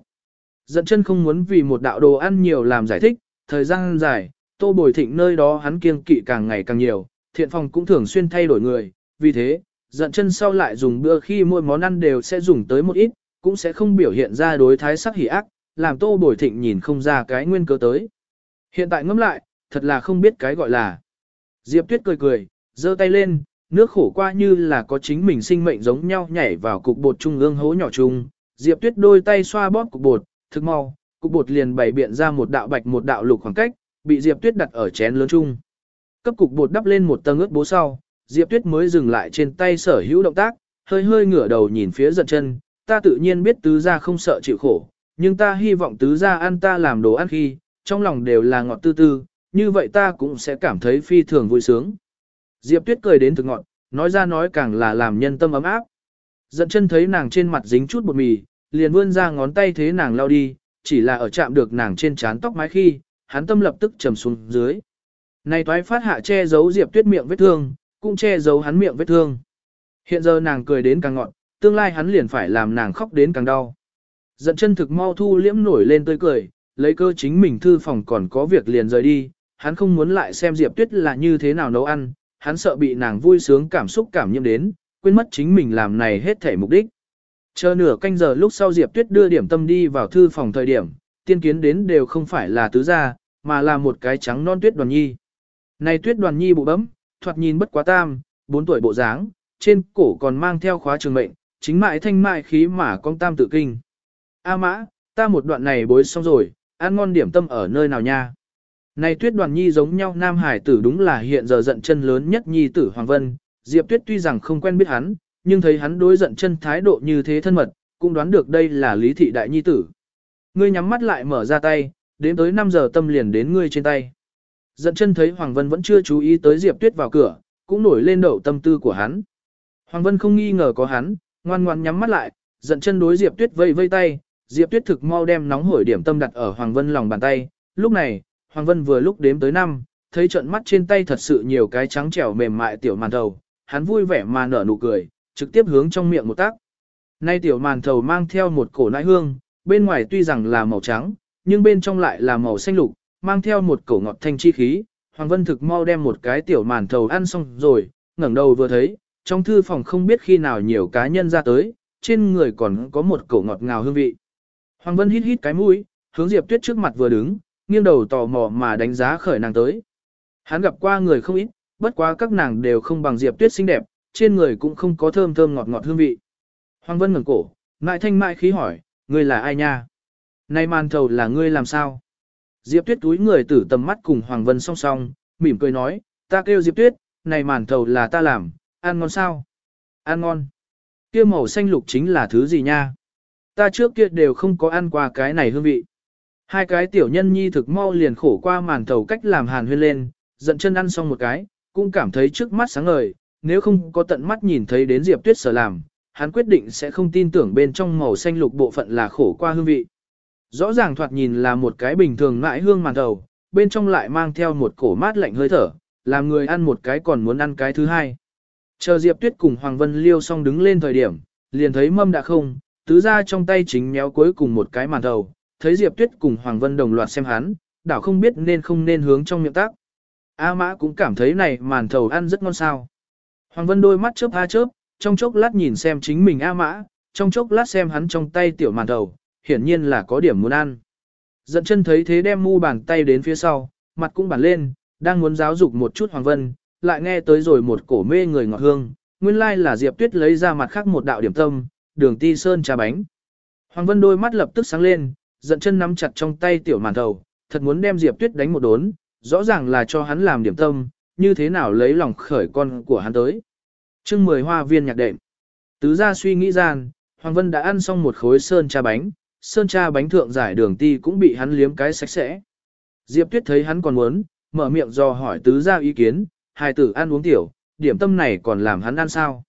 Dẫn chân không muốn vì một đạo đồ ăn nhiều làm giải thích, thời gian dài, tô bồi thịnh nơi đó hắn kiêng kỵ càng ngày càng nhiều, thiện phòng cũng thường xuyên thay đổi người, vì thế, giận chân sau lại dùng bữa khi mỗi món ăn đều sẽ dùng tới một ít, cũng sẽ không biểu hiện ra đối thái sắc hỉ ác, làm tô bồi thịnh nhìn không ra cái nguyên cớ tới. Hiện tại ngẫm lại, thật là không biết cái gọi là. Diệp Tuyết cười cười, giơ tay lên, nước khổ qua như là có chính mình sinh mệnh giống nhau nhảy vào cục bột trung ương hố nhỏ chung. Diệp Tuyết đôi tay xoa bóp cục bột, thức mau, cục bột liền bày biện ra một đạo bạch một đạo lục khoảng cách, bị Diệp Tuyết đặt ở chén lớn chung. Cấp cục bột đắp lên một tầng ướt bố sau, Diệp Tuyết mới dừng lại trên tay sở hữu động tác, hơi hơi ngửa đầu nhìn phía giận chân, ta tự nhiên biết tứ gia không sợ chịu khổ, nhưng ta hy vọng tứ gia ăn ta làm đồ ăn khi, trong lòng đều là ngọt tư tư, như vậy ta cũng sẽ cảm thấy phi thường vui sướng. Diệp Tuyết cười đến thực ngọt, nói ra nói càng là làm nhân tâm ấm áp. Giận chân thấy nàng trên mặt dính chút bột mì, liền vươn ra ngón tay thế nàng lau đi, chỉ là ở chạm được nàng trên trán tóc mái khi, hắn tâm lập tức trầm xuống dưới. Này toái phát hạ che giấu Diệp Tuyết miệng vết thương, cũng che giấu hắn miệng vết thương. Hiện giờ nàng cười đến càng ngọn, tương lai hắn liền phải làm nàng khóc đến càng đau. Giận chân thực mau thu liễm nổi lên tươi cười, lấy cơ chính mình thư phòng còn có việc liền rời đi, hắn không muốn lại xem Diệp Tuyết là như thế nào nấu ăn, hắn sợ bị nàng vui sướng cảm xúc cảm nhiễm đến, quên mất chính mình làm này hết thể mục đích. Chờ nửa canh giờ lúc sau Diệp Tuyết đưa điểm tâm đi vào thư phòng thời điểm, tiên kiến đến đều không phải là tứ gia, mà là một cái trắng non tuyết đoàn nhi. Này tuyết đoàn nhi bụ bấm, thoạt nhìn bất quá tam, bốn tuổi bộ dáng, trên cổ còn mang theo khóa trường mệnh, chính mại thanh mại khí mà con tam tự kinh. A mã, ta một đoạn này bối xong rồi, ăn ngon điểm tâm ở nơi nào nha. Này tuyết đoàn nhi giống nhau nam hải tử đúng là hiện giờ giận chân lớn nhất nhi tử Hoàng Vân, Diệp Tuyết tuy rằng không quen biết hắn, nhưng thấy hắn đối giận chân thái độ như thế thân mật, cũng đoán được đây là lý thị đại nhi tử. Ngươi nhắm mắt lại mở ra tay, đến tới 5 giờ tâm liền đến ngươi trên tay. Giận chân thấy Hoàng Vân vẫn chưa chú ý tới Diệp Tuyết vào cửa, cũng nổi lên đậu tâm tư của hắn. Hoàng Vân không nghi ngờ có hắn, ngoan ngoan nhắm mắt lại, giận chân đối Diệp Tuyết vây vây tay, Diệp Tuyết thực mau đem nóng hổi điểm tâm đặt ở Hoàng Vân lòng bàn tay. Lúc này, Hoàng Vân vừa lúc đếm tới năm, thấy trận mắt trên tay thật sự nhiều cái trắng trẻo mềm mại tiểu màn đầu hắn vui vẻ mà nở nụ cười, trực tiếp hướng trong miệng một tác. Nay tiểu màn thầu mang theo một cổ nãi hương, bên ngoài tuy rằng là màu trắng, nhưng bên trong lại là màu xanh lục, mang theo một cổ ngọt thanh chi khí. Hoàng Vân thực mau đem một cái tiểu màn thầu ăn xong rồi, ngẩng đầu vừa thấy, trong thư phòng không biết khi nào nhiều cá nhân ra tới, trên người còn có một cổ ngọt ngào hương vị. Hoàng Vân hít hít cái mũi, hướng Diệp Tuyết trước mặt vừa đứng, nghiêng đầu tò mò mà đánh giá khởi nàng tới. Hắn gặp qua người không ít, bất quá các nàng đều không bằng Diệp Tuyết xinh đẹp, trên người cũng không có thơm thơm ngọt ngọt hương vị. Hoàng Vân ngẩng cổ, mại thanh mại khí hỏi, ngươi là ai nha? Này màn thầu là ngươi làm sao? Diệp Tuyết túi người tử tầm mắt cùng Hoàng Vân song song, mỉm cười nói, ta kêu Diệp Tuyết, này màn thầu là ta làm, ăn ngon sao? Ăn ngon. Kia màu xanh lục chính là thứ gì nha? Ta trước kia đều không có ăn qua cái này hương vị. Hai cái tiểu nhân nhi thực mau liền khổ qua màn thầu cách làm hàn huyên lên, giận chân ăn xong một cái, cũng cảm thấy trước mắt sáng ngời, nếu không có tận mắt nhìn thấy đến Diệp Tuyết sở làm, hắn quyết định sẽ không tin tưởng bên trong màu xanh lục bộ phận là khổ qua hương vị. Rõ ràng thoạt nhìn là một cái bình thường mãi hương màn đầu, bên trong lại mang theo một cổ mát lạnh hơi thở, làm người ăn một cái còn muốn ăn cái thứ hai. Chờ Diệp Tuyết cùng Hoàng Vân Liêu xong đứng lên thời điểm, liền thấy mâm đã không, tứ ra trong tay chính méo cuối cùng một cái màn thầu, thấy Diệp Tuyết cùng Hoàng Vân đồng loạt xem hắn, đảo không biết nên không nên hướng trong miệng tác. A Mã cũng cảm thấy này màn thầu ăn rất ngon sao. Hoàng Vân đôi mắt chớp a chớp, trong chốc lát nhìn xem chính mình A Mã, trong chốc lát xem hắn trong tay tiểu màn đầu, hiển nhiên là có điểm muốn ăn. Dận chân thấy thế đem mu bàn tay đến phía sau, mặt cũng bản lên, đang muốn giáo dục một chút Hoàng Vân, lại nghe tới rồi một cổ mê người ngọt hương, nguyên lai là Diệp Tuyết lấy ra mặt khác một đạo điểm tâm, đường ti sơn trà bánh. Hoàng Vân đôi mắt lập tức sáng lên, dận chân nắm chặt trong tay tiểu màn đầu, thật muốn đem Diệp Tuyết đánh một đốn, rõ ràng là cho hắn làm điểm tâm, như thế nào lấy lòng khởi con của hắn tới chương 10 hoa viên nhạc đệm. Tứ ra suy nghĩ gian, Hoàng Vân đã ăn xong một khối sơn cha bánh, sơn cha bánh thượng giải đường ti cũng bị hắn liếm cái sạch sẽ. Diệp Tuyết thấy hắn còn muốn, mở miệng do hỏi tứ ra ý kiến, hài tử ăn uống tiểu, điểm tâm này còn làm hắn ăn sao.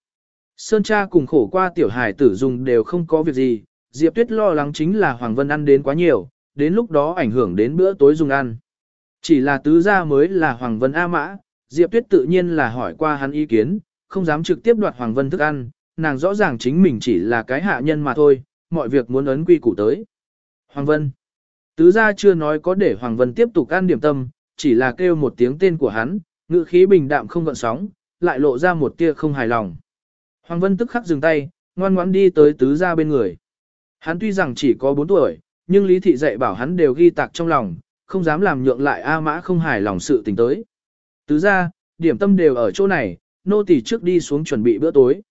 Sơn cha cùng khổ qua tiểu hài tử dùng đều không có việc gì, Diệp Tuyết lo lắng chính là Hoàng Vân ăn đến quá nhiều, đến lúc đó ảnh hưởng đến bữa tối dùng ăn. Chỉ là tứ gia mới là Hoàng Vân A Mã, Diệp Tuyết tự nhiên là hỏi qua hắn ý kiến, không dám trực tiếp đoạt Hoàng Vân thức ăn, nàng rõ ràng chính mình chỉ là cái hạ nhân mà thôi, mọi việc muốn ấn quy củ tới. Hoàng Vân. Tứ gia chưa nói có để Hoàng Vân tiếp tục ăn điểm tâm, chỉ là kêu một tiếng tên của hắn, ngữ khí bình đạm không gợn sóng, lại lộ ra một tia không hài lòng. Hoàng Vân tức khắc dừng tay, ngoan ngoãn đi tới tứ gia bên người. Hắn tuy rằng chỉ có 4 tuổi, nhưng Lý Thị dạy bảo hắn đều ghi tạc trong lòng, không dám làm nhượng lại A Mã không hài lòng sự tình tới. Tứ gia, điểm tâm đều ở chỗ này, nô tỳ trước đi xuống chuẩn bị bữa tối.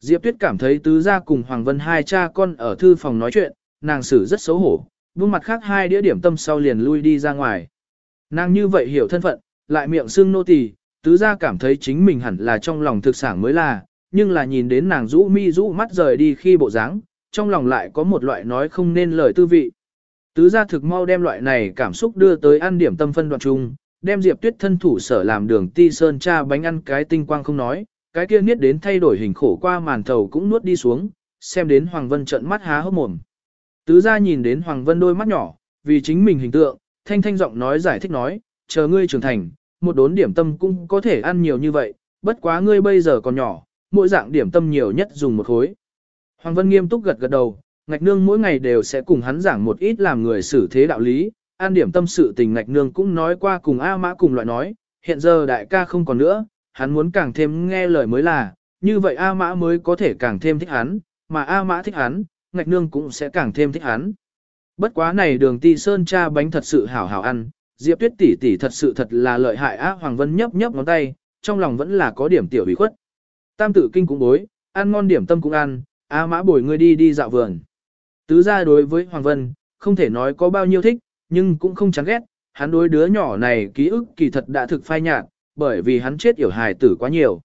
Diệp Tuyết cảm thấy tứ gia cùng Hoàng Vân hai cha con ở thư phòng nói chuyện, nàng xử rất xấu hổ, buông mặt khác hai đĩa điểm tâm sau liền lui đi ra ngoài. Nàng như vậy hiểu thân phận, lại miệng xưng nô tỳ, tứ gia cảm thấy chính mình hẳn là trong lòng thực sản mới là, nhưng là nhìn đến nàng rũ mi rũ mắt rời đi khi bộ dáng, trong lòng lại có một loại nói không nên lời tư vị. Tứ gia thực mau đem loại này cảm xúc đưa tới ăn điểm tâm phân đoạn chung, đem Diệp Tuyết thân thủ sở làm đường ti sơn cha bánh ăn cái tinh quang không nói, cái kia niết đến thay đổi hình khổ qua màn thầu cũng nuốt đi xuống, xem đến Hoàng Vân trợn mắt há hốc mồm. Tứ gia nhìn đến Hoàng Vân đôi mắt nhỏ, vì chính mình hình tượng, thanh thanh giọng nói giải thích nói, chờ ngươi trưởng thành, một đốn điểm tâm cũng có thể ăn nhiều như vậy, bất quá ngươi bây giờ còn nhỏ, mỗi dạng điểm tâm nhiều nhất dùng một khối. Hoàng Vân nghiêm túc gật gật đầu, ngạch nương mỗi ngày đều sẽ cùng hắn giảng một ít làm người xử thế đạo lý, an điểm tâm sự tình ngạch nương cũng nói qua cùng A Mã cùng loại nói, hiện giờ đại ca không còn nữa, hắn muốn càng thêm nghe lời mới là, như vậy A Mã mới có thể càng thêm thích hắn, mà A Mã thích hắn, ngạch nương cũng sẽ càng thêm thích hắn. Bất quá này đường ti sơn cha bánh thật sự hảo hảo ăn, Diệp Tuyết tỷ tỷ thật sự thật là lợi hại á Hoàng Vân nhấp nhấp ngón tay, trong lòng vẫn là có điểm tiểu bị khuất. Tam tử kinh cũng bối, ăn ngon điểm tâm cũng ăn, A Mã bồi ngươi đi đi dạo vườn. Tứ gia đối với Hoàng Vân, không thể nói có bao nhiêu thích, nhưng cũng không chán ghét, hắn đối đứa nhỏ này ký ức kỳ thật đã thực phai nhạt, bởi vì hắn chết yểu hài tử quá nhiều.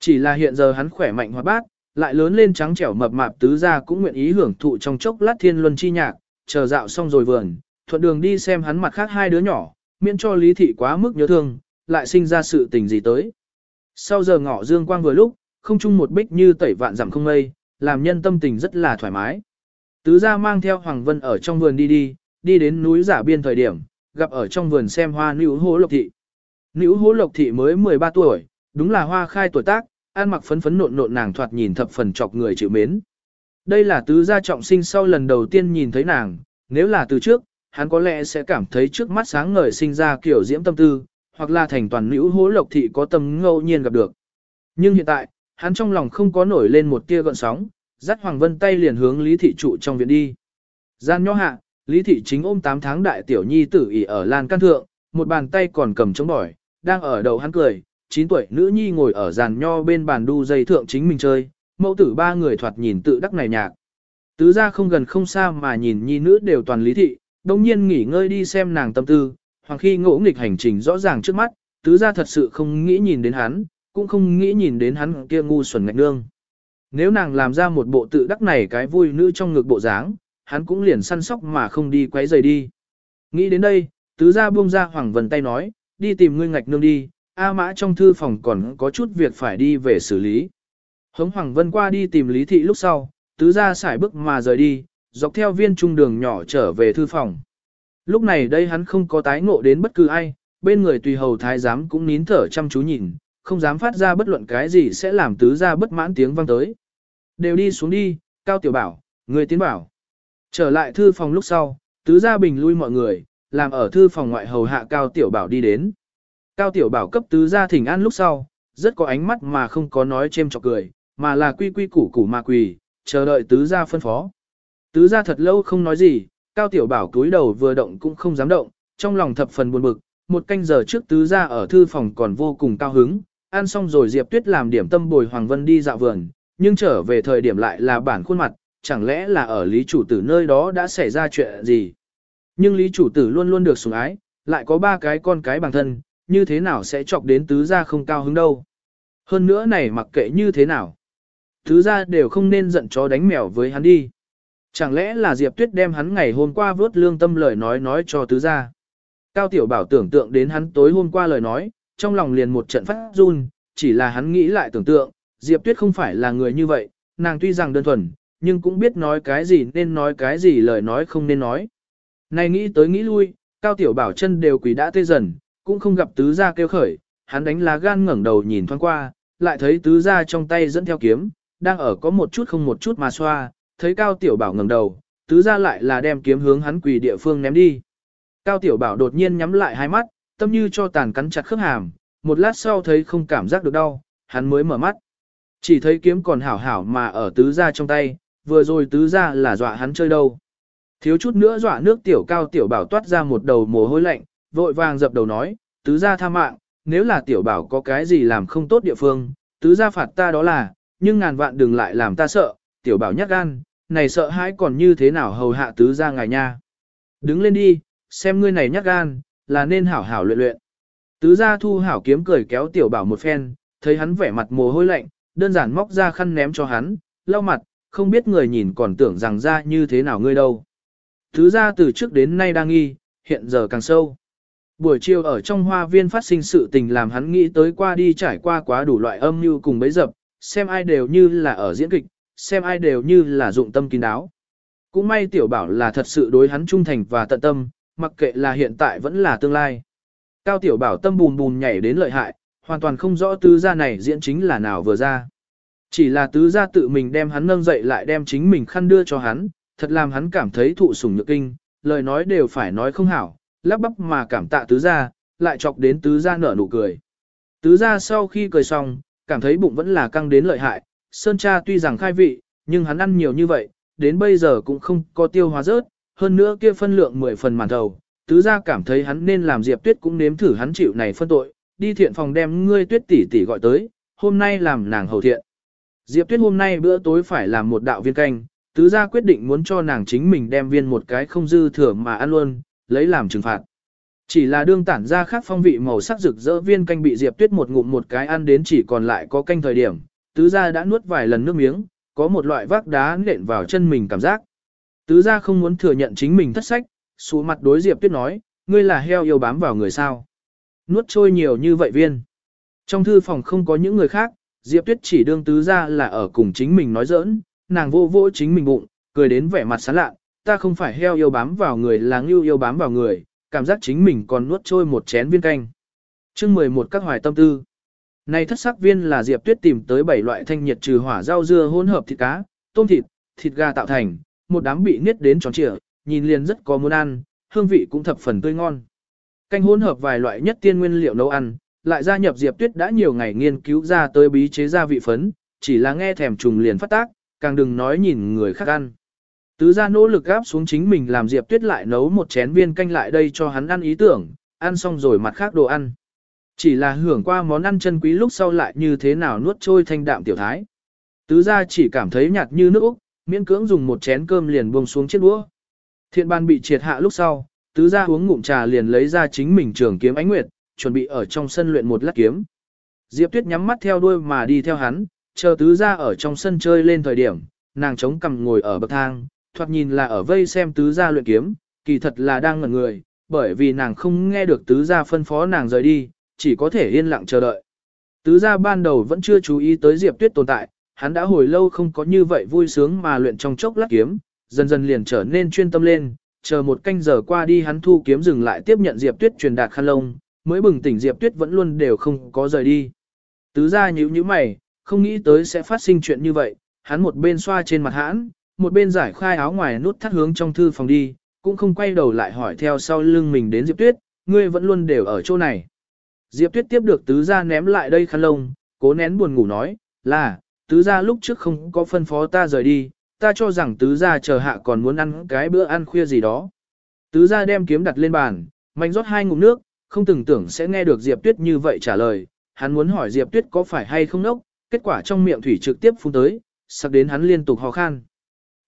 Chỉ là hiện giờ hắn khỏe mạnh hoạt bát, lại lớn lên trắng trẻo mập mạp tứ gia cũng nguyện ý hưởng thụ trong chốc lát thiên luân chi nhạc, chờ dạo xong rồi vườn, thuận đường đi xem hắn mặt khác hai đứa nhỏ, miễn cho lý thị quá mức nhớ thương, lại sinh ra sự tình gì tới. Sau giờ ngọ dương quang vừa lúc, không chung một bích như tẩy vạn giảm không mây, làm nhân tâm tình rất là thoải mái. Tứ gia mang theo Hoàng Vân ở trong vườn đi đi, đi đến núi giả biên thời điểm, gặp ở trong vườn xem hoa nữ hố lộc thị. Nữ hố lộc thị mới 13 tuổi, đúng là hoa khai tuổi tác, ăn mặc phấn phấn nộn nộn nàng thoạt nhìn thập phần chọc người chịu mến. Đây là tứ gia trọng sinh sau lần đầu tiên nhìn thấy nàng, nếu là từ trước, hắn có lẽ sẽ cảm thấy trước mắt sáng ngời sinh ra kiểu diễm tâm tư, hoặc là thành toàn nữ hố lộc thị có tâm ngẫu nhiên gặp được. Nhưng hiện tại, hắn trong lòng không có nổi lên một tia gợn sóng, dắt Hoàng Vân tay liền hướng Lý Thị trụ trong viện đi. Gian nhỏ hạ, Lý Thị chính ôm 8 tháng đại tiểu nhi tử ỉ ở lan can thượng, một bàn tay còn cầm chống bỏi, đang ở đầu hắn cười, 9 tuổi nữ nhi ngồi ở giàn nho bên bàn đu dây thượng chính mình chơi, mẫu tử ba người thoạt nhìn tự đắc này nhạc. Tứ ra không gần không xa mà nhìn nhi nữ đều toàn Lý Thị, đồng nhiên nghỉ ngơi đi xem nàng tâm tư, Hoàng khi ngỗ nghịch hành trình rõ ràng trước mắt, tứ ra thật sự không nghĩ nhìn đến hắn, cũng không nghĩ nhìn đến hắn kia ngu xuẩn ngạch nương. Nếu nàng làm ra một bộ tự đắc này cái vui nữ trong ngực bộ dáng, hắn cũng liền săn sóc mà không đi quấy rầy đi. Nghĩ đến đây, tứ gia buông ra Hoàng Vân tay nói, đi tìm ngươi ngạch nương đi, A mã trong thư phòng còn có chút việc phải đi về xử lý. Hống Hoàng Vân qua đi tìm Lý Thị lúc sau, tứ gia xài bước mà rời đi, dọc theo viên trung đường nhỏ trở về thư phòng. Lúc này đây hắn không có tái ngộ đến bất cứ ai, bên người tùy hầu thái giám cũng nín thở chăm chú nhìn, không dám phát ra bất luận cái gì sẽ làm tứ gia bất mãn tiếng vang tới. Đều đi xuống đi, Cao Tiểu Bảo, người tiến bảo. Trở lại thư phòng lúc sau, tứ gia bình lui mọi người, làm ở thư phòng ngoại hầu hạ Cao Tiểu Bảo đi đến. Cao Tiểu Bảo cấp tứ gia thỉnh an lúc sau, rất có ánh mắt mà không có nói chêm chọc cười, mà là quy quy củ củ mà quỳ, chờ đợi tứ gia phân phó. Tứ gia thật lâu không nói gì, Cao Tiểu Bảo cúi đầu vừa động cũng không dám động, trong lòng thập phần buồn bực, một canh giờ trước tứ gia ở thư phòng còn vô cùng cao hứng, ăn xong rồi Diệp Tuyết làm điểm tâm bồi Hoàng Vân đi dạo vườn, nhưng trở về thời điểm lại là bản khuôn mặt, chẳng lẽ là ở lý chủ tử nơi đó đã xảy ra chuyện gì. Nhưng lý chủ tử luôn luôn được sủng ái, lại có ba cái con cái bằng thân, như thế nào sẽ chọc đến tứ gia không cao hứng đâu. Hơn nữa này mặc kệ như thế nào. Tứ gia đều không nên giận chó đánh mèo với hắn đi. Chẳng lẽ là Diệp Tuyết đem hắn ngày hôm qua vớt lương tâm lời nói nói cho tứ gia. Cao Tiểu Bảo tưởng tượng đến hắn tối hôm qua lời nói, trong lòng liền một trận phát run, chỉ là hắn nghĩ lại tưởng tượng, Diệp Tuyết không phải là người như vậy, nàng tuy rằng đơn thuần, nhưng cũng biết nói cái gì nên nói cái gì lời nói không nên nói. Này nghĩ tới nghĩ lui, Cao Tiểu Bảo chân đều quỷ đã tê dần, cũng không gặp tứ gia kêu khởi, hắn đánh lá gan ngẩng đầu nhìn thoáng qua, lại thấy tứ gia trong tay dẫn theo kiếm, đang ở có một chút không một chút mà xoa, thấy Cao Tiểu Bảo ngẩng đầu, tứ gia lại là đem kiếm hướng hắn quỳ địa phương ném đi. Cao tiểu bảo đột nhiên nhắm lại hai mắt, tâm như cho tàn cắn chặt khớp hàm, một lát sau thấy không cảm giác được đau, hắn mới mở mắt. Chỉ thấy kiếm còn hảo hảo mà ở tứ gia trong tay, vừa rồi tứ ra là dọa hắn chơi đâu. Thiếu chút nữa dọa nước tiểu cao tiểu bảo toát ra một đầu mồ hôi lạnh, vội vàng dập đầu nói, tứ ra tha mạng, nếu là tiểu bảo có cái gì làm không tốt địa phương, tứ ra phạt ta đó là, nhưng ngàn vạn đừng lại làm ta sợ, tiểu bảo nhát gan, này sợ hãi còn như thế nào hầu hạ tứ ra ngài nha. Đứng lên đi, xem ngươi này nhát gan, là nên hảo hảo luyện luyện. Tứ ra thu hảo kiếm cười kéo tiểu bảo một phen, thấy hắn vẻ mặt mồ hôi lạnh, đơn giản móc ra khăn ném cho hắn, lau mặt, không biết người nhìn còn tưởng rằng ra như thế nào ngươi đâu. Thứ ra từ trước đến nay đang nghi, hiện giờ càng sâu. Buổi chiều ở trong hoa viên phát sinh sự tình làm hắn nghĩ tới qua đi trải qua quá đủ loại âm như cùng bấy dập, xem ai đều như là ở diễn kịch, xem ai đều như là dụng tâm kín đáo. Cũng may tiểu bảo là thật sự đối hắn trung thành và tận tâm, mặc kệ là hiện tại vẫn là tương lai. Cao tiểu bảo tâm bùn bùn nhảy đến lợi hại, hoàn toàn không rõ tư gia này diễn chính là nào vừa ra. Chỉ là tứ gia tự mình đem hắn nâng dậy lại đem chính mình khăn đưa cho hắn, thật làm hắn cảm thấy thụ sủng nhược kinh, lời nói đều phải nói không hảo, lắp bắp mà cảm tạ tứ gia, lại chọc đến tứ gia nở nụ cười. Tứ gia sau khi cười xong, cảm thấy bụng vẫn là căng đến lợi hại, sơn cha tuy rằng khai vị, nhưng hắn ăn nhiều như vậy, đến bây giờ cũng không có tiêu hóa rớt, hơn nữa kia phân lượng 10 phần màn thầu, tứ gia cảm thấy hắn nên làm Diệp Tuyết cũng nếm thử hắn chịu này phân tội, đi thiện phòng đem ngươi Tuyết tỷ tỷ gọi tới, hôm nay làm nàng hầu thiện. Diệp Tuyết hôm nay bữa tối phải làm một đạo viên canh, tứ gia quyết định muốn cho nàng chính mình đem viên một cái không dư thừa mà ăn luôn, lấy làm trừng phạt. Chỉ là đương tản ra khác phong vị màu sắc rực rỡ viên canh bị Diệp Tuyết một ngụm một cái ăn đến chỉ còn lại có canh thời điểm, tứ gia đã nuốt vài lần nước miếng, có một loại vác đá nện vào chân mình cảm giác. Tứ gia không muốn thừa nhận chính mình thất sách, xuống mặt đối Diệp Tuyết nói, ngươi là heo yêu bám vào người sao. Nuốt trôi nhiều như vậy viên. Trong thư phòng không có những người khác, Diệp Tuyết chỉ đương tứ gia là ở cùng chính mình nói giỡn, nàng vô vô chính mình bụng, cười đến vẻ mặt sán lạ, ta không phải heo yêu bám vào người là ngưu yêu bám vào người, cảm giác chính mình còn nuốt trôi một chén viên canh. chương 11 các hoài tâm tư. Này thất sắc viên là Diệp Tuyết tìm tới 7 loại thanh nhiệt trừ hỏa rau dưa hỗn hợp thịt cá, tôm thịt, thịt gà tạo thành, một đám bị niết đến tròn trịa, nhìn liền rất có muốn ăn, hương vị cũng thập phần tươi ngon. Canh hỗn hợp vài loại nhất tiên nguyên liệu nấu ăn, lại gia nhập Diệp Tuyết đã nhiều ngày nghiên cứu ra tới bí chế gia vị phấn, chỉ là nghe thèm trùng liền phát tác, càng đừng nói nhìn người khác ăn. Tứ gia nỗ lực gáp xuống chính mình làm Diệp Tuyết lại nấu một chén viên canh lại đây cho hắn ăn ý tưởng, ăn xong rồi mặt khác đồ ăn. Chỉ là hưởng qua món ăn chân quý lúc sau lại như thế nào nuốt trôi thanh đạm tiểu thái. Tứ gia chỉ cảm thấy nhạt như nước Úc, miễn cưỡng dùng một chén cơm liền buông xuống chiếc đũa. Thiện ban bị triệt hạ lúc sau, tứ gia uống ngụm trà liền lấy ra chính mình trường kiếm ánh nguyệt, chuẩn bị ở trong sân luyện một lát kiếm. Diệp Tuyết nhắm mắt theo đuôi mà đi theo hắn, chờ tứ gia ở trong sân chơi lên thời điểm, nàng chống cằm ngồi ở bậc thang, thoạt nhìn là ở vây xem tứ gia luyện kiếm, kỳ thật là đang ngẩn người, bởi vì nàng không nghe được tứ gia phân phó nàng rời đi, chỉ có thể yên lặng chờ đợi. Tứ gia ban đầu vẫn chưa chú ý tới Diệp Tuyết tồn tại, hắn đã hồi lâu không có như vậy vui sướng mà luyện trong chốc lát kiếm, dần dần liền trở nên chuyên tâm lên, chờ một canh giờ qua đi hắn thu kiếm dừng lại tiếp nhận Diệp Tuyết truyền đạt khăn lông, mới bừng tỉnh Diệp Tuyết vẫn luôn đều không có rời đi. Tứ gia nhíu nhíu mày, không nghĩ tới sẽ phát sinh chuyện như vậy, hắn một bên xoa trên mặt hãn, một bên giải khai áo ngoài nút thắt hướng trong thư phòng đi, cũng không quay đầu lại hỏi theo sau lưng mình đến Diệp Tuyết, ngươi vẫn luôn đều ở chỗ này. Diệp Tuyết tiếp được tứ gia ném lại đây khăn lông, cố nén buồn ngủ nói, là, tứ gia lúc trước không có phân phó ta rời đi, ta cho rằng tứ gia chờ hạ còn muốn ăn cái bữa ăn khuya gì đó. Tứ gia đem kiếm đặt lên bàn, mạnh rót hai ngụm nước, không từng tưởng sẽ nghe được Diệp Tuyết như vậy trả lời, hắn muốn hỏi Diệp Tuyết có phải hay không nốc, kết quả trong miệng thủy trực tiếp phun tới, sặc đến hắn liên tục ho khan.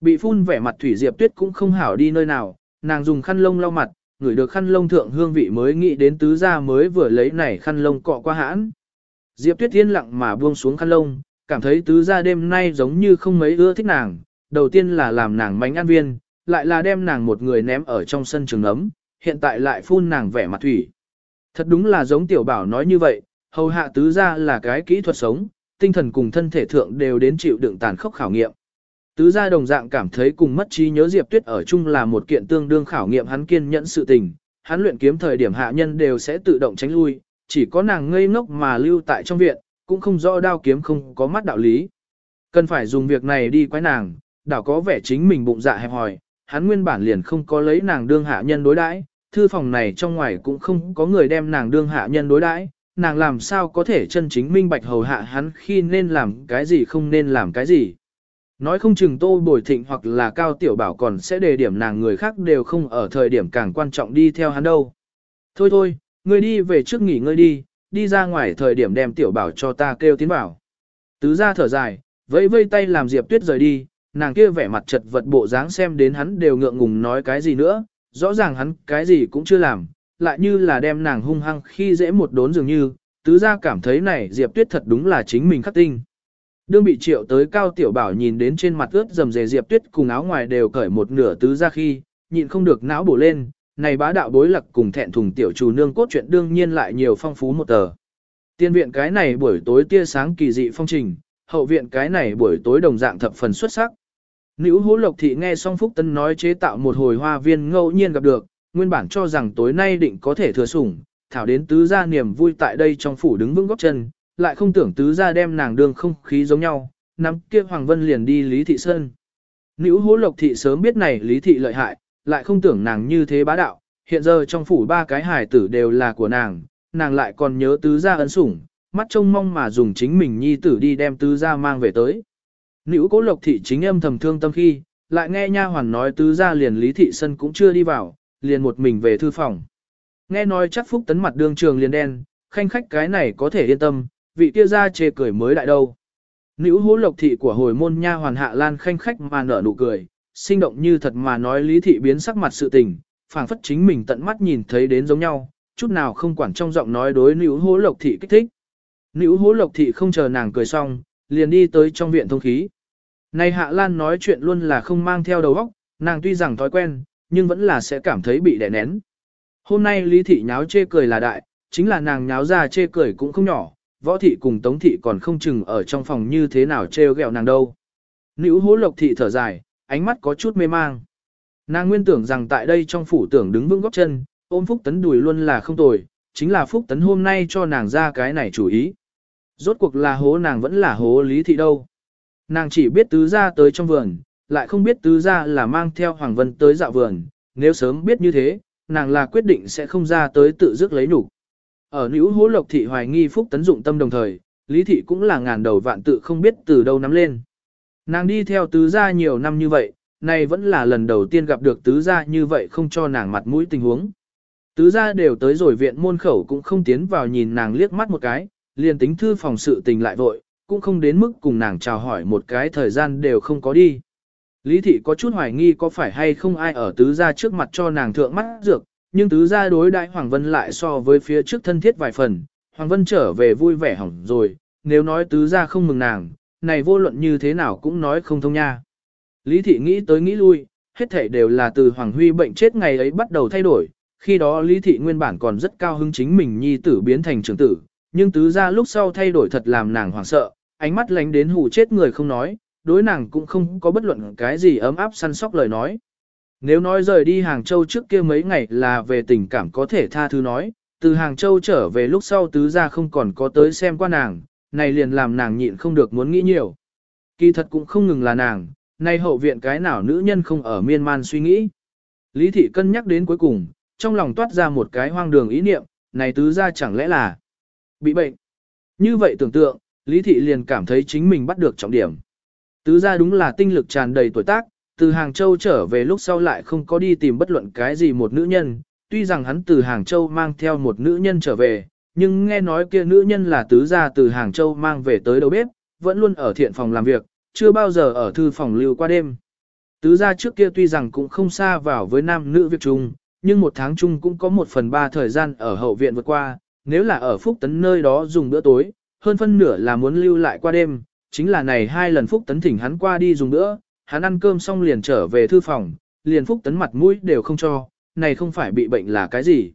Bị phun vẻ mặt thủy Diệp Tuyết cũng không hảo đi nơi nào, nàng dùng khăn lông lau mặt, ngửi được khăn lông thượng hương vị mới nghĩ đến tứ gia mới vừa lấy này khăn lông cọ qua hãn. Diệp Tuyết yên lặng mà buông xuống khăn lông, cảm thấy tứ gia đêm nay giống như không mấy ưa thích nàng, đầu tiên là làm nàng mánh ăn viên, lại là đem nàng một người ném ở trong sân trường ấm, hiện tại lại phun nàng vẻ mặt thủy. Thật đúng là giống tiểu bảo nói như vậy, hầu hạ tứ gia là cái kỹ thuật sống, tinh thần cùng thân thể thượng đều đến chịu đựng tàn khốc khảo nghiệm. Tứ gia đồng dạng cảm thấy cùng mất trí nhớ Diệp Tuyết ở chung là một kiện tương đương khảo nghiệm hắn kiên nhẫn sự tình, hắn luyện kiếm thời điểm hạ nhân đều sẽ tự động tránh lui, chỉ có nàng ngây ngốc mà lưu tại trong viện, cũng không rõ đao kiếm không có mắt đạo lý. Cần phải dùng việc này đi quái nàng, đảo có vẻ chính mình bụng dạ hẹp hòi, hắn nguyên bản liền không có lấy nàng đương hạ nhân đối đãi, thư phòng này trong ngoài cũng không có người đem nàng đương hạ nhân đối đãi, nàng làm sao có thể chân chính minh bạch hầu hạ hắn khi nên làm cái gì không nên làm cái gì. Nói không chừng tô bồi thịnh hoặc là cao tiểu bảo còn sẽ đề điểm nàng người khác đều không ở thời điểm càng quan trọng đi theo hắn đâu. Thôi thôi, người đi về trước nghỉ ngơi đi, đi ra ngoài thời điểm đem tiểu bảo cho ta kêu tiến bảo. Tứ ra thở dài, vẫy vây tay làm Diệp Tuyết rời đi, nàng kia vẻ mặt chật vật bộ dáng xem đến hắn đều ngượng ngùng nói cái gì nữa, rõ ràng hắn cái gì cũng chưa làm, lại như là đem nàng hung hăng khi dễ một đốn dường như, tứ gia cảm thấy này Diệp Tuyết thật đúng là chính mình khắc tinh. Đương bị triệu tới cao tiểu bảo nhìn đến trên mặt ướt dầm dề Diệp Tuyết cùng áo ngoài đều cởi một nửa tứ gia khi, nhịn không được não bổ lên, này bá đạo bối lặc cùng thẹn thùng tiểu chủ nương cốt chuyện đương nhiên lại nhiều phong phú một tờ. Tiên viện cái này buổi tối tia sáng kỳ dị phong trình, hậu viện cái này buổi tối đồng dạng thập phần xuất sắc. Nữ hố lộc thị nghe xong Phúc Tân nói chế tạo một hồi hoa viên ngẫu nhiên gặp được, nguyên bản cho rằng tối nay định có thể thừa sủng, thảo đến tứ gia niềm vui tại đây trong phủ đứng vững góc chân, lại không tưởng tứ gia đem nàng đường không khí giống nhau, nắm kia Hoàng Vân liền đi Lý Thị Sơn. Nữ hố lộc thị sớm biết này Lý Thị lợi hại, lại không tưởng nàng như thế bá đạo, hiện giờ trong phủ ba cái hài tử đều là của nàng, nàng lại còn nhớ tứ gia ân sủng, mắt trông mong mà dùng chính mình nhi tử đi đem tứ gia mang về tới. Nữ cố lộc thị chính âm thầm thương tâm khi, lại nghe nha hoàn nói tứ gia liền Lý Thị Sân cũng chưa đi vào, liền một mình về thư phòng. Nghe nói chắc phúc tấn mặt đương trường liền đen, khanh khách cái này có thể yên tâm, vị kia ra chê cười mới đại đâu. Nữ hố lộc thị của hồi môn nha hoàn hạ lan khanh khách mà nở nụ cười, sinh động như thật mà nói lý thị biến sắc mặt sự tình, phảng phất chính mình tận mắt nhìn thấy đến giống nhau, chút nào không quản trong giọng nói đối nữ hố lộc thị kích thích. Nữ hố lộc thị không chờ nàng cười xong, liền đi tới trong viện thông khí. Này Hạ Lan nói chuyện luôn là không mang theo đầu óc, nàng tuy rằng thói quen, nhưng vẫn là sẽ cảm thấy bị đè nén. Hôm nay Lý Thị nháo chê cười là đại, chính là nàng nháo ra chê cười cũng không nhỏ, võ thị cùng Tống Thị còn không chừng ở trong phòng như thế nào trêu ghẹo nàng đâu. Nữ hố lộc thị thở dài, ánh mắt có chút mê mang. Nàng nguyên tưởng rằng tại đây trong phủ tưởng đứng vững góc chân, ôm Phúc Tấn đùi luôn là không tồi, chính là Phúc Tấn hôm nay cho nàng ra cái này chủ ý. Rốt cuộc là hố nàng vẫn là hố lý thị đâu. Nàng chỉ biết tứ ra tới trong vườn, lại không biết tứ ra là mang theo Hoàng Vân tới dạo vườn, nếu sớm biết như thế, nàng là quyết định sẽ không ra tới tự dứt lấy nhục. Ở nữ hố lộc thị hoài nghi Phúc Tấn dụng tâm đồng thời, Lý thị cũng là ngàn đầu vạn tự không biết từ đâu nắm lên. Nàng đi theo tứ gia nhiều năm như vậy, nay vẫn là lần đầu tiên gặp được tứ gia như vậy không cho nàng mặt mũi tình huống. Tứ gia đều tới rồi viện môn khẩu cũng không tiến vào nhìn nàng liếc mắt một cái, liền tính thư phòng sự tình lại vội, cũng không đến mức cùng nàng chào hỏi một cái thời gian đều không có đi. Lý thị có chút hoài nghi có phải hay không ai ở tứ gia trước mặt cho nàng thượng mắt dược, nhưng tứ gia đối đại Hoàng Vân lại so với phía trước thân thiết vài phần, Hoàng Vân trở về vui vẻ hỏng rồi, nếu nói tứ gia không mừng nàng, này vô luận như thế nào cũng nói không thông nha. Lý thị nghĩ tới nghĩ lui, hết thảy đều là từ Hoàng Huy bệnh chết ngày ấy bắt đầu thay đổi, khi đó Lý thị nguyên bản còn rất cao hứng chính mình nhi tử biến thành trưởng tử, nhưng tứ gia lúc sau thay đổi thật làm nàng hoảng sợ, ánh mắt lánh đến hù chết người không nói, đối nàng cũng không có bất luận cái gì ấm áp săn sóc lời nói. Nếu nói rời đi Hàng Châu trước kia mấy ngày là về tình cảm có thể tha thứ nói, từ Hàng Châu trở về lúc sau tứ gia không còn có tới xem qua nàng, này liền làm nàng nhịn không được muốn nghĩ nhiều. Kỳ thật cũng không ngừng là nàng, nay hậu viện cái nào nữ nhân không ở miên man suy nghĩ. Lý thị cân nhắc đến cuối cùng, trong lòng toát ra một cái hoang đường ý niệm, này tứ gia chẳng lẽ là bị bệnh. Như vậy tưởng tượng, Lý thị liền cảm thấy chính mình bắt được trọng điểm. Tứ gia đúng là tinh lực tràn đầy tuổi tác, từ Hàng Châu trở về lúc sau lại không có đi tìm bất luận cái gì một nữ nhân, tuy rằng hắn từ Hàng Châu mang theo một nữ nhân trở về, nhưng nghe nói kia nữ nhân là tứ gia từ Hàng Châu mang về tới đầu bếp, vẫn luôn ở thiện phòng làm việc, chưa bao giờ ở thư phòng lưu qua đêm. Tứ gia trước kia tuy rằng cũng không xa vào với nam nữ việc chung, nhưng một tháng chung cũng có một phần ba thời gian ở hậu viện vượt qua, nếu là ở Phúc Tấn nơi đó dùng bữa tối, hơn phân nửa là muốn lưu lại qua đêm, chính là này hai lần Phúc Tấn thỉnh hắn qua đi dùng bữa, hắn ăn cơm xong liền trở về thư phòng, liền Phúc Tấn mặt mũi đều không cho, này không phải bị bệnh là cái gì.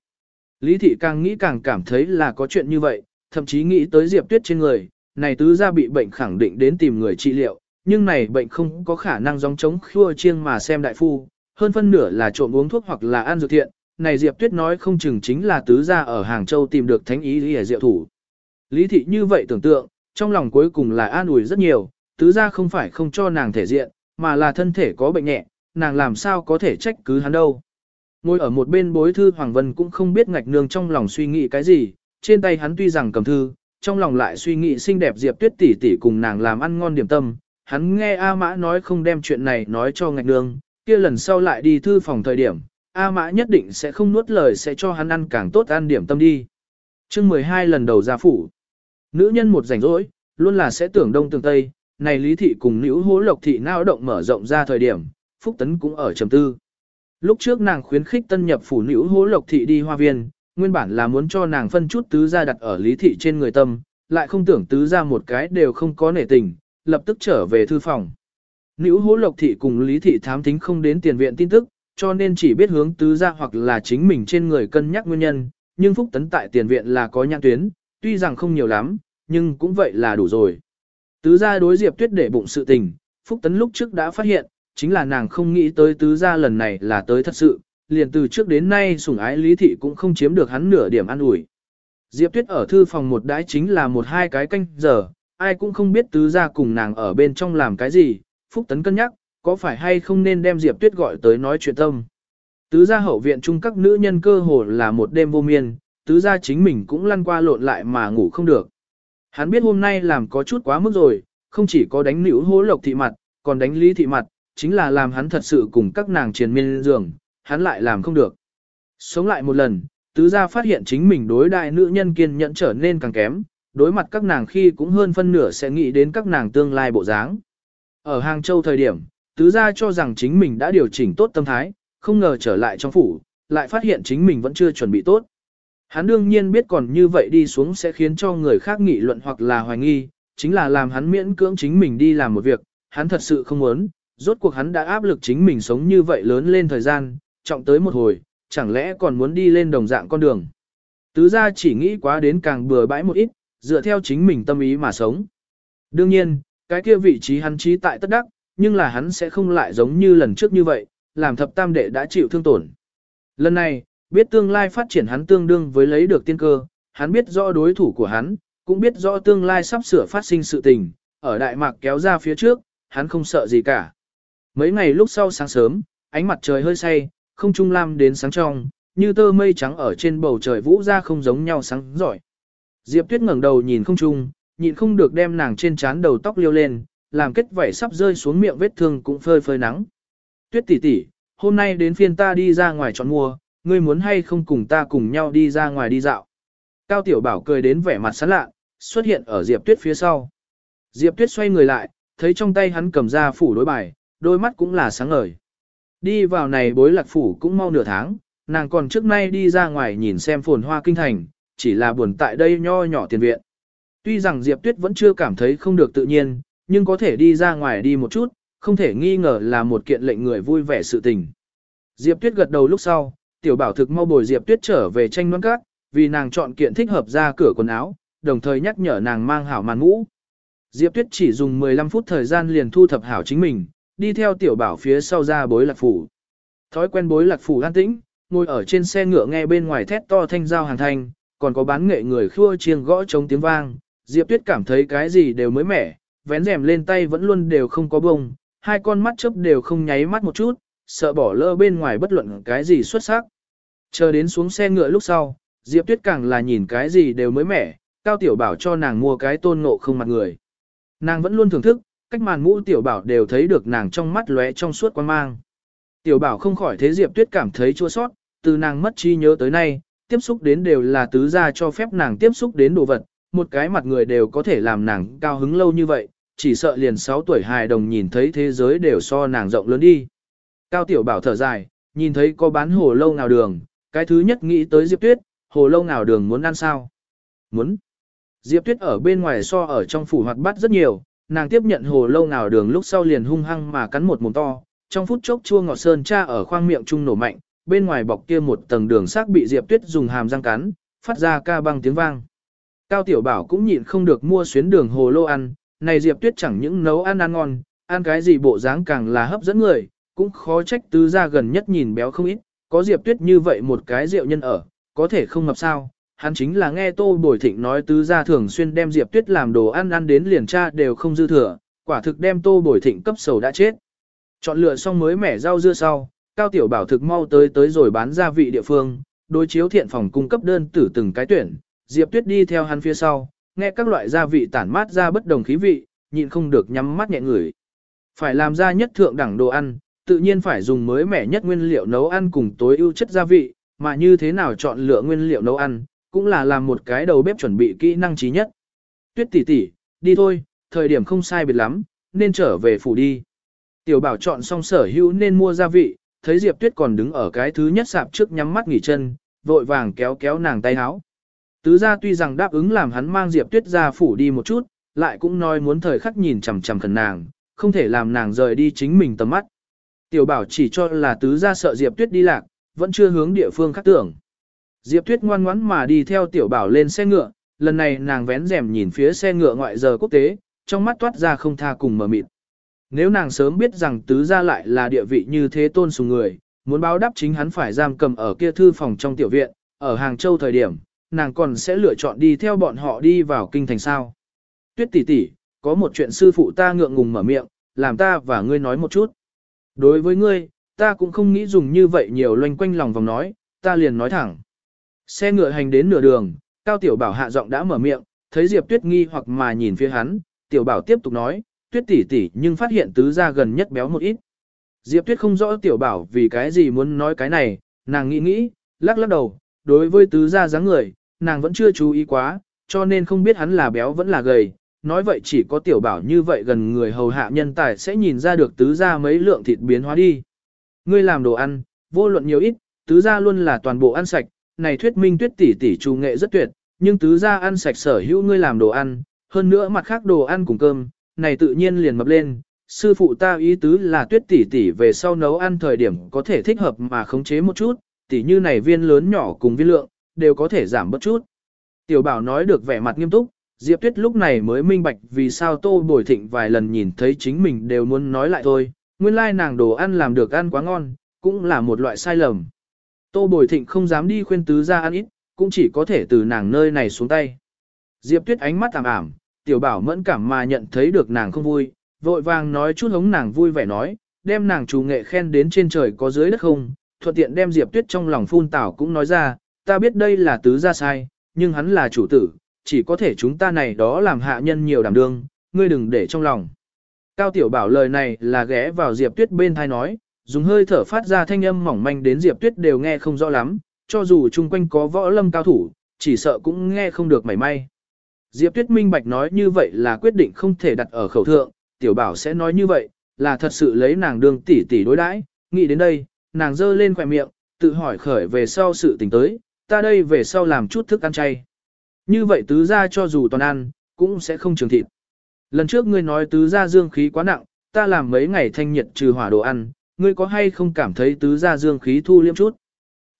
Lý thị càng nghĩ càng cảm thấy là có chuyện như vậy, thậm chí nghĩ tới Diệp Tuyết trên người, này tứ gia bị bệnh khẳng định đến tìm người trị liệu, nhưng này bệnh không có khả năng giống chống khua chiêng mà xem đại phu, hơn phân nửa là trộm uống thuốc hoặc là ăn dược thiện, này Diệp Tuyết nói không chừng chính là tứ gia ở Hàng Châu tìm được thánh ý lý diệu thủ. Lý thị như vậy tưởng tượng, trong lòng cuối cùng là an ủi rất nhiều, tứ gia không phải không cho nàng thể diện, mà là thân thể có bệnh nhẹ, nàng làm sao có thể trách cứ hắn đâu. Ngồi ở một bên bối thư Hoàng Vân cũng không biết ngạch nương trong lòng suy nghĩ cái gì, trên tay hắn tuy rằng cầm thư, trong lòng lại suy nghĩ xinh đẹp Diệp Tuyết tỷ tỷ cùng nàng làm ăn ngon điểm tâm. Hắn nghe A Mã nói không đem chuyện này nói cho ngạch nương, kia lần sau lại đi thư phòng thời điểm, A Mã nhất định sẽ không nuốt lời sẽ cho hắn ăn càng tốt ăn điểm tâm đi. chương 12 lần đầu ra phủ. Nữ nhân một rảnh rỗi, luôn là sẽ tưởng đông tưởng tây, này lý thị cùng nữ hố lộc thị nao động mở rộng ra thời điểm, Phúc Tấn cũng ở trầm tư. Lúc trước nàng khuyến khích tân nhập phủ nữ hố lộc thị đi hoa viên, nguyên bản là muốn cho nàng phân chút tứ gia đặt ở lý thị trên người tâm, lại không tưởng tứ gia một cái đều không có nể tình, lập tức trở về thư phòng. Nữ hố lộc thị cùng lý thị thám tính không đến tiền viện tin tức, cho nên chỉ biết hướng tứ gia hoặc là chính mình trên người cân nhắc nguyên nhân, nhưng phúc tấn tại tiền viện là có nhãn tuyến, tuy rằng không nhiều lắm, nhưng cũng vậy là đủ rồi. Tứ gia đối Diệp Tuyết để bụng sự tình, Phúc Tấn lúc trước đã phát hiện, chính là nàng không nghĩ tới tứ gia lần này là tới thật sự, liền từ trước đến nay sủng ái lý thị cũng không chiếm được hắn nửa điểm an ủi. Diệp Tuyết ở thư phòng một đái chính là một hai cái canh giờ, ai cũng không biết tứ gia cùng nàng ở bên trong làm cái gì, Phúc Tấn cân nhắc, có phải hay không nên đem Diệp Tuyết gọi tới nói chuyện tâm. Tứ gia hậu viện chung các nữ nhân cơ hồ là một đêm vô miên, tứ gia chính mình cũng lăn qua lộn lại mà ngủ không được. Hắn biết hôm nay làm có chút quá mức rồi, không chỉ có đánh nữ hố lộc thị mặt, còn đánh lý thị mặt, chính là làm hắn thật sự cùng các nàng triền miên giường, hắn lại làm không được. Sống lại một lần, tứ gia phát hiện chính mình đối đại nữ nhân kiên nhẫn trở nên càng kém, đối mặt các nàng khi cũng hơn phân nửa sẽ nghĩ đến các nàng tương lai bộ dáng. Ở Hàng Châu thời điểm, tứ gia cho rằng chính mình đã điều chỉnh tốt tâm thái, không ngờ trở lại trong phủ, lại phát hiện chính mình vẫn chưa chuẩn bị tốt. Hắn đương nhiên biết còn như vậy đi xuống sẽ khiến cho người khác nghị luận hoặc là hoài nghi, chính là làm hắn miễn cưỡng chính mình đi làm một việc, hắn thật sự không muốn, rốt cuộc hắn đã áp lực chính mình sống như vậy lớn lên thời gian, trọng tới một hồi, chẳng lẽ còn muốn đi lên đồng dạng con đường. Tứ gia chỉ nghĩ quá đến càng bừa bãi một ít, dựa theo chính mình tâm ý mà sống. Đương nhiên, cái kia vị trí hắn trí tại tất đắc, nhưng là hắn sẽ không lại giống như lần trước như vậy, làm thập tam đệ đã chịu thương tổn. Lần này, biết tương lai phát triển hắn tương đương với lấy được tiên cơ, hắn biết rõ đối thủ của hắn, cũng biết rõ tương lai sắp sửa phát sinh sự tình, ở Đại Mạc kéo ra phía trước, hắn không sợ gì cả. Mấy ngày lúc sau sáng sớm, ánh mặt trời hơi say, không trung lam đến sáng trong, như tơ mây trắng ở trên bầu trời vũ ra không giống nhau sáng giỏi. Diệp Tuyết ngẩng đầu nhìn không trung, nhịn không được đem nàng trên trán đầu tóc liêu lên, làm kết vảy sắp rơi xuống miệng vết thương cũng phơi phơi nắng. Tuyết tỷ tỷ, hôm nay đến phiên ta đi ra ngoài chọn mua, ngươi muốn hay không cùng ta cùng nhau đi ra ngoài đi dạo. Cao Tiểu Bảo cười đến vẻ mặt sán lạ, xuất hiện ở Diệp Tuyết phía sau. Diệp Tuyết xoay người lại, thấy trong tay hắn cầm ra phủ đối bài, đôi mắt cũng là sáng ngời. Đi vào này bối lạc phủ cũng mau nửa tháng, nàng còn trước nay đi ra ngoài nhìn xem phồn hoa kinh thành, chỉ là buồn tại đây nho nhỏ tiền viện. Tuy rằng Diệp Tuyết vẫn chưa cảm thấy không được tự nhiên, nhưng có thể đi ra ngoài đi một chút, không thể nghi ngờ là một kiện lệnh người vui vẻ sự tình. Diệp Tuyết gật đầu lúc sau, tiểu bảo thực mau bồi Diệp Tuyết trở về tranh đoán cát, vì nàng chọn kiện thích hợp ra cửa quần áo, đồng thời nhắc nhở nàng mang hảo màn mũ. Diệp Tuyết chỉ dùng 15 phút thời gian liền thu thập hảo chính mình, đi theo tiểu bảo phía sau ra bối lạc phủ. Thói quen bối lạc phủ an tĩnh, ngồi ở trên xe ngựa nghe bên ngoài thét to thanh giao hàng thanh, còn có bán nghệ người khua chiêng gõ chống tiếng vang. Diệp Tuyết cảm thấy cái gì đều mới mẻ, vén rèm lên tay vẫn luôn đều không có bông, hai con mắt chớp đều không nháy mắt một chút, sợ bỏ lỡ bên ngoài bất luận cái gì xuất sắc. Chờ đến xuống xe ngựa lúc sau, Diệp Tuyết càng là nhìn cái gì đều mới mẻ, Cao Tiểu Bảo cho nàng mua cái tôn ngộ không mặt người. Nàng vẫn luôn thưởng thức, cách màn mũ Tiểu Bảo đều thấy được nàng trong mắt lóe trong suốt quan mang. Tiểu Bảo không khỏi thế Diệp Tuyết cảm thấy chua sót, từ nàng mất trí nhớ tới nay, tiếp xúc đến đều là tứ gia cho phép nàng tiếp xúc đến đồ vật, một cái mặt người đều có thể làm nàng cao hứng lâu như vậy, chỉ sợ liền 6 tuổi hài đồng nhìn thấy thế giới đều so nàng rộng lớn đi. Cao Tiểu Bảo thở dài, nhìn thấy có bán hồ lâu nào đường, cái thứ nhất nghĩ tới Diệp Tuyết, hồ lâu nào đường muốn ăn sao? Muốn. Diệp Tuyết ở bên ngoài so ở trong phủ hoạt bát rất nhiều, nàng tiếp nhận hồ lâu nào đường lúc sau liền hung hăng mà cắn một mồm to, trong phút chốc chua ngọt sơn cha ở khoang miệng trung nổ mạnh, bên ngoài bọc kia một tầng đường xác bị Diệp Tuyết dùng hàm răng cắn, phát ra ca băng tiếng vang. Cao Tiểu Bảo cũng nhịn không được mua xuyến đường hồ lô ăn, này Diệp Tuyết chẳng những nấu ăn ăn ngon, ăn cái gì bộ dáng càng là hấp dẫn người, cũng khó trách tứ Gia gần nhất nhìn béo không ít, có Diệp Tuyết như vậy một cái rượu nhân ở, có thể không ngập sao. Hắn chính là nghe Tô Bồi Thịnh nói tứ gia thường xuyên đem Diệp Tuyết làm đồ ăn ăn đến liền cha đều không dư thừa, quả thực đem Tô Bồi Thịnh cấp sầu đã chết. Chọn lựa xong mới mẻ rau dưa sau, Cao Tiểu Bảo thực mau tới tới rồi bán gia vị địa phương, đối chiếu thiện phòng cung cấp đơn tử từng cái tuyển, Diệp Tuyết đi theo hắn phía sau, nghe các loại gia vị tản mát ra bất đồng khí vị, nhịn không được nhắm mắt nhẹ ngửi. Phải làm ra nhất thượng đẳng đồ ăn, tự nhiên phải dùng mới mẻ nhất nguyên liệu nấu ăn cùng tối ưu chất gia vị, mà như thế nào chọn lựa nguyên liệu nấu ăn, cũng là làm một cái đầu bếp chuẩn bị kỹ năng trí nhất. Tuyết tỷ tỷ, đi thôi, thời điểm không sai biệt lắm, nên trở về phủ đi. Tiểu bảo chọn xong sở hữu nên mua gia vị, thấy Diệp Tuyết còn đứng ở cái thứ nhất sạp trước nhắm mắt nghỉ chân, vội vàng kéo kéo nàng tay áo. Tứ gia tuy rằng đáp ứng làm hắn mang Diệp Tuyết ra phủ đi một chút, lại cũng nói muốn thời khắc nhìn chằm chằm khẩn nàng, không thể làm nàng rời đi chính mình tầm mắt. Tiểu bảo chỉ cho là tứ gia sợ Diệp Tuyết đi lạc, vẫn chưa hướng địa phương khác tưởng. Diệp Tuyết ngoan ngoãn mà đi theo tiểu bảo lên xe ngựa, lần này nàng vén rèm nhìn phía xe ngựa ngoại giờ quốc tế, trong mắt toát ra không tha cùng mờ mịt. Nếu nàng sớm biết rằng tứ gia lại là địa vị như thế tôn sùng người, muốn báo đáp chính hắn phải giam cầm ở kia thư phòng trong tiểu viện, ở Hàng Châu thời điểm, nàng còn sẽ lựa chọn đi theo bọn họ đi vào kinh thành sao. Tuyết tỷ tỷ, có một chuyện sư phụ ta ngượng ngùng mở miệng, làm ta và ngươi nói một chút. Đối với ngươi, ta cũng không nghĩ dùng như vậy nhiều loanh quanh lòng vòng nói, ta liền nói thẳng. Xe ngựa hành đến nửa đường, Cao Tiểu Bảo hạ giọng đã mở miệng, thấy Diệp Tuyết nghi hoặc mà nhìn phía hắn, Tiểu Bảo tiếp tục nói, Tuyết tỷ tỷ nhưng phát hiện tứ gia gần nhất béo một ít. Diệp Tuyết không rõ Tiểu Bảo vì cái gì muốn nói cái này, nàng nghĩ nghĩ, lắc lắc đầu, đối với tứ gia dáng người, nàng vẫn chưa chú ý quá, cho nên không biết hắn là béo vẫn là gầy. Nói vậy chỉ có Tiểu Bảo như vậy gần người hầu hạ nhân tài sẽ nhìn ra được tứ gia mấy lượng thịt biến hóa đi. Ngươi làm đồ ăn, vô luận nhiều ít, tứ gia luôn là toàn bộ ăn sạch, này thuyết minh tuyết tỷ tỷ trù nghệ rất tuyệt, nhưng tứ gia ăn sạch sở hữu ngươi làm đồ ăn, hơn nữa mặt khác đồ ăn cùng cơm, này tự nhiên liền mập lên. Sư phụ ta ý tứ là tuyết tỷ tỷ về sau nấu ăn thời điểm có thể thích hợp mà khống chế một chút, tỷ như này viên lớn nhỏ cùng viên lượng, đều có thể giảm bớt chút. Tiểu bảo nói được vẻ mặt nghiêm túc, Diệp Tuyết lúc này mới minh bạch vì sao Tô Bồi Thịnh vài lần nhìn thấy chính mình đều muốn nói lại thôi, nguyên lai nàng đồ ăn làm được ăn quá ngon, cũng là một loại sai lầm. Tô Bồi Thịnh không dám đi khuyên tứ ra ăn ít, cũng chỉ có thể từ nàng nơi này xuống tay. Diệp Tuyết ánh mắt ảm ảm, tiểu bảo mẫn cảm mà nhận thấy được nàng không vui, vội vàng nói chút hống nàng vui vẻ nói, đem nàng chủ nghệ khen đến trên trời có dưới đất không, thuận tiện đem Diệp Tuyết trong lòng phun tảo cũng nói ra, ta biết đây là tứ gia sai, nhưng hắn là chủ tử, chỉ có thể chúng ta này đó làm hạ nhân nhiều đảm đương, ngươi đừng để trong lòng. Cao Tiểu Bảo lời này là ghé vào Diệp Tuyết bên thai nói, dùng hơi thở phát ra thanh âm mỏng manh đến Diệp Tuyết đều nghe không rõ lắm, cho dù chung quanh có võ lâm cao thủ, chỉ sợ cũng nghe không được mảy may. Diệp Tuyết minh bạch nói như vậy là quyết định không thể đặt ở khẩu thượng, Tiểu Bảo sẽ nói như vậy, là thật sự lấy nàng đương tỷ tỷ đối đãi. nghĩ đến đây, nàng giơ lên khỏe miệng, tự hỏi khởi về sau sự tình tới, ta đây về sau làm chút thức ăn chay. Như vậy tứ gia cho dù toàn ăn, cũng sẽ không trường thịt. Lần trước ngươi nói tứ gia dương khí quá nặng, ta làm mấy ngày thanh nhiệt trừ hỏa đồ ăn, ngươi có hay không cảm thấy tứ gia dương khí thu liêm chút.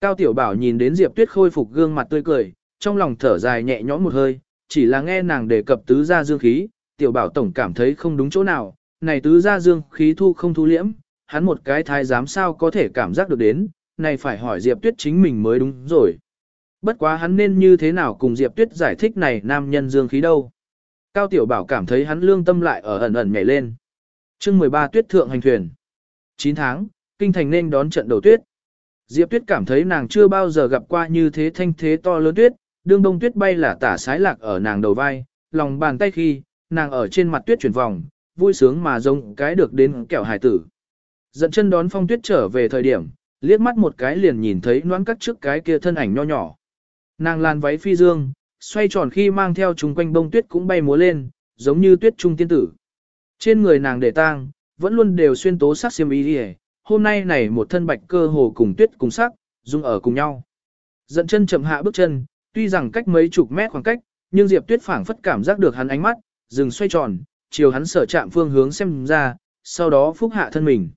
Cao Tiểu Bảo nhìn đến Diệp Tuyết khôi phục gương mặt tươi cười, trong lòng thở dài nhẹ nhõm một hơi, chỉ là nghe nàng đề cập tứ gia dương khí, Tiểu Bảo tổng cảm thấy không đúng chỗ nào, này tứ gia dương khí thu không thu liễm, hắn một cái thái giám sao có thể cảm giác được đến, này phải hỏi Diệp Tuyết chính mình mới đúng rồi. Bất quá hắn nên như thế nào cùng Diệp Tuyết giải thích này nam nhân dương khí đâu. Cao Tiểu Bảo cảm thấy hắn lương tâm lại ở ẩn ẩn nhảy lên. chương 13 tuyết thượng hành thuyền. 9 tháng, kinh thành nên đón trận đầu tuyết. Diệp Tuyết cảm thấy nàng chưa bao giờ gặp qua như thế thanh thế to lớn tuyết, đương đông tuyết bay là tả sái lạc ở nàng đầu vai, lòng bàn tay khi, nàng ở trên mặt tuyết chuyển vòng, vui sướng mà giống cái được đến kẹo hải tử. Dẫn chân đón phong tuyết trở về thời điểm, liếc mắt một cái liền nhìn thấy noãn cắt trước cái kia thân ảnh nho nhỏ. Nàng lan váy phi dương, xoay tròn khi mang theo chung quanh bông tuyết cũng bay múa lên, giống như tuyết trung tiên tử. Trên người nàng để tang, vẫn luôn đều xuyên tố sắc xiêm y đi hôm nay này một thân bạch cơ hồ cùng tuyết cùng sắc, dung ở cùng nhau. Dẫn chân chậm hạ bước chân, tuy rằng cách mấy chục mét khoảng cách, nhưng Diệp Tuyết phảng phất cảm giác được hắn ánh mắt, dừng xoay tròn, chiều hắn sở chạm phương hướng xem ra, sau đó phúc hạ thân mình.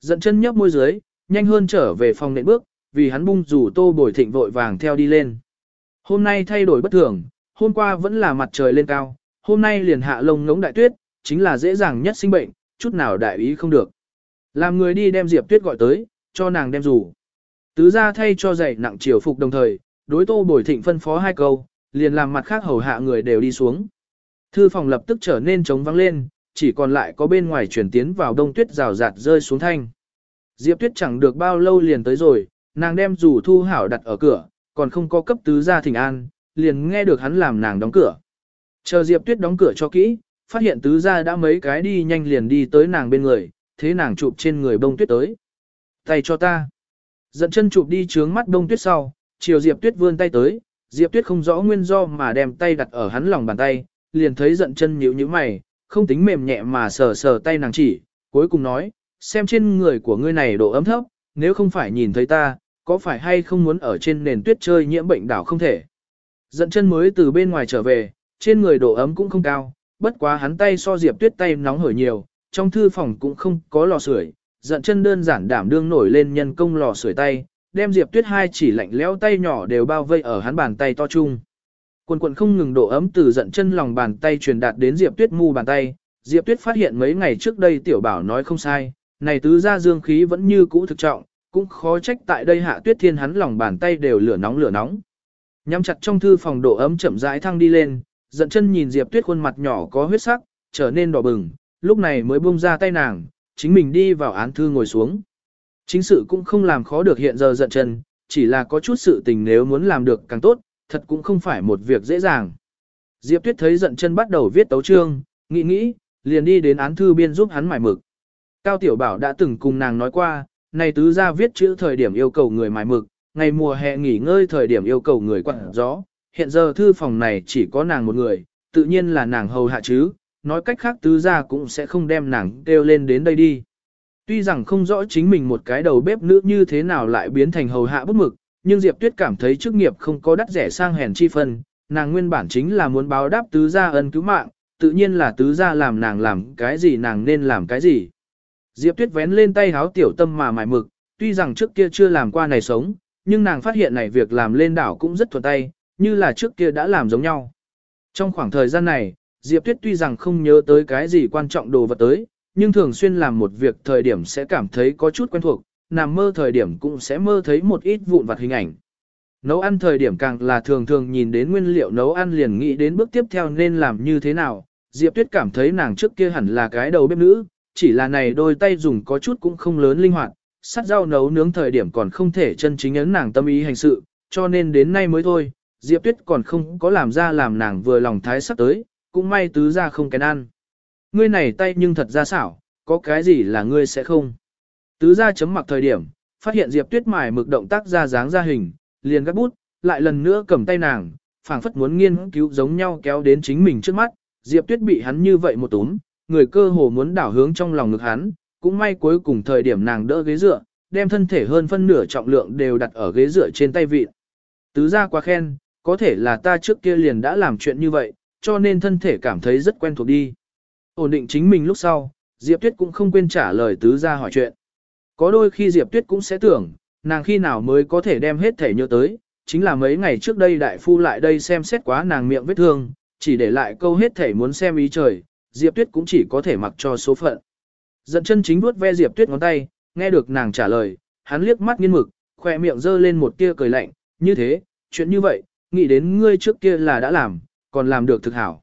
Dẫn chân nhấp môi dưới, nhanh hơn trở về phòng nệm bước, vì hắn bung rủ tô bồi thịnh vội vàng theo đi lên. Hôm nay thay đổi bất thường, hôm qua vẫn là mặt trời lên cao, hôm nay liền hạ lông ngống đại tuyết, chính là dễ dàng nhất sinh bệnh, chút nào đại ý không được. Làm người đi đem Diệp Tuyết gọi tới, cho nàng đem rủ. Tứ ra thay cho dạy nặng chiều phục đồng thời, đối tô bồi thịnh phân phó hai câu, liền làm mặt khác hầu hạ người đều đi xuống. Thư phòng lập tức trở nên trống vắng lên, chỉ còn lại có bên ngoài chuyển tiến vào đông tuyết rào rạt rơi xuống thanh. Diệp Tuyết chẳng được bao lâu liền tới rồi, nàng đem rủ thu hảo đặt ở cửa, còn không có cấp tứ gia thỉnh an, liền nghe được hắn làm nàng đóng cửa. Chờ Diệp Tuyết đóng cửa cho kỹ, phát hiện tứ gia đã mấy cái đi nhanh liền đi tới nàng bên người, thế nàng chụp trên người bông tuyết tới. Tay cho ta. Dẫn chân chụp đi trướng mắt bông tuyết sau, chiều Diệp Tuyết vươn tay tới, Diệp Tuyết không rõ nguyên do mà đem tay đặt ở hắn lòng bàn tay, liền thấy giận chân nhíu nhíu mày, không tính mềm nhẹ mà sờ sờ tay nàng chỉ, cuối cùng nói, xem trên người của ngươi này độ ấm thấp, nếu không phải nhìn thấy ta, có phải hay không muốn ở trên nền tuyết chơi nhiễm bệnh đảo không thể. dẫn chân mới từ bên ngoài trở về, trên người độ ấm cũng không cao, bất quá hắn tay so Diệp Tuyết tay nóng hởi nhiều, trong thư phòng cũng không có lò sưởi, dẫn chân đơn giản đảm đương nổi lên nhân công lò sưởi tay, đem Diệp Tuyết hai chỉ lạnh lẽo tay nhỏ đều bao vây ở hắn bàn tay to chung. Quần quần không ngừng độ ấm từ dẫn chân lòng bàn tay truyền đạt đến Diệp Tuyết mu bàn tay, Diệp Tuyết phát hiện mấy ngày trước đây tiểu bảo nói không sai, này tứ gia dương khí vẫn như cũ thực trọng, cũng khó trách tại đây hạ Tuyết Thiên hắn lòng bàn tay đều lửa nóng lửa nóng. Nhắm chặt trong thư phòng độ ấm chậm rãi thăng đi lên, giận chân nhìn Diệp Tuyết khuôn mặt nhỏ có huyết sắc, trở nên đỏ bừng, lúc này mới buông ra tay nàng, chính mình đi vào án thư ngồi xuống. Chính sự cũng không làm khó được hiện giờ giận chân, chỉ là có chút sự tình nếu muốn làm được càng tốt, thật cũng không phải một việc dễ dàng. Diệp Tuyết thấy giận chân bắt đầu viết tấu chương, nghĩ nghĩ, liền đi đến án thư biên giúp hắn mải mực. Cao Tiểu Bảo đã từng cùng nàng nói qua, này tứ gia viết chữ thời điểm yêu cầu người mài mực, ngày mùa hè nghỉ ngơi thời điểm yêu cầu người quặn gió. Hiện giờ thư phòng này chỉ có nàng một người, tự nhiên là nàng hầu hạ chứ, nói cách khác tứ gia cũng sẽ không đem nàng kêu lên đến đây đi. Tuy rằng không rõ chính mình một cái đầu bếp nữ như thế nào lại biến thành hầu hạ bút mực, nhưng Diệp Tuyết cảm thấy chức nghiệp không có đắt rẻ sang hèn chi phân, nàng nguyên bản chính là muốn báo đáp tứ gia ân cứu mạng, tự nhiên là tứ gia làm nàng làm cái gì nàng nên làm cái gì. Diệp Tuyết vén lên tay háo tiểu tâm mà mài mực, tuy rằng trước kia chưa làm qua này sống, nhưng nàng phát hiện này việc làm lên đảo cũng rất thuận tay, như là trước kia đã làm giống nhau. Trong khoảng thời gian này, Diệp Tuyết tuy rằng không nhớ tới cái gì quan trọng đồ vật tới, nhưng thường xuyên làm một việc thời điểm sẽ cảm thấy có chút quen thuộc, nằm mơ thời điểm cũng sẽ mơ thấy một ít vụn vặt hình ảnh. Nấu ăn thời điểm càng là thường thường nhìn đến nguyên liệu nấu ăn liền nghĩ đến bước tiếp theo nên làm như thế nào. Diệp Tuyết cảm thấy nàng trước kia hẳn là cái đầu bếp nữ, chỉ là này đôi tay dùng có chút cũng không lớn linh hoạt, sắt rau nấu nướng thời điểm còn không thể chân chính ấn nàng tâm ý hành sự, cho nên đến nay mới thôi, Diệp Tuyết còn không có làm ra làm nàng vừa lòng thái sắp tới, cũng may tứ ra không kén ăn. Ngươi này tay nhưng thật ra xảo, có cái gì là ngươi sẽ không. Tứ ra chấm mặc thời điểm, phát hiện Diệp Tuyết mài mực động tác ra dáng ra hình, liền gắt bút, lại lần nữa cầm tay nàng, phảng phất muốn nghiên cứu giống nhau kéo đến chính mình trước mắt, Diệp Tuyết bị hắn như vậy một túm, người cơ hồ muốn đảo hướng trong lòng ngực hắn, cũng may cuối cùng thời điểm nàng đỡ ghế dựa, đem thân thể hơn phân nửa trọng lượng đều đặt ở ghế dựa trên tay vịt. Tứ ra quá khen, có thể là ta trước kia liền đã làm chuyện như vậy, cho nên thân thể cảm thấy rất quen thuộc đi. Ổn định chính mình lúc sau, Diệp Tuyết cũng không quên trả lời tứ ra hỏi chuyện. Có đôi khi Diệp Tuyết cũng sẽ tưởng, nàng khi nào mới có thể đem hết thể nhớ tới, chính là mấy ngày trước đây đại phu lại đây xem xét quá nàng miệng vết thương, chỉ để lại câu hết thể muốn xem ý trời, Diệp Tuyết cũng chỉ có thể mặc cho số phận. Dẫn chân chính vuốt ve Diệp Tuyết ngón tay, nghe được nàng trả lời, hắn liếc mắt nghiên mực, khoe miệng dơ lên một tia cười lạnh, như thế, chuyện như vậy, nghĩ đến ngươi trước kia là đã làm, còn làm được thực hảo.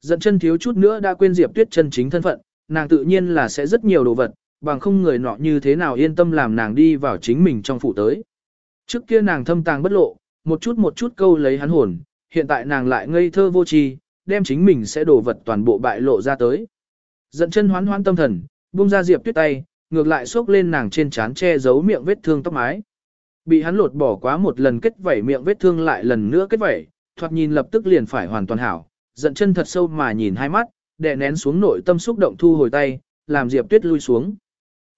Dẫn chân thiếu chút nữa đã quên Diệp Tuyết chân chính thân phận, nàng tự nhiên là sẽ rất nhiều đồ vật, bằng không người nọ như thế nào yên tâm làm nàng đi vào chính mình trong phủ tới. Trước kia nàng thâm tàng bất lộ, một chút một chút câu lấy hắn hồn, hiện tại nàng lại ngây thơ vô tri, đem chính mình sẽ đổ vật toàn bộ bại lộ ra tới. Giận chân hoán hoán tâm thần, buông ra Diệp Tuyết tay, ngược lại xốc lên nàng trên trán che giấu miệng vết thương tóc mái. Bị hắn lột bỏ quá một lần kết vảy miệng vết thương lại lần nữa kết vảy, thoạt nhìn lập tức liền phải hoàn toàn hảo. Giận chân thật sâu mà nhìn hai mắt, đè nén xuống nội tâm xúc động thu hồi tay, làm Diệp Tuyết lui xuống.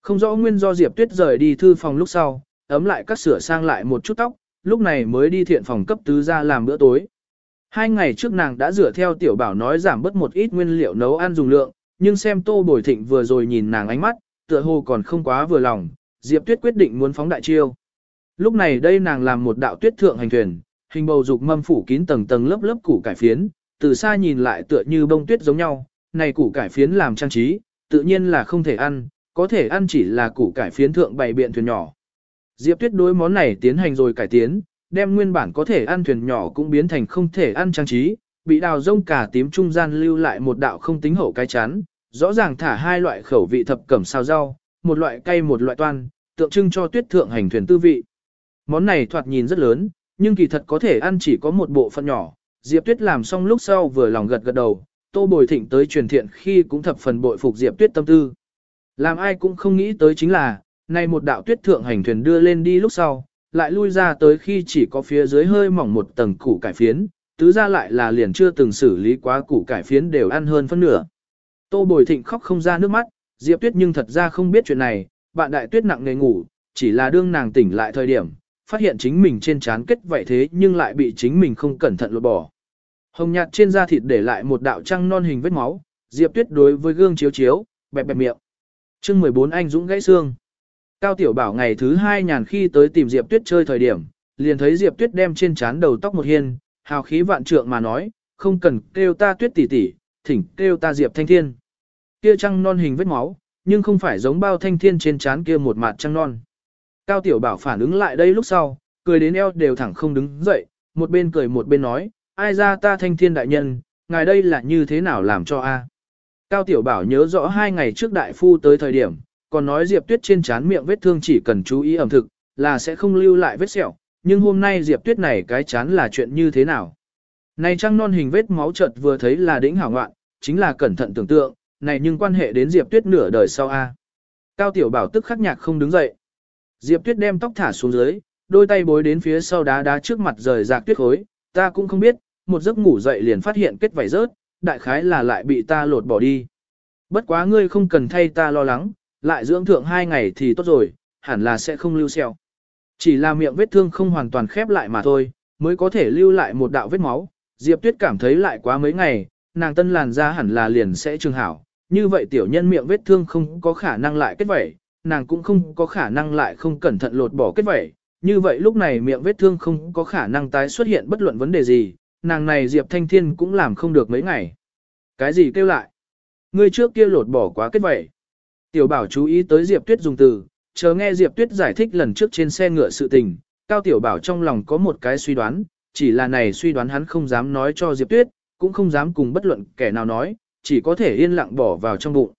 Không rõ nguyên do Diệp Tuyết rời đi thư phòng lúc sau, ấm lại cắt sửa sang lại một chút tóc, lúc này mới đi thiện phòng cấp tứ ra làm bữa tối. Hai ngày trước nàng đã rửa theo tiểu bảo nói giảm bớt một ít nguyên liệu nấu ăn dùng lượng, nhưng xem tô bồi thịnh vừa rồi nhìn nàng ánh mắt, tựa hồ còn không quá vừa lòng, Diệp Tuyết quyết định muốn phóng đại chiêu. Lúc này đây nàng làm một đạo tuyết thượng hành thuyền, hình bầu dục mâm phủ kín tầng tầng lớp lớp củ cải phiến, từ xa nhìn lại tựa như bông tuyết giống nhau, này củ cải phiến làm trang trí, tự nhiên là không thể ăn, có thể ăn chỉ là củ cải phiến thượng bày biện thuyền nhỏ. Diệp Tuyết đối món này tiến hành rồi cải tiến, đem nguyên bản có thể ăn thuyền nhỏ cũng biến thành không thể ăn trang trí, bị đào rông cả tím trung gian lưu lại một đạo không tính hậu cái chán, rõ ràng thả hai loại khẩu vị thập cẩm xào rau, một loại cay một loại toan, tượng trưng cho tuyết thượng hành thuyền tư vị. Món này thoạt nhìn rất lớn, nhưng kỳ thật có thể ăn chỉ có một bộ phận nhỏ. Diệp Tuyết làm xong lúc sau vừa lòng gật gật đầu, Tô Bồi Thịnh tới truyền thiện khi cũng thập phần bội phục Diệp Tuyết tâm tư. Làm ai cũng không nghĩ tới chính là, nay một đạo tuyết thượng hành thuyền đưa lên đi lúc sau, lại lui ra tới khi chỉ có phía dưới hơi mỏng một tầng củ cải phiến, tứ ra lại là liền chưa từng xử lý quá củ cải phiến đều ăn hơn phân nửa. Tô Bồi Thịnh khóc không ra nước mắt, Diệp Tuyết nhưng thật ra không biết chuyện này, bạn đại tuyết nặng nề ngủ, chỉ là đương nàng tỉnh lại thời điểm, phát hiện chính mình trên trán kết vậy thế nhưng lại bị chính mình không cẩn thận lột bỏ. Hồng nhạt trên da thịt để lại một đạo trăng non hình vết máu, Diệp Tuyết đối với gương chiếu chiếu, bẹp bẹp miệng. Chương 14 anh dũng gãy xương. Cao Tiểu Bảo ngày thứ hai nhàn khi tới tìm Diệp Tuyết chơi thời điểm, liền thấy Diệp Tuyết đem trên trán đầu tóc một hiên, hào khí vạn trượng mà nói, không cần kêu ta Tuyết tỷ tỷ, thỉnh kêu ta Diệp Thanh Thiên. Kia trăng non hình vết máu, nhưng không phải giống bao thanh thiên trên trán kia một mặt trăng non. Cao Tiểu Bảo phản ứng lại đây lúc sau, cười đến eo đều thẳng không đứng dậy, một bên cười một bên nói, ai ra ta thanh thiên đại nhân, ngài đây là như thế nào làm cho a? Cao Tiểu Bảo nhớ rõ hai ngày trước đại phu tới thời điểm, còn nói Diệp Tuyết trên trán miệng vết thương chỉ cần chú ý ẩm thực, là sẽ không lưu lại vết sẹo, nhưng hôm nay Diệp Tuyết này cái chán là chuyện như thế nào? Này trăng non hình vết máu chợt vừa thấy là đỉnh hảo ngoạn, chính là cẩn thận tưởng tượng, này nhưng quan hệ đến Diệp Tuyết nửa đời sau a. Cao Tiểu Bảo tức khắc nhạc không đứng dậy. Diệp Tuyết đem tóc thả xuống dưới, đôi tay bối đến phía sau đá đá trước mặt rời rạc tuyết khối, ta cũng không biết, một giấc ngủ dậy liền phát hiện kết vảy rớt, đại khái là lại bị ta lột bỏ đi. Bất quá ngươi không cần thay ta lo lắng, lại dưỡng thượng hai ngày thì tốt rồi, hẳn là sẽ không lưu sẹo. Chỉ là miệng vết thương không hoàn toàn khép lại mà thôi, mới có thể lưu lại một đạo vết máu. Diệp Tuyết cảm thấy lại quá mấy ngày, nàng tân làn da hẳn là liền sẽ trường hảo. Như vậy tiểu nhân miệng vết thương không có khả năng lại kết vẩy, nàng cũng không có khả năng lại không cẩn thận lột bỏ kết vẩy. Như vậy lúc này miệng vết thương không có khả năng tái xuất hiện bất luận vấn đề gì, nàng này Diệp Thanh Thiên cũng làm không được mấy ngày. Cái gì kêu lại? Ngươi trước kia lột bỏ quá kết vẩy. Tiểu bảo chú ý tới Diệp Tuyết dùng từ, chờ nghe Diệp Tuyết giải thích lần trước trên xe ngựa sự tình, Cao Tiểu bảo trong lòng có một cái suy đoán, chỉ là này suy đoán hắn không dám nói cho Diệp Tuyết, cũng không dám cùng bất luận kẻ nào nói, chỉ có thể yên lặng bỏ vào trong bụng.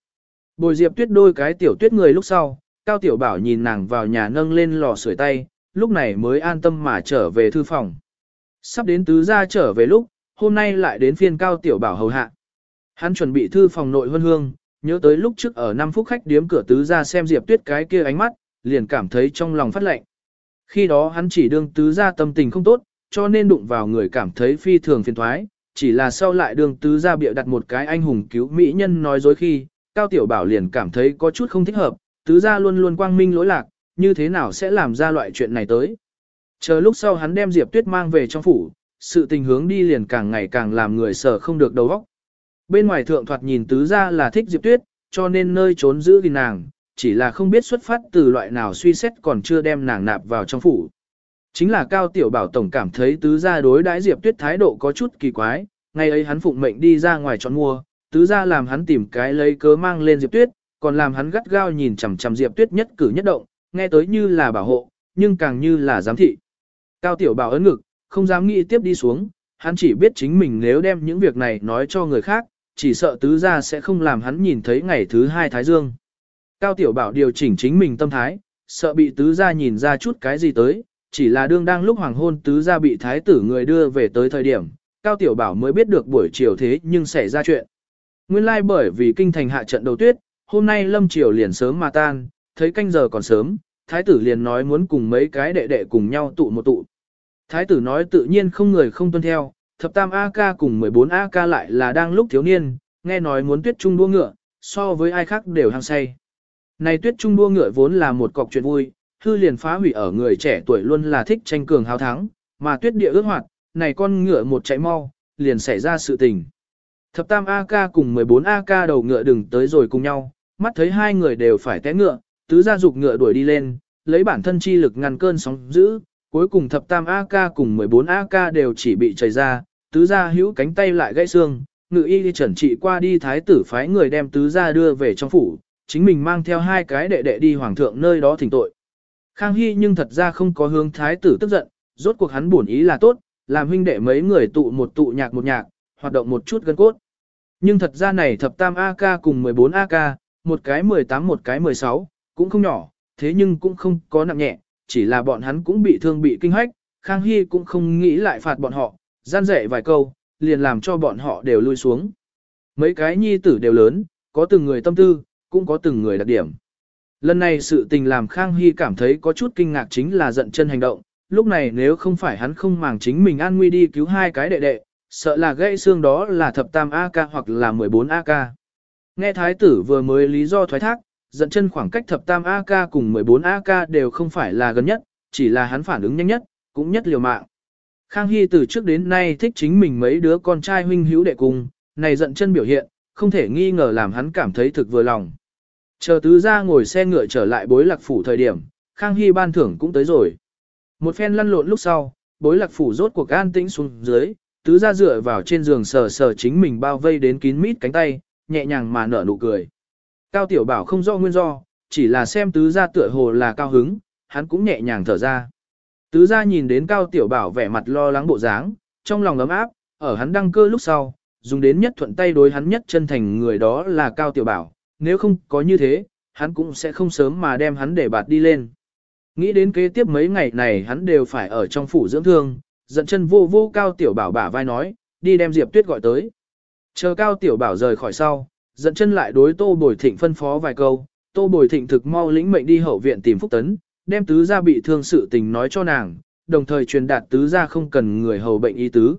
Bồi Diệp Tuyết đôi cái tiểu tuyết người lúc sau, Cao Tiểu Bảo nhìn nàng vào nhà nâng lên lò sưởi tay, lúc này mới an tâm mà trở về thư phòng. Sắp đến tứ gia trở về lúc, hôm nay lại đến phiên Cao Tiểu Bảo hầu hạ. Hắn chuẩn bị thư phòng nội hương hương, nhớ tới lúc trước ở năm phút khách điếm cửa tứ gia xem Diệp Tuyết cái kia ánh mắt, liền cảm thấy trong lòng phát lạnh. Khi đó hắn chỉ đương tứ gia tâm tình không tốt, cho nên đụng vào người cảm thấy phi thường phiền thoái, chỉ là sau lại đương tứ gia bịa đặt một cái anh hùng cứu mỹ nhân nói dối khi, Cao Tiểu Bảo liền cảm thấy có chút không thích hợp, tứ gia luôn luôn quang minh lỗi lạc, như thế nào sẽ làm ra loại chuyện này tới. Chờ lúc sau hắn đem Diệp Tuyết mang về trong phủ, sự tình hướng đi liền càng ngày càng làm người sợ không được đầu óc. Bên ngoài thượng thoạt nhìn tứ gia là thích Diệp Tuyết, cho nên nơi trốn giữ gìn nàng, chỉ là không biết xuất phát từ loại nào suy xét còn chưa đem nàng nạp vào trong phủ. Chính là Cao Tiểu Bảo Tổng cảm thấy tứ gia đối đãi Diệp Tuyết thái độ có chút kỳ quái, ngày ấy hắn phụng mệnh đi ra ngoài chọn mua, tứ gia làm hắn tìm cái lấy cớ mang lên Diệp Tuyết, còn làm hắn gắt gao nhìn chằm chằm Diệp Tuyết nhất cử nhất động, nghe tới như là bảo hộ, nhưng càng như là giám thị. Cao Tiểu Bảo ấn ngực, không dám nghĩ tiếp đi xuống, hắn chỉ biết chính mình nếu đem những việc này nói cho người khác, chỉ sợ tứ gia sẽ không làm hắn nhìn thấy ngày thứ hai Thái Dương. Cao Tiểu Bảo điều chỉnh chính mình tâm thái, sợ bị tứ gia nhìn ra chút cái gì tới, chỉ là đương đang lúc hoàng hôn tứ gia bị thái tử người đưa về tới thời điểm, Cao Tiểu Bảo mới biết được buổi chiều thế nhưng xảy ra chuyện. Nguyên lai like bởi vì kinh thành hạ trận đầu tuyết, hôm nay lâm triều liền sớm mà tan, thấy canh giờ còn sớm, thái tử liền nói muốn cùng mấy cái đệ đệ cùng nhau tụ một tụ. Thái tử nói tự nhiên không người không tuân theo, thập tam A-ca cùng 14 A-ca lại là đang lúc thiếu niên, nghe nói muốn tuyết trung đua ngựa, so với ai khác đều hăng say. Này tuyết trung đua ngựa vốn là một cọc chuyện vui, hư liền phá hủy ở người trẻ tuổi luôn là thích tranh cường hào thắng, mà tuyết địa ước hoạt, này con ngựa một chạy mau, liền xảy ra sự tình. Thập tam AK cùng 14 AK đầu ngựa đừng tới rồi cùng nhau, mắt thấy hai người đều phải té ngựa, tứ gia dục ngựa đuổi đi lên, lấy bản thân chi lực ngăn cơn sóng dữ, cuối cùng thập tam AK cùng 14 AK đều chỉ bị chảy ra, tứ gia hữu cánh tay lại gãy xương, ngự y đi chuẩn trị qua đi thái tử phái người đem tứ gia đưa về trong phủ, chính mình mang theo hai cái đệ đệ đi hoàng thượng nơi đó thỉnh tội. Khang Hy nhưng thật ra không có hướng thái tử tức giận, rốt cuộc hắn buồn ý là tốt, làm huynh đệ mấy người tụ một tụ nhạc một nhạc, hoạt động một chút gân cốt. Nhưng thật ra này thập tam AK cùng 14 AK, một cái 18 một cái 16, cũng không nhỏ, thế nhưng cũng không có nặng nhẹ, chỉ là bọn hắn cũng bị thương bị kinh hoách, Khang Hy cũng không nghĩ lại phạt bọn họ, gian dạy vài câu, liền làm cho bọn họ đều lui xuống. Mấy cái nhi tử đều lớn, có từng người tâm tư, cũng có từng người đặc điểm. Lần này sự tình làm Khang Hy cảm thấy có chút kinh ngạc chính là giận chân hành động, lúc này nếu không phải hắn không màng chính mình an nguy đi cứu hai cái đệ đệ, sợ là gãy xương đó là thập tam AK hoặc là 14 AK. Nghe thái tử vừa mới lý do thoái thác, giận chân khoảng cách thập tam AK cùng 14 AK đều không phải là gần nhất, chỉ là hắn phản ứng nhanh nhất, cũng nhất liều mạng. Khang Hy từ trước đến nay thích chính mình mấy đứa con trai huynh hữu đệ cùng, này giận chân biểu hiện, không thể nghi ngờ làm hắn cảm thấy thực vừa lòng. Chờ tứ ra ngồi xe ngựa trở lại bối lạc phủ thời điểm, Khang Hy ban thưởng cũng tới rồi. Một phen lăn lộn lúc sau, bối lạc phủ rốt cuộc an tĩnh xuống dưới, tứ ra dựa vào trên giường sờ sờ chính mình bao vây đến kín mít cánh tay, nhẹ nhàng mà nở nụ cười. Cao tiểu bảo không do nguyên do, chỉ là xem tứ ra tựa hồ là cao hứng, hắn cũng nhẹ nhàng thở ra. Tứ ra nhìn đến cao tiểu bảo vẻ mặt lo lắng bộ dáng, trong lòng ấm áp, ở hắn đăng cơ lúc sau, dùng đến nhất thuận tay đối hắn nhất chân thành người đó là cao tiểu bảo, nếu không có như thế, hắn cũng sẽ không sớm mà đem hắn để bạt đi lên. Nghĩ đến kế tiếp mấy ngày này hắn đều phải ở trong phủ dưỡng thương, giận chân vô vô cao tiểu bảo bả vai nói, đi đem Diệp Tuyết gọi tới. Chờ cao tiểu bảo rời khỏi sau, giận chân lại đối tô bồi thịnh phân phó vài câu, tô bồi thịnh thực mau lĩnh mệnh đi hậu viện tìm Phúc Tấn, đem tứ gia bị thương sự tình nói cho nàng, đồng thời truyền đạt tứ gia không cần người hầu bệnh y tứ.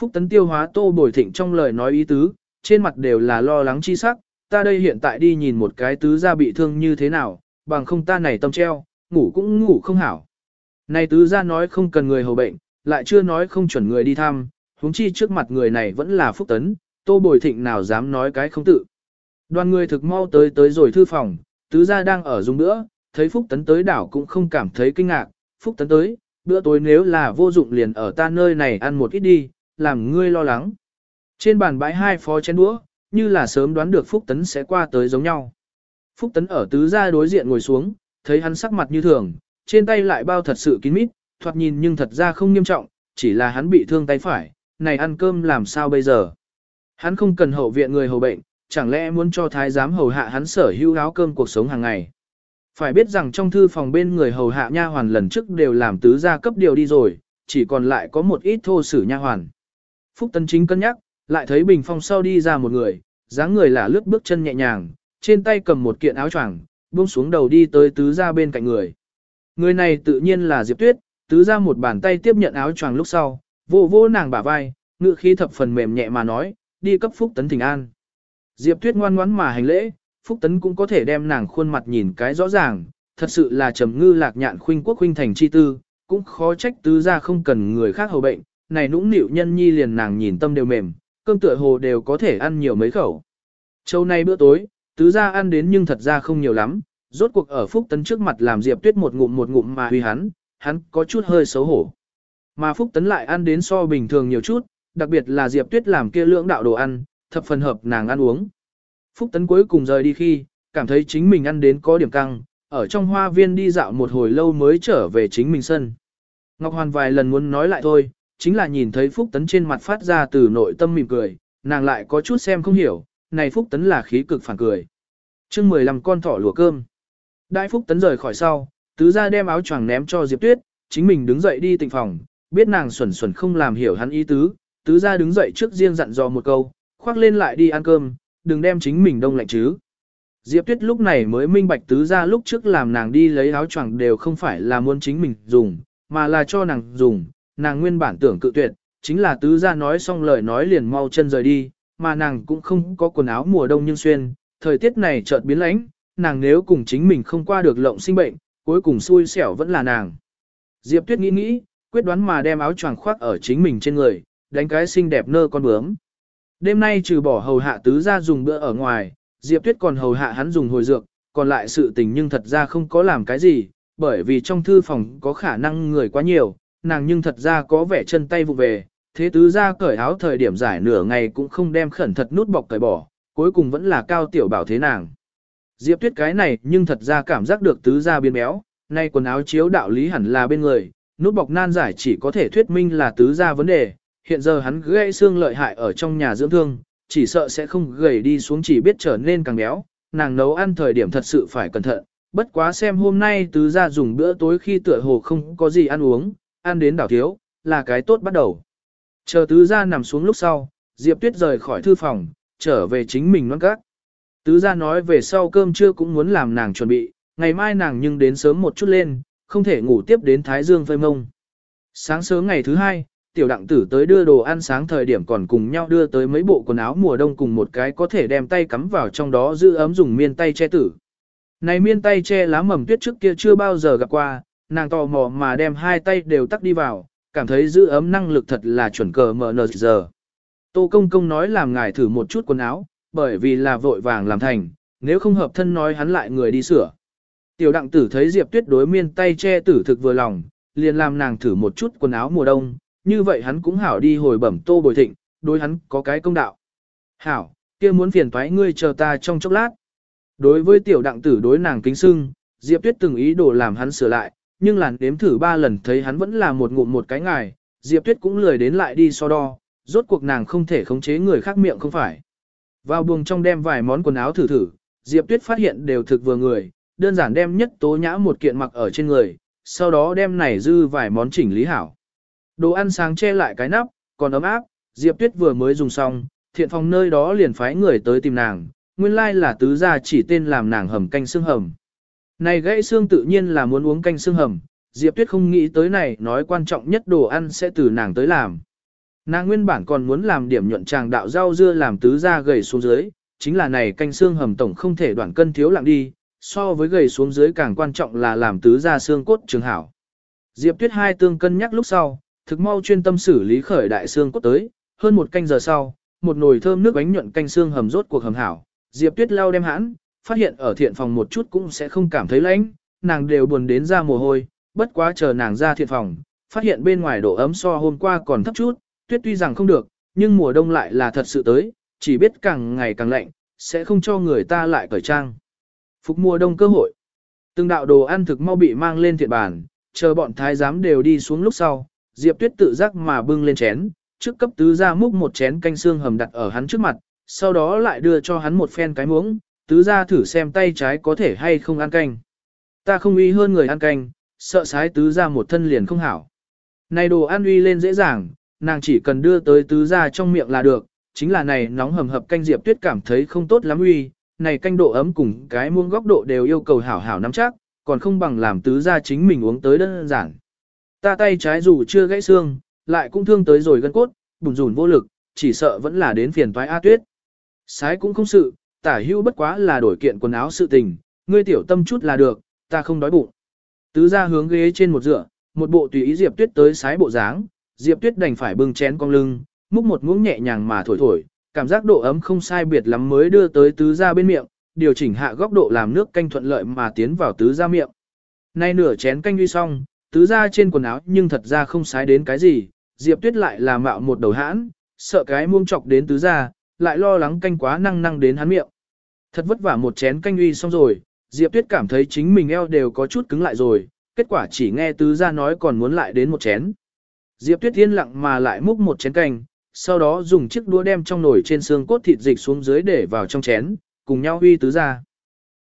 Phúc Tấn tiêu hóa tô bồi thịnh trong lời nói ý tứ, trên mặt đều là lo lắng chi sắc, ta đây hiện tại đi nhìn một cái tứ gia bị thương như thế nào, bằng không ta này tâm treo, ngủ cũng ngủ không hảo. Này tứ gia nói không cần người hầu bệnh, lại chưa nói không chuẩn người đi thăm, huống chi trước mặt người này vẫn là Phúc Tấn, tô bồi thịnh nào dám nói cái không tự. Đoàn người thực mau tới tới rồi thư phòng, tứ gia đang ở dùng nữa, thấy Phúc Tấn tới đảo cũng không cảm thấy kinh ngạc, Phúc Tấn tới, bữa tối nếu là vô dụng liền ở ta nơi này ăn một ít đi, làm ngươi lo lắng. Trên bàn bãi hai phó chén đũa, như là sớm đoán được Phúc Tấn sẽ qua tới giống nhau. Phúc Tấn ở tứ gia đối diện ngồi xuống, thấy hắn sắc mặt như thường, trên tay lại bao thật sự kín mít, thoạt nhìn nhưng thật ra không nghiêm trọng, chỉ là hắn bị thương tay phải, này ăn cơm làm sao bây giờ. Hắn không cần hậu viện người hầu bệnh, chẳng lẽ muốn cho thái giám hầu hạ hắn sở hữu áo cơm cuộc sống hàng ngày. Phải biết rằng trong thư phòng bên người hầu hạ nha hoàn lần trước đều làm tứ gia cấp điều đi rồi, chỉ còn lại có một ít thô sử nha hoàn. Phúc Tân Chính cân nhắc, lại thấy bình phong sau đi ra một người, dáng người là lướt bước chân nhẹ nhàng, trên tay cầm một kiện áo choàng, buông xuống đầu đi tới tứ gia bên cạnh người. Người này tự nhiên là Diệp Tuyết, tứ gia một bàn tay tiếp nhận áo choàng lúc sau, vô vô nàng bả vai, ngựa khí thập phần mềm nhẹ mà nói, đi cấp Phúc Tấn thỉnh an. Diệp Tuyết ngoan ngoãn mà hành lễ, Phúc Tấn cũng có thể đem nàng khuôn mặt nhìn cái rõ ràng, thật sự là trầm ngư lạc nhạn khuynh quốc khuynh thành chi tư, cũng khó trách tứ gia không cần người khác hầu bệnh, này nũng nịu nhân nhi liền nàng nhìn tâm đều mềm, cơm tựa hồ đều có thể ăn nhiều mấy khẩu. Châu nay bữa tối, tứ gia ăn đến nhưng thật ra không nhiều lắm, rốt cuộc ở Phúc Tấn trước mặt làm Diệp Tuyết một ngụm một ngụm mà huy hắn, hắn có chút hơi xấu hổ. Mà Phúc Tấn lại ăn đến so bình thường nhiều chút, đặc biệt là Diệp Tuyết làm kia lưỡng đạo đồ ăn, thập phần hợp nàng ăn uống. Phúc Tấn cuối cùng rời đi khi, cảm thấy chính mình ăn đến có điểm căng, ở trong hoa viên đi dạo một hồi lâu mới trở về chính mình sân. Ngọc Hoàn vài lần muốn nói lại thôi, chính là nhìn thấy Phúc Tấn trên mặt phát ra từ nội tâm mỉm cười, nàng lại có chút xem không hiểu, này Phúc Tấn là khí cực phản cười. chương 15 con thỏ lùa cơm. Đại Phúc Tấn rời khỏi sau, tứ ra đem áo choàng ném cho Diệp Tuyết, chính mình đứng dậy đi tịnh phòng, biết nàng xuẩn xuẩn không làm hiểu hắn ý tứ, tứ ra đứng dậy trước riêng dặn dò một câu, khoác lên lại đi ăn cơm, đừng đem chính mình đông lạnh chứ. Diệp Tuyết lúc này mới minh bạch tứ ra lúc trước làm nàng đi lấy áo choàng đều không phải là muốn chính mình dùng, mà là cho nàng dùng, nàng nguyên bản tưởng cự tuyệt, chính là tứ ra nói xong lời nói liền mau chân rời đi, mà nàng cũng không có quần áo mùa đông nhưng xuyên, thời tiết này chợt biến lãnh, nàng nếu cùng chính mình không qua được lộng sinh bệnh, cuối cùng xui xẻo vẫn là nàng. Diệp Tuyết nghĩ nghĩ, quyết đoán mà đem áo choàng khoác ở chính mình trên người, đánh cái xinh đẹp nơ con bướm. Đêm nay trừ bỏ hầu hạ tứ ra dùng bữa ở ngoài, Diệp Tuyết còn hầu hạ hắn dùng hồi dược, còn lại sự tình nhưng thật ra không có làm cái gì, bởi vì trong thư phòng có khả năng người quá nhiều, nàng nhưng thật ra có vẻ chân tay vụ về, thế tứ ra cởi áo thời điểm giải nửa ngày cũng không đem khẩn thật nút bọc cởi bỏ, cuối cùng vẫn là cao tiểu bảo thế nàng. Diệp tuyết cái này nhưng thật ra cảm giác được tứ ra biến béo, nay quần áo chiếu đạo lý hẳn là bên người, nút bọc nan giải chỉ có thể thuyết minh là tứ ra vấn đề, hiện giờ hắn gãy xương lợi hại ở trong nhà dưỡng thương, chỉ sợ sẽ không gầy đi xuống chỉ biết trở nên càng béo, nàng nấu ăn thời điểm thật sự phải cẩn thận, bất quá xem hôm nay tứ ra dùng bữa tối khi tựa hồ không có gì ăn uống, ăn đến đảo thiếu, là cái tốt bắt đầu. Chờ tứ ra nằm xuống lúc sau, Diệp Tuyết rời khỏi thư phòng, trở về chính mình nón cát. Tứ ra nói về sau cơm trưa cũng muốn làm nàng chuẩn bị, ngày mai nàng nhưng đến sớm một chút lên, không thể ngủ tiếp đến Thái Dương phơi mông. Sáng sớm ngày thứ hai, tiểu đặng tử tới đưa đồ ăn sáng thời điểm còn cùng nhau đưa tới mấy bộ quần áo mùa đông cùng một cái có thể đem tay cắm vào trong đó giữ ấm dùng miên tay che tử. Này miên tay che lá mầm tuyết trước kia chưa bao giờ gặp qua, nàng tò mò mà đem hai tay đều tắt đi vào, cảm thấy giữ ấm năng lực thật là chuẩn cờ mở nờ giờ. Tô công công nói làm ngài thử một chút quần áo, bởi vì là vội vàng làm thành, nếu không hợp thân nói hắn lại người đi sửa. Tiểu đặng tử thấy Diệp Tuyết đối miên tay che tử thực vừa lòng, liền làm nàng thử một chút quần áo mùa đông, như vậy hắn cũng hảo đi hồi bẩm tô bồi thịnh, đối hắn có cái công đạo. Hảo, kia muốn phiền thoái ngươi chờ ta trong chốc lát. Đối với tiểu đặng tử đối nàng kính sưng, Diệp Tuyết từng ý đồ làm hắn sửa lại, nhưng làn đếm thử ba lần thấy hắn vẫn là một ngụm một cái ngài, Diệp Tuyết cũng lười đến lại đi so đo, rốt cuộc nàng không thể khống chế người khác miệng không phải. Vào buồng trong đem vài món quần áo thử thử, Diệp Tuyết phát hiện đều thực vừa người, đơn giản đem nhất tố nhã một kiện mặc ở trên người, sau đó đem này dư vài món chỉnh lý hảo. Đồ ăn sáng che lại cái nắp, còn ấm áp, Diệp Tuyết vừa mới dùng xong, thiện phòng nơi đó liền phái người tới tìm nàng, nguyên lai là tứ gia chỉ tên làm nàng hầm canh xương hầm. Này gãy xương tự nhiên là muốn uống canh xương hầm, Diệp Tuyết không nghĩ tới này nói quan trọng nhất đồ ăn sẽ từ nàng tới làm. Nàng nguyên bản còn muốn làm điểm nhuận tràng đạo rau dưa làm tứ gia gầy xuống dưới, chính là này canh xương hầm tổng không thể đoạn cân thiếu lặng đi, so với gầy xuống dưới càng quan trọng là làm tứ gia xương cốt trường hảo. Diệp Tuyết hai tương cân nhắc lúc sau, thực mau chuyên tâm xử lý khởi đại xương cốt tới, hơn một canh giờ sau, một nồi thơm nước bánh nhuận canh xương hầm rốt cuộc hầm hảo, Diệp Tuyết lau đem hãn, phát hiện ở thiện phòng một chút cũng sẽ không cảm thấy lạnh, nàng đều buồn đến ra mồ hôi, bất quá chờ nàng ra thiện phòng, phát hiện bên ngoài độ ấm so hôm qua còn thấp chút, tuyết tuy rằng không được, nhưng mùa đông lại là thật sự tới, chỉ biết càng ngày càng lạnh, sẽ không cho người ta lại cởi trang. Phục mùa đông cơ hội. Từng đạo đồ ăn thực mau bị mang lên thiện bàn, chờ bọn thái giám đều đi xuống lúc sau, Diệp Tuyết tự giác mà bưng lên chén, trước cấp tứ gia múc một chén canh xương hầm đặt ở hắn trước mặt, sau đó lại đưa cho hắn một phen cái muỗng, tứ gia thử xem tay trái có thể hay không ăn canh. Ta không uy hơn người ăn canh, sợ sái tứ gia một thân liền không hảo. Này đồ ăn uy lên dễ dàng, nàng chỉ cần đưa tới tứ gia trong miệng là được, chính là này nóng hầm hập canh Diệp Tuyết cảm thấy không tốt lắm uy, này canh độ ấm cùng cái muông góc độ đều yêu cầu hảo hảo nắm chắc, còn không bằng làm tứ gia chính mình uống tới đơn giản. Ta tay trái dù chưa gãy xương, lại cũng thương tới rồi gân cốt, bùn rùn vô lực, chỉ sợ vẫn là đến phiền toái A Tuyết. Sái cũng không sự, tả hưu bất quá là đổi kiện quần áo sự tình, ngươi tiểu tâm chút là được, ta không đói bụng. Tứ ra hướng ghế trên một dựa, một bộ tùy ý Diệp Tuyết tới sái bộ dáng, Diệp Tuyết đành phải bưng chén cong lưng, múc một muỗng nhẹ nhàng mà thổi thổi, cảm giác độ ấm không sai biệt lắm mới đưa tới tứ ra bên miệng, điều chỉnh hạ góc độ làm nước canh thuận lợi mà tiến vào tứ ra miệng. Nay nửa chén canh uy xong, tứ ra trên quần áo nhưng thật ra không sái đến cái gì, Diệp Tuyết lại là mạo một đầu hãn, sợ cái muông chọc đến tứ ra, lại lo lắng canh quá năng năng đến hắn miệng. Thật vất vả một chén canh uy xong rồi, Diệp Tuyết cảm thấy chính mình eo đều có chút cứng lại rồi, kết quả chỉ nghe tứ ra nói còn muốn lại đến một chén. Diệp Tuyết yên lặng mà lại múc một chén canh, sau đó dùng chiếc đũa đem trong nồi trên xương cốt thịt dịch xuống dưới để vào trong chén, cùng nhau uy tứ ra.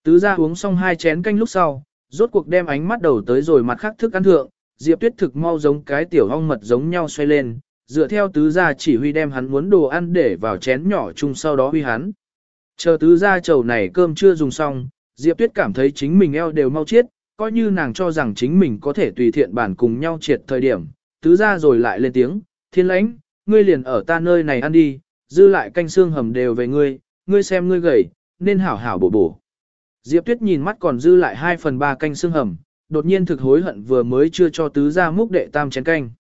Tứ ra uống xong hai chén canh lúc sau, rốt cuộc đem ánh mắt đầu tới rồi mặt khác thức ăn thượng, Diệp Tuyết thực mau giống cái tiểu ong mật giống nhau xoay lên, dựa theo tứ gia chỉ huy đem hắn muốn đồ ăn để vào chén nhỏ chung sau đó huy hắn. Chờ tứ gia chầu này cơm chưa dùng xong, Diệp Tuyết cảm thấy chính mình eo đều mau chết, coi như nàng cho rằng chính mình có thể tùy thiện bản cùng nhau triệt thời điểm, tứ gia rồi lại lên tiếng, thiên lãnh, ngươi liền ở ta nơi này ăn đi, dư lại canh xương hầm đều về ngươi, ngươi xem ngươi gầy, nên hảo hảo bổ bổ. Diệp Tuyết nhìn mắt còn dư lại 2 phần 3 canh xương hầm, đột nhiên thực hối hận vừa mới chưa cho tứ gia múc đệ tam chén canh.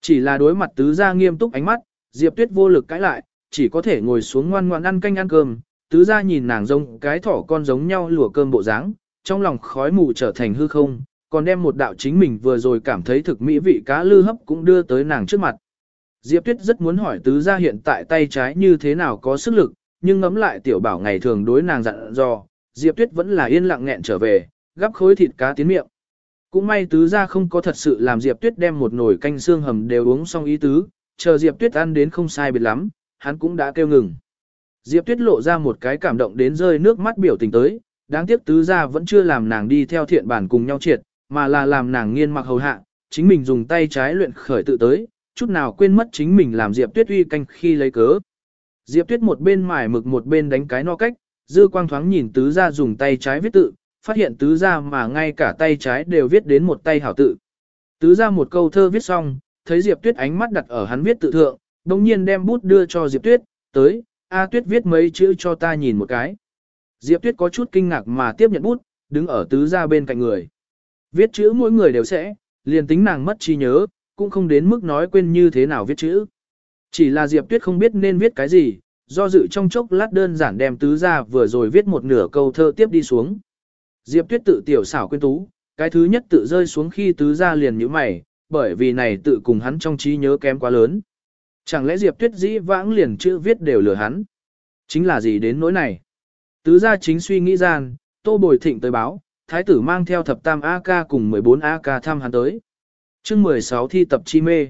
Chỉ là đối mặt tứ gia nghiêm túc ánh mắt, Diệp Tuyết vô lực cãi lại, chỉ có thể ngồi xuống ngoan ngoãn ăn canh ăn cơm, tứ gia nhìn nàng giống cái thỏ con giống nhau lùa cơm bộ dáng, trong lòng khói mù trở thành hư không, còn đem một đạo chính mình vừa rồi cảm thấy thực mỹ vị cá lư hấp cũng đưa tới nàng trước mặt. Diệp Tuyết rất muốn hỏi tứ gia hiện tại tay trái như thế nào có sức lực, nhưng ngẫm lại tiểu bảo ngày thường đối nàng dặn dò, Diệp Tuyết vẫn là yên lặng nghẹn trở về, gắp khối thịt cá tiến miệng. Cũng may tứ gia không có thật sự làm Diệp Tuyết đem một nồi canh xương hầm đều uống xong ý tứ, chờ Diệp Tuyết ăn đến không sai biệt lắm, hắn cũng đã kêu ngừng. Diệp Tuyết lộ ra một cái cảm động đến rơi nước mắt biểu tình tới, đáng tiếc tứ gia vẫn chưa làm nàng đi theo thiện bản cùng nhau triệt, mà là làm nàng nghiên mặc hầu hạ, chính mình dùng tay trái luyện khởi tự tới, chút nào quên mất chính mình làm Diệp Tuyết uy canh khi lấy cớ. Diệp Tuyết một bên mải mực một bên đánh cái no cách, dư quang thoáng nhìn tứ gia dùng tay trái viết tự, phát hiện tứ gia mà ngay cả tay trái đều viết đến một tay hảo tự. Tứ gia một câu thơ viết xong, thấy Diệp Tuyết ánh mắt đặt ở hắn viết tự thượng, đồng nhiên đem bút đưa cho Diệp Tuyết, tới, A Tuyết viết mấy chữ cho ta nhìn một cái. Diệp Tuyết có chút kinh ngạc mà tiếp nhận bút, đứng ở tứ gia bên cạnh người. Viết chữ mỗi người đều sẽ, liền tính nàng mất trí nhớ, cũng không đến mức nói quên như thế nào viết chữ. Chỉ là Diệp Tuyết không biết nên viết cái gì, do dự trong chốc lát đơn giản đem tứ gia vừa rồi viết một nửa câu thơ tiếp đi xuống. Diệp Tuyết tự tiểu xảo quên tú, cái thứ nhất tự rơi xuống khi tứ gia liền như mày, bởi vì này tự cùng hắn trong trí nhớ kém quá lớn. Chẳng lẽ Diệp Tuyết dĩ vãng liền chữ viết đều lừa hắn? Chính là gì đến nỗi này? Tứ gia chính suy nghĩ gian, Tô Bồi Thịnh tới báo, thái tử mang theo thập tam AK cùng 14 AK thăm hắn tới. chương 16 thi tập chi mê.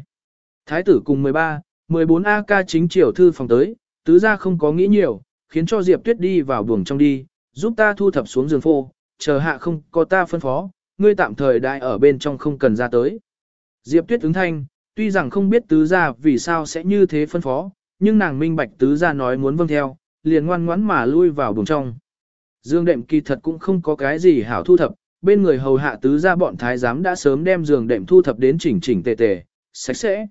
Thái tử cùng 13, 14 AK chính triều thư phòng tới, tứ gia không có nghĩ nhiều, khiến cho Diệp Tuyết đi vào buồng trong đi, giúp ta thu thập xuống giường phô, chờ hạ không có ta phân phó, ngươi tạm thời đại ở bên trong không cần ra tới. Diệp Tuyết ứng thanh, tuy rằng không biết tứ gia vì sao sẽ như thế phân phó, nhưng nàng minh bạch tứ gia nói muốn vâng theo, liền ngoan ngoãn mà lui vào buồng trong. Dương đệm kỳ thật cũng không có cái gì hảo thu thập, bên người hầu hạ tứ gia bọn thái giám đã sớm đem giường đệm thu thập đến chỉnh chỉnh tề tề, sạch sẽ.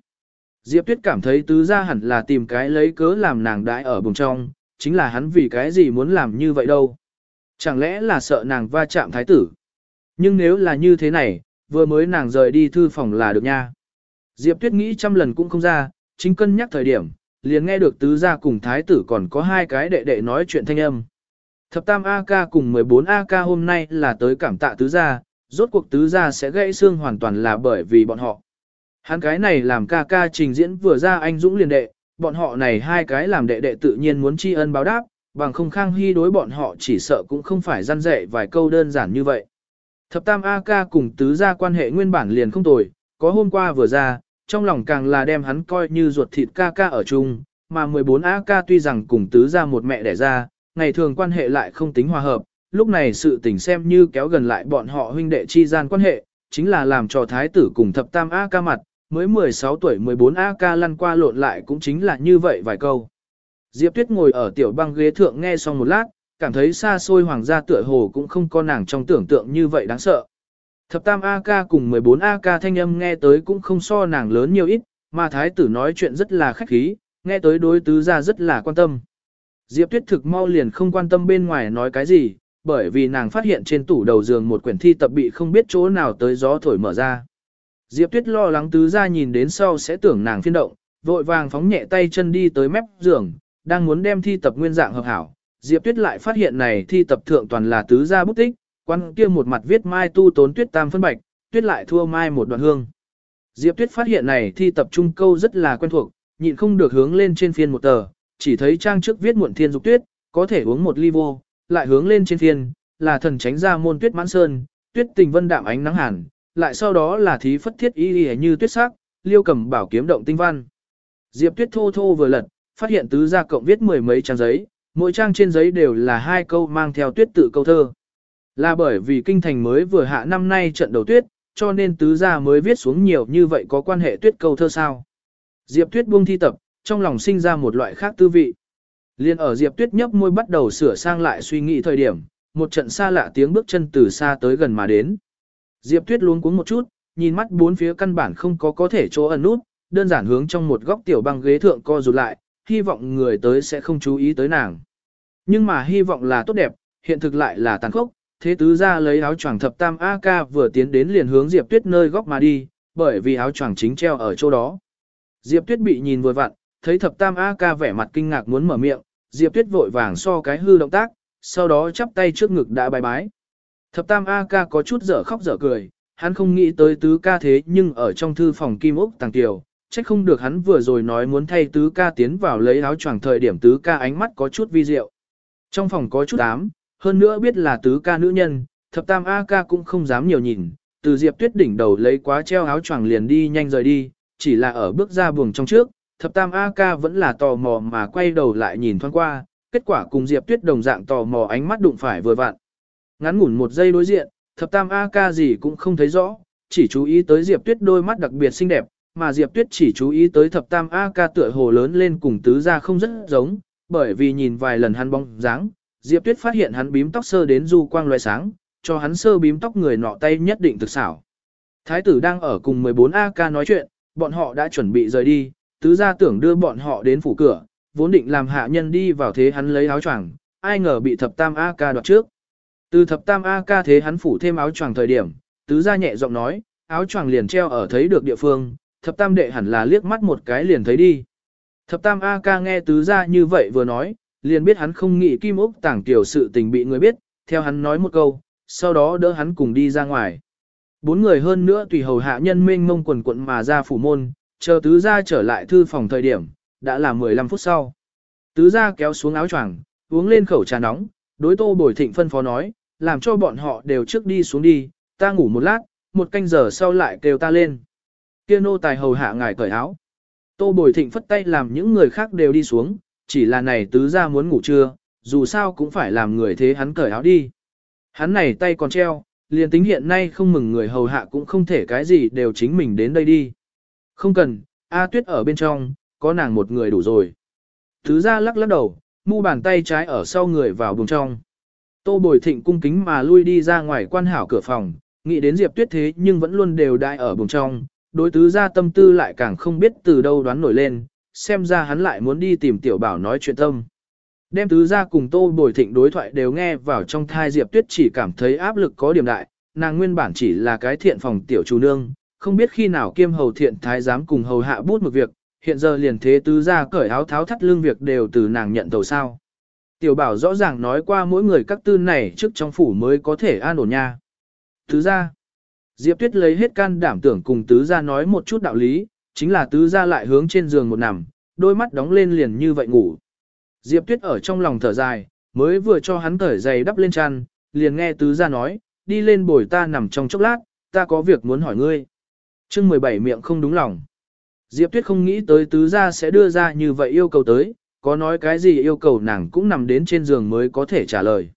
Diệp Tuyết cảm thấy tứ gia hẳn là tìm cái lấy cớ làm nàng đãi ở bùng trong, chính là hắn vì cái gì muốn làm như vậy đâu. Chẳng lẽ là sợ nàng va chạm thái tử? Nhưng nếu là như thế này, vừa mới nàng rời đi thư phòng là được nha. Diệp Tuyết nghĩ trăm lần cũng không ra, chính cân nhắc thời điểm, liền nghe được tứ gia cùng thái tử còn có hai cái đệ đệ nói chuyện thanh âm. Thập tam AK cùng 14 AK hôm nay là tới cảm tạ tứ gia, rốt cuộc tứ gia sẽ gãy xương hoàn toàn là bởi vì bọn họ. Hắn cái này làm ca ca trình diễn vừa ra anh Dũng liền đệ, bọn họ này hai cái làm đệ đệ tự nhiên muốn tri ân báo đáp, bằng không khang hy đối bọn họ chỉ sợ cũng không phải răn dạy vài câu đơn giản như vậy. Thập tam AK cùng tứ gia quan hệ nguyên bản liền không tồi, có hôm qua vừa ra, trong lòng càng là đem hắn coi như ruột thịt ca ca ở chung, mà 14 AK tuy rằng cùng tứ gia một mẹ đẻ ra, ngày thường quan hệ lại không tính hòa hợp, lúc này sự tình xem như kéo gần lại bọn họ huynh đệ chi gian quan hệ, chính là làm cho thái tử cùng thập tam AK mặt, mới 16 tuổi 14 AK lăn qua lộn lại cũng chính là như vậy vài câu. Diệp Tuyết ngồi ở tiểu băng ghế thượng nghe xong một lát, cảm thấy xa xôi hoàng gia tựa hồ cũng không có nàng trong tưởng tượng như vậy đáng sợ. Thập tam AK cùng 14 AK thanh âm nghe tới cũng không so nàng lớn nhiều ít, mà thái tử nói chuyện rất là khách khí, nghe tới đối tứ gia rất là quan tâm. Diệp Tuyết thực mau liền không quan tâm bên ngoài nói cái gì, bởi vì nàng phát hiện trên tủ đầu giường một quyển thi tập bị không biết chỗ nào tới gió thổi mở ra. Diệp Tuyết lo lắng tứ gia nhìn đến sau sẽ tưởng nàng phiên động, vội vàng phóng nhẹ tay chân đi tới mép giường, đang muốn đem thi tập nguyên dạng hợp hảo. Diệp Tuyết lại phát hiện này thi tập thượng toàn là tứ gia bút tích, quan kia một mặt viết mai tu tốn tuyết tam phân bạch, tuyết lại thua mai một đoạn hương. Diệp Tuyết phát hiện này thi tập trung câu rất là quen thuộc, nhịn không được hướng lên trên phiên một tờ, chỉ thấy trang trước viết muộn thiên dục tuyết, có thể uống một ly vô, lại hướng lên trên phiên, là thần tránh ra môn tuyết mãn sơn, tuyết tình vân đạm ánh nắng hàn, lại sau đó là thí phất thiết y y như tuyết sắc, liêu cầm bảo kiếm động tinh văn. Diệp tuyết thô thô vừa lật, phát hiện tứ gia cộng viết mười mấy trang giấy, mỗi trang trên giấy đều là hai câu mang theo tuyết tự câu thơ. Là bởi vì kinh thành mới vừa hạ năm nay trận đầu tuyết, cho nên tứ gia mới viết xuống nhiều như vậy có quan hệ tuyết câu thơ sao. Diệp tuyết buông thi tập, trong lòng sinh ra một loại khác tư vị. Liên ở Diệp tuyết nhấp môi bắt đầu sửa sang lại suy nghĩ thời điểm, một trận xa lạ tiếng bước chân từ xa tới gần mà đến. Diệp tuyết luống cuống một chút, nhìn mắt bốn phía căn bản không có có thể chỗ ẩn nút, đơn giản hướng trong một góc tiểu băng ghế thượng co rụt lại, hy vọng người tới sẽ không chú ý tới nàng. Nhưng mà hy vọng là tốt đẹp, hiện thực lại là tàn khốc, thế tứ ra lấy áo choàng thập tam AK vừa tiến đến liền hướng Diệp Tuyết nơi góc mà đi, bởi vì áo choàng chính treo ở chỗ đó. Diệp Tuyết bị nhìn vừa vặn, thấy thập tam AK vẻ mặt kinh ngạc muốn mở miệng, Diệp Tuyết vội vàng so cái hư động tác, sau đó chắp tay trước ngực đã bài bái. Thập tam A Ca có chút dở khóc dở cười, hắn không nghĩ tới tứ ca thế nhưng ở trong thư phòng kim ốc tàng tiểu, trách không được hắn vừa rồi nói muốn thay tứ ca tiến vào lấy áo choàng thời điểm tứ ca ánh mắt có chút vi diệu. Trong phòng có chút ám, hơn nữa biết là tứ ca nữ nhân, thập tam A ca cũng không dám nhiều nhìn, từ diệp tuyết đỉnh đầu lấy quá treo áo choàng liền đi nhanh rời đi, chỉ là ở bước ra buồng trong trước, thập tam A ca vẫn là tò mò mà quay đầu lại nhìn thoáng qua, kết quả cùng Diệp Tuyết đồng dạng tò mò ánh mắt đụng phải vừa vặn. Ngắn ngủn một giây đối diện, thập tam A ca gì cũng không thấy rõ, chỉ chú ý tới Diệp Tuyết đôi mắt đặc biệt xinh đẹp, mà Diệp Tuyết chỉ chú ý tới thập tam A ca tựa hồ lớn lên cùng tứ gia không rất giống, bởi vì nhìn vài lần hắn bóng dáng, Diệp Tuyết phát hiện hắn bím tóc sơ đến du quang loài sáng, cho hắn sơ bím tóc người nọ tay nhất định thực xảo. Thái tử đang ở cùng 14 A ca nói chuyện, bọn họ đã chuẩn bị rời đi, tứ gia tưởng đưa bọn họ đến phủ cửa, vốn định làm hạ nhân đi vào thế hắn lấy áo choàng, ai ngờ bị thập tam A ca đoạt trước. Từ thập tam A ca thế hắn phủ thêm áo choàng thời điểm, tứ gia nhẹ giọng nói, áo choàng liền treo ở thấy được địa phương, thập tam đệ hẳn là liếc mắt một cái liền thấy đi. Thập tam A ca nghe tứ gia như vậy vừa nói, liền biết hắn không nghĩ kim ốc tảng tiểu sự tình bị người biết, theo hắn nói một câu, sau đó đỡ hắn cùng đi ra ngoài. Bốn người hơn nữa tùy hầu hạ nhân mênh mông quần quận mà ra phủ môn, chờ tứ gia trở lại thư phòng thời điểm, đã là 15 phút sau. Tứ gia kéo xuống áo choàng, uống lên khẩu trà nóng, đối tô bồi thịnh phân phó nói, làm cho bọn họ đều trước đi xuống đi, ta ngủ một lát, một canh giờ sau lại kêu ta lên. Kia nô tài hầu hạ ngài cởi áo. Tô bồi thịnh phất tay làm những người khác đều đi xuống, chỉ là này tứ gia muốn ngủ trưa, dù sao cũng phải làm người thế hắn cởi áo đi. Hắn này tay còn treo, liền tính hiện nay không mừng người hầu hạ cũng không thể cái gì đều chính mình đến đây đi. Không cần, A tuyết ở bên trong, có nàng một người đủ rồi. Tứ gia lắc lắc đầu, mu bàn tay trái ở sau người vào buồng trong. Tô bồi thịnh cung kính mà lui đi ra ngoài quan hảo cửa phòng, nghĩ đến Diệp Tuyết thế nhưng vẫn luôn đều đại ở bùng trong, đối tứ gia tâm tư lại càng không biết từ đâu đoán nổi lên, xem ra hắn lại muốn đi tìm tiểu bảo nói chuyện tâm. Đem tứ gia cùng tô bồi thịnh đối thoại đều nghe vào trong thai Diệp Tuyết chỉ cảm thấy áp lực có điểm đại, nàng nguyên bản chỉ là cái thiện phòng tiểu chủ nương, không biết khi nào kiêm hầu thiện thái giám cùng hầu hạ bút một việc, hiện giờ liền thế tứ gia cởi áo tháo thắt lưng việc đều từ nàng nhận đầu sao. Tiểu bảo rõ ràng nói qua mỗi người các tư này trước trong phủ mới có thể an ổn nha. Tứ ra, Diệp Tuyết lấy hết can đảm tưởng cùng tứ gia nói một chút đạo lý, chính là tứ gia lại hướng trên giường một nằm, đôi mắt đóng lên liền như vậy ngủ. Diệp Tuyết ở trong lòng thở dài, mới vừa cho hắn cởi giày đắp lên chăn, liền nghe tứ gia nói, đi lên bồi ta nằm trong chốc lát, ta có việc muốn hỏi ngươi. chương 17 miệng không đúng lòng. Diệp Tuyết không nghĩ tới tứ gia sẽ đưa ra như vậy yêu cầu tới, có nói cái gì yêu cầu nàng cũng nằm đến trên giường mới có thể trả lời.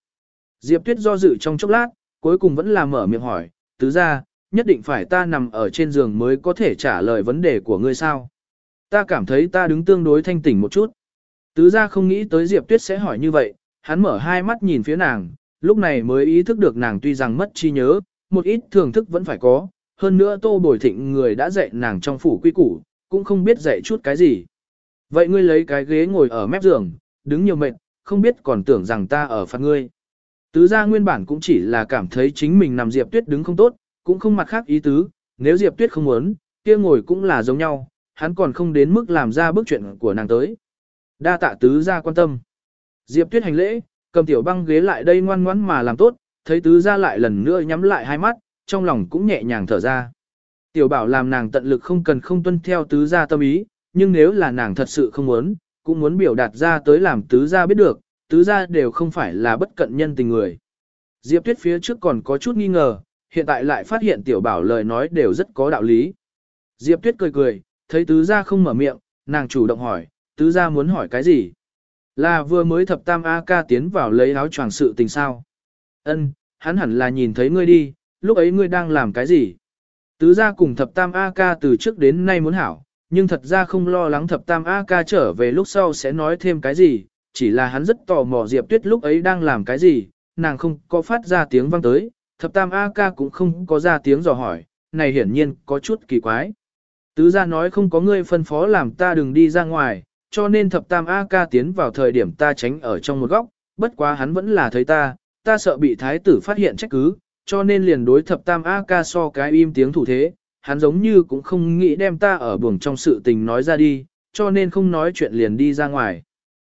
Diệp Tuyết do dự trong chốc lát, cuối cùng vẫn là mở miệng hỏi, tứ gia, nhất định phải ta nằm ở trên giường mới có thể trả lời vấn đề của ngươi sao. Ta cảm thấy ta đứng tương đối thanh tỉnh một chút. Tứ gia không nghĩ tới Diệp Tuyết sẽ hỏi như vậy, hắn mở hai mắt nhìn phía nàng, lúc này mới ý thức được nàng tuy rằng mất trí nhớ, một ít thưởng thức vẫn phải có, hơn nữa tô bồi thịnh người đã dạy nàng trong phủ quy củ, cũng không biết dạy chút cái gì. Vậy ngươi lấy cái ghế ngồi ở mép giường, đứng nhiều mệt, không biết còn tưởng rằng ta ở phạt ngươi. Tứ gia nguyên bản cũng chỉ là cảm thấy chính mình nằm Diệp Tuyết đứng không tốt, cũng không mặt khác ý tứ, nếu Diệp Tuyết không muốn, kia ngồi cũng là giống nhau, hắn còn không đến mức làm ra bước chuyện của nàng tới. Đa tạ tứ gia quan tâm. Diệp Tuyết hành lễ, cầm tiểu băng ghế lại đây ngoan ngoãn mà làm tốt, thấy tứ gia lại lần nữa nhắm lại hai mắt, trong lòng cũng nhẹ nhàng thở ra. Tiểu bảo làm nàng tận lực không cần không tuân theo tứ gia tâm ý, nhưng nếu là nàng thật sự không muốn, cũng muốn biểu đạt ra tới làm tứ gia biết được, tứ gia đều không phải là bất cận nhân tình người. Diệp Tuyết phía trước còn có chút nghi ngờ, hiện tại lại phát hiện tiểu bảo lời nói đều rất có đạo lý. Diệp Tuyết cười cười, thấy tứ gia không mở miệng, nàng chủ động hỏi, tứ gia muốn hỏi cái gì? Là vừa mới thập tam A ca tiến vào lấy áo choàng sự tình sao? Ân, hắn hẳn là nhìn thấy ngươi đi, lúc ấy ngươi đang làm cái gì? Tứ gia cùng thập tam A ca từ trước đến nay muốn hảo, nhưng thật ra không lo lắng thập tam A ca trở về lúc sau sẽ nói thêm cái gì, chỉ là hắn rất tò mò Diệp Tuyết lúc ấy đang làm cái gì, nàng không có phát ra tiếng vang tới, thập tam A ca cũng không có ra tiếng dò hỏi, này hiển nhiên có chút kỳ quái. Tứ gia nói không có ngươi phân phó làm ta đừng đi ra ngoài, cho nên thập tam A ca tiến vào thời điểm ta tránh ở trong một góc, bất quá hắn vẫn là thấy ta, ta sợ bị thái tử phát hiện trách cứ, cho nên liền đối thập tam A ca so cái im tiếng thủ thế, hắn giống như cũng không nghĩ đem ta ở buồng trong sự tình nói ra đi, cho nên không nói chuyện liền đi ra ngoài.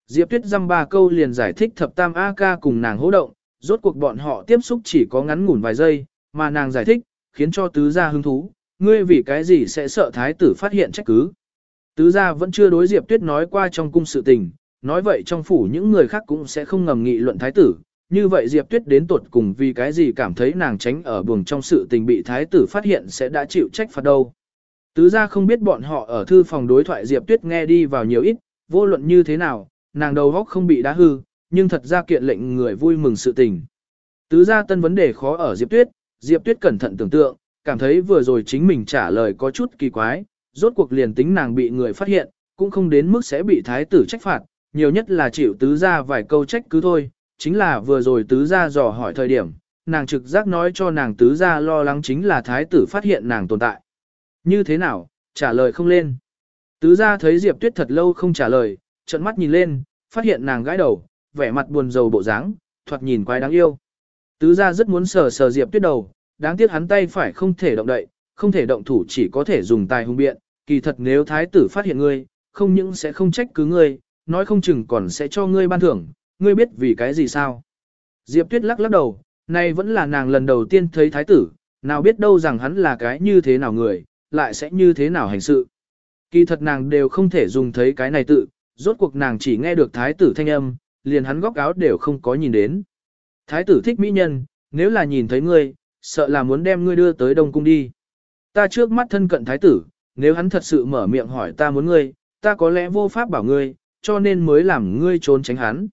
Diệp Tuyết dăm ba câu liền giải thích thập tam A ca cùng nàng hỗ động, rốt cuộc bọn họ tiếp xúc chỉ có ngắn ngủn vài giây, mà nàng giải thích, khiến cho tứ gia hứng thú, ngươi vì cái gì sẽ sợ thái tử phát hiện trách cứ. Tứ gia vẫn chưa đối Diệp Tuyết nói qua trong cung sự tình, nói vậy trong phủ những người khác cũng sẽ không ngầm nghị luận thái tử. Như vậy Diệp Tuyết đến tuột cùng vì cái gì cảm thấy nàng tránh ở buồng trong sự tình bị thái tử phát hiện sẽ đã chịu trách phạt đâu. Tứ gia không biết bọn họ ở thư phòng đối thoại Diệp Tuyết nghe đi vào nhiều ít, vô luận như thế nào, nàng đầu góc không bị đá hư, nhưng thật ra kiện lệnh người vui mừng sự tình. Tứ gia tân vấn đề khó ở Diệp Tuyết, Diệp Tuyết cẩn thận tưởng tượng, cảm thấy vừa rồi chính mình trả lời có chút kỳ quái, rốt cuộc liền tính nàng bị người phát hiện, cũng không đến mức sẽ bị thái tử trách phạt, nhiều nhất là chịu tứ gia vài câu trách cứ thôi, chính là vừa rồi tứ gia dò hỏi thời điểm, nàng trực giác nói cho nàng tứ gia lo lắng chính là thái tử phát hiện nàng tồn tại. Như thế nào, trả lời không lên. Tứ gia thấy Diệp Tuyết thật lâu không trả lời, trận mắt nhìn lên, phát hiện nàng gãi đầu, vẻ mặt buồn rầu bộ dáng, thoạt nhìn quái đáng yêu. Tứ gia rất muốn sờ sờ Diệp Tuyết đầu, đáng tiếc hắn tay phải không thể động đậy, không thể động thủ chỉ có thể dùng tài hung biện, kỳ thật nếu thái tử phát hiện ngươi, không những sẽ không trách cứ ngươi, nói không chừng còn sẽ cho ngươi ban thưởng, ngươi biết vì cái gì sao. Diệp Tuyết lắc lắc đầu, nay vẫn là nàng lần đầu tiên thấy thái tử, nào biết đâu rằng hắn là cái như thế nào người, lại sẽ như thế nào hành sự. Kỳ thật nàng đều không thể dùng thấy cái này tự, rốt cuộc nàng chỉ nghe được thái tử thanh âm, liền hắn góc áo đều không có nhìn đến. Thái tử thích mỹ nhân, nếu là nhìn thấy ngươi, sợ là muốn đem ngươi đưa tới Đông Cung đi. Ta trước mắt thân cận thái tử, nếu hắn thật sự mở miệng hỏi ta muốn ngươi, ta có lẽ vô pháp bảo ngươi, cho nên mới làm ngươi trốn tránh hắn.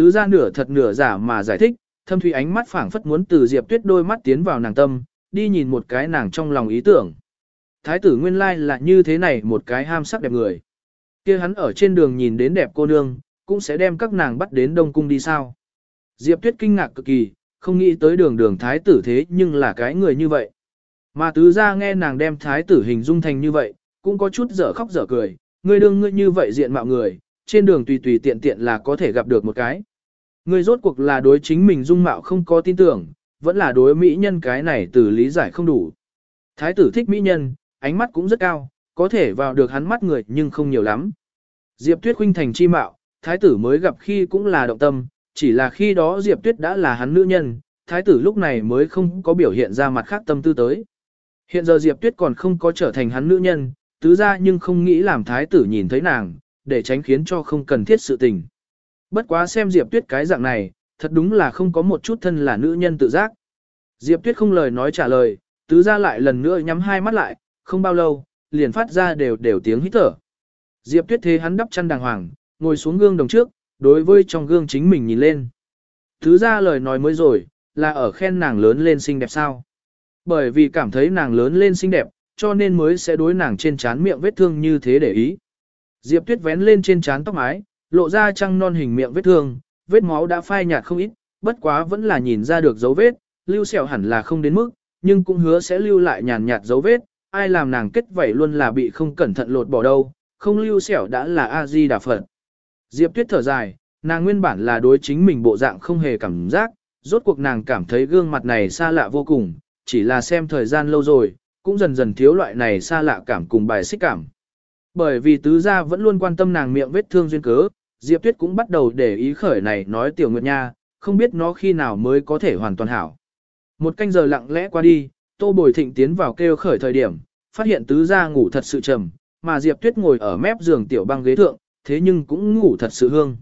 Tứ ra nửa thật nửa giả mà giải thích, thâm thủy ánh mắt phảng phất muốn từ Diệp Tuyết đôi mắt tiến vào nàng tâm, đi nhìn một cái nàng trong lòng ý tưởng. Thái tử nguyên lai là như thế này một cái ham sắc đẹp người. kia hắn ở trên đường nhìn đến đẹp cô nương, cũng sẽ đem các nàng bắt đến Đông Cung đi sao. Diệp Tuyết kinh ngạc cực kỳ, không nghĩ tới đường đường thái tử thế nhưng là cái người như vậy. Mà tứ ra nghe nàng đem thái tử hình dung thành như vậy, cũng có chút dở khóc dở cười, ngươi đương ngươi như vậy diện mạo người, trên đường tùy tùy tiện tiện là có thể gặp được một cái. Ngươi rốt cuộc là đối chính mình dung mạo không có tin tưởng, vẫn là đối mỹ nhân cái này từ lý giải không đủ. Thái tử thích mỹ nhân, ánh mắt cũng rất cao, có thể vào được hắn mắt người nhưng không nhiều lắm. Diệp Tuyết khuynh thành chi mạo, thái tử mới gặp khi cũng là động tâm, chỉ là khi đó Diệp Tuyết đã là hắn nữ nhân, thái tử lúc này mới không có biểu hiện ra mặt khác tâm tư tới. Hiện giờ Diệp Tuyết còn không có trở thành hắn nữ nhân, tứ ra nhưng không nghĩ làm thái tử nhìn thấy nàng, để tránh khiến cho không cần thiết sự tình. Bất quá xem Diệp Tuyết cái dạng này, thật đúng là không có một chút thân là nữ nhân tự giác. Diệp Tuyết không lời nói trả lời, tứ ra lại lần nữa nhắm hai mắt lại, không bao lâu, liền phát ra đều đều tiếng hít thở. Diệp Tuyết thế hắn đắp chăn đàng hoàng, ngồi xuống gương đồng trước, đối với trong gương chính mình nhìn lên. Tứ ra lời nói mới rồi, là ở khen nàng lớn lên xinh đẹp sao. Bởi vì cảm thấy nàng lớn lên xinh đẹp, cho nên mới sẽ đối nàng trên trán miệng vết thương như thế để ý. Diệp Tuyết vén lên trên trán tóc mái, lộ ra trăng non hình miệng vết thương, vết máu đã phai nhạt không ít, bất quá vẫn là nhìn ra được dấu vết, lưu sẹo hẳn là không đến mức, nhưng cũng hứa sẽ lưu lại nhàn nhạt dấu vết, ai làm nàng kết vảy luôn là bị không cẩn thận lột bỏ đâu, không lưu sẹo đã là A-di đà Phật. Diệp Tuyết thở dài, nàng nguyên bản là đối chính mình bộ dạng không hề cảm giác, rốt cuộc nàng cảm thấy gương mặt này xa lạ vô cùng, chỉ là xem thời gian lâu rồi, cũng dần dần thiếu loại này xa lạ cảm cùng bài xích cảm. Bởi vì tứ gia vẫn luôn quan tâm nàng miệng vết thương duyên cớ, Diệp Tuyết cũng bắt đầu để ý khởi này nói tiểu nguyệt nha, không biết nó khi nào mới có thể hoàn toàn hảo. Một canh giờ lặng lẽ qua đi, Tô Bồi Thịnh tiến vào kêu khởi thời điểm, phát hiện tứ gia ngủ thật sự trầm, mà Diệp Tuyết ngồi ở mép giường tiểu băng ghế thượng, thế nhưng cũng ngủ thật sự hương.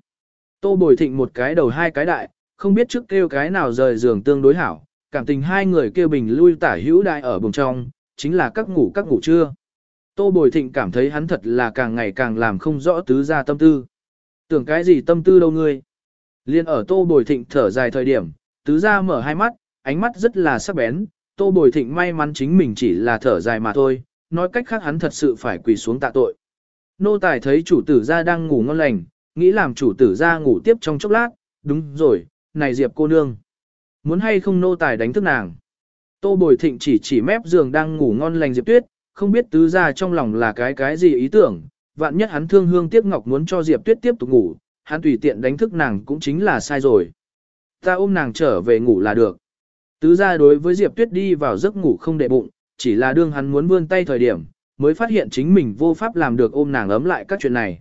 Tô Bồi Thịnh một cái đầu hai cái đại, không biết trước kêu cái nào rời giường tương đối hảo, cảm tình hai người kêu bình lui tả hữu đại ở bùng trong, chính là các ngủ các ngủ trưa. Tô Bồi Thịnh cảm thấy hắn thật là càng ngày càng làm không rõ tứ gia tâm tư. Tưởng cái gì tâm tư đâu ngươi? Liên ở Tô Bồi Thịnh thở dài thời điểm, tứ gia mở hai mắt, ánh mắt rất là sắc bén, Tô Bồi Thịnh may mắn chính mình chỉ là thở dài mà thôi, nói cách khác hắn thật sự phải quỳ xuống tạ tội. Nô tài thấy chủ tử gia đang ngủ ngon lành, nghĩ làm chủ tử gia ngủ tiếp trong chốc lát, đúng rồi, này Diệp cô nương. Muốn hay không nô tài đánh thức nàng. Tô Bồi Thịnh chỉ chỉ mép giường đang ngủ ngon lành Diệp Tuyết, không biết tứ gia trong lòng là cái cái gì ý tưởng, vạn nhất hắn thương hương tiếc ngọc muốn cho Diệp Tuyết tiếp tục ngủ, hắn tùy tiện đánh thức nàng cũng chính là sai rồi. Ta ôm nàng trở về ngủ là được. Tứ gia đối với Diệp Tuyết đi vào giấc ngủ không để bụng, chỉ là đương hắn muốn vươn tay thời điểm, mới phát hiện chính mình vô pháp làm được ôm nàng ấm lại các chuyện này.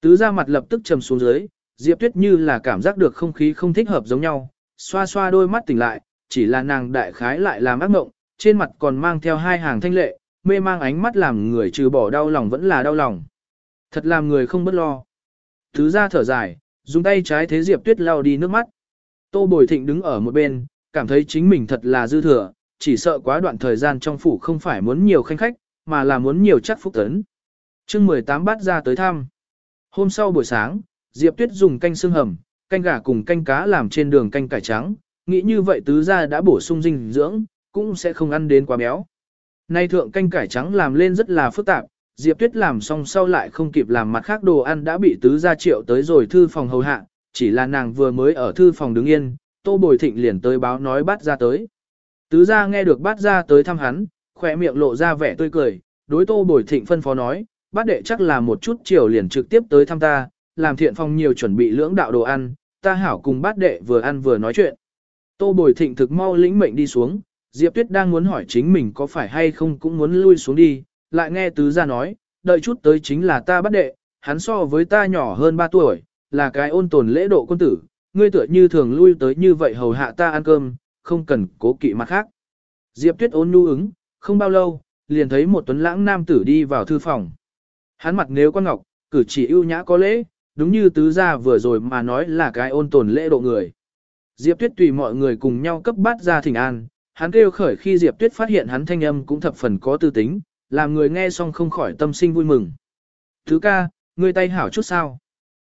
Tứ gia mặt lập tức trầm xuống dưới, Diệp Tuyết như là cảm giác được không khí không thích hợp giống nhau, xoa xoa đôi mắt tỉnh lại, chỉ là nàng đại khái lại làm ác mộng, trên mặt còn mang theo hai hàng thanh lệ, mê mang ánh mắt làm người trừ bỏ đau lòng vẫn là đau lòng. Thật làm người không bất lo. Thứ ra thở dài, dùng tay trái thế Diệp Tuyết lau đi nước mắt. Tô Bồi Thịnh đứng ở một bên, cảm thấy chính mình thật là dư thừa, chỉ sợ quá đoạn thời gian trong phủ không phải muốn nhiều khanh khách, mà là muốn nhiều chắc phúc tấn. chương 18 bắt ra tới thăm. Hôm sau buổi sáng, Diệp Tuyết dùng canh xương hầm, canh gà cùng canh cá làm trên đường canh cải trắng, nghĩ như vậy tứ gia đã bổ sung dinh dưỡng, cũng sẽ không ăn đến quá béo. Nay thượng canh cải trắng làm lên rất là phức tạp, Diệp Tuyết làm xong sau lại không kịp làm mặt khác đồ ăn đã bị tứ gia triệu tới rồi thư phòng hầu hạ, chỉ là nàng vừa mới ở thư phòng đứng yên, Tô Bồi Thịnh liền tới báo nói bắt ra tới. Tứ gia nghe được bắt ra tới thăm hắn, khỏe miệng lộ ra vẻ tươi cười, đối Tô Bồi Thịnh phân phó nói, bát đệ chắc là một chút chiều liền trực tiếp tới thăm ta, làm thiện phòng nhiều chuẩn bị lưỡng đạo đồ ăn, ta hảo cùng bát đệ vừa ăn vừa nói chuyện. Tô Bồi Thịnh thực mau lĩnh mệnh đi xuống, Diệp Tuyết đang muốn hỏi chính mình có phải hay không cũng muốn lui xuống đi, lại nghe tứ gia nói, đợi chút tới chính là ta bắt đệ, hắn so với ta nhỏ hơn 3 tuổi, là cái ôn tồn lễ độ quân tử, ngươi tựa như thường lui tới như vậy hầu hạ ta ăn cơm, không cần cố kỵ mặt khác. Diệp Tuyết ôn nhu ứng, không bao lâu, liền thấy một tuấn lãng nam tử đi vào thư phòng. Hắn mặt nếu quan ngọc, cử chỉ ưu nhã có lễ, đúng như tứ gia vừa rồi mà nói là cái ôn tồn lễ độ người. Diệp Tuyết tùy mọi người cùng nhau cấp bát ra thỉnh an, hắn kêu khởi khi Diệp Tuyết phát hiện hắn thanh âm cũng thập phần có tư tính, làm người nghe xong không khỏi tâm sinh vui mừng. Thứ ca, ngươi tay hảo chút sao?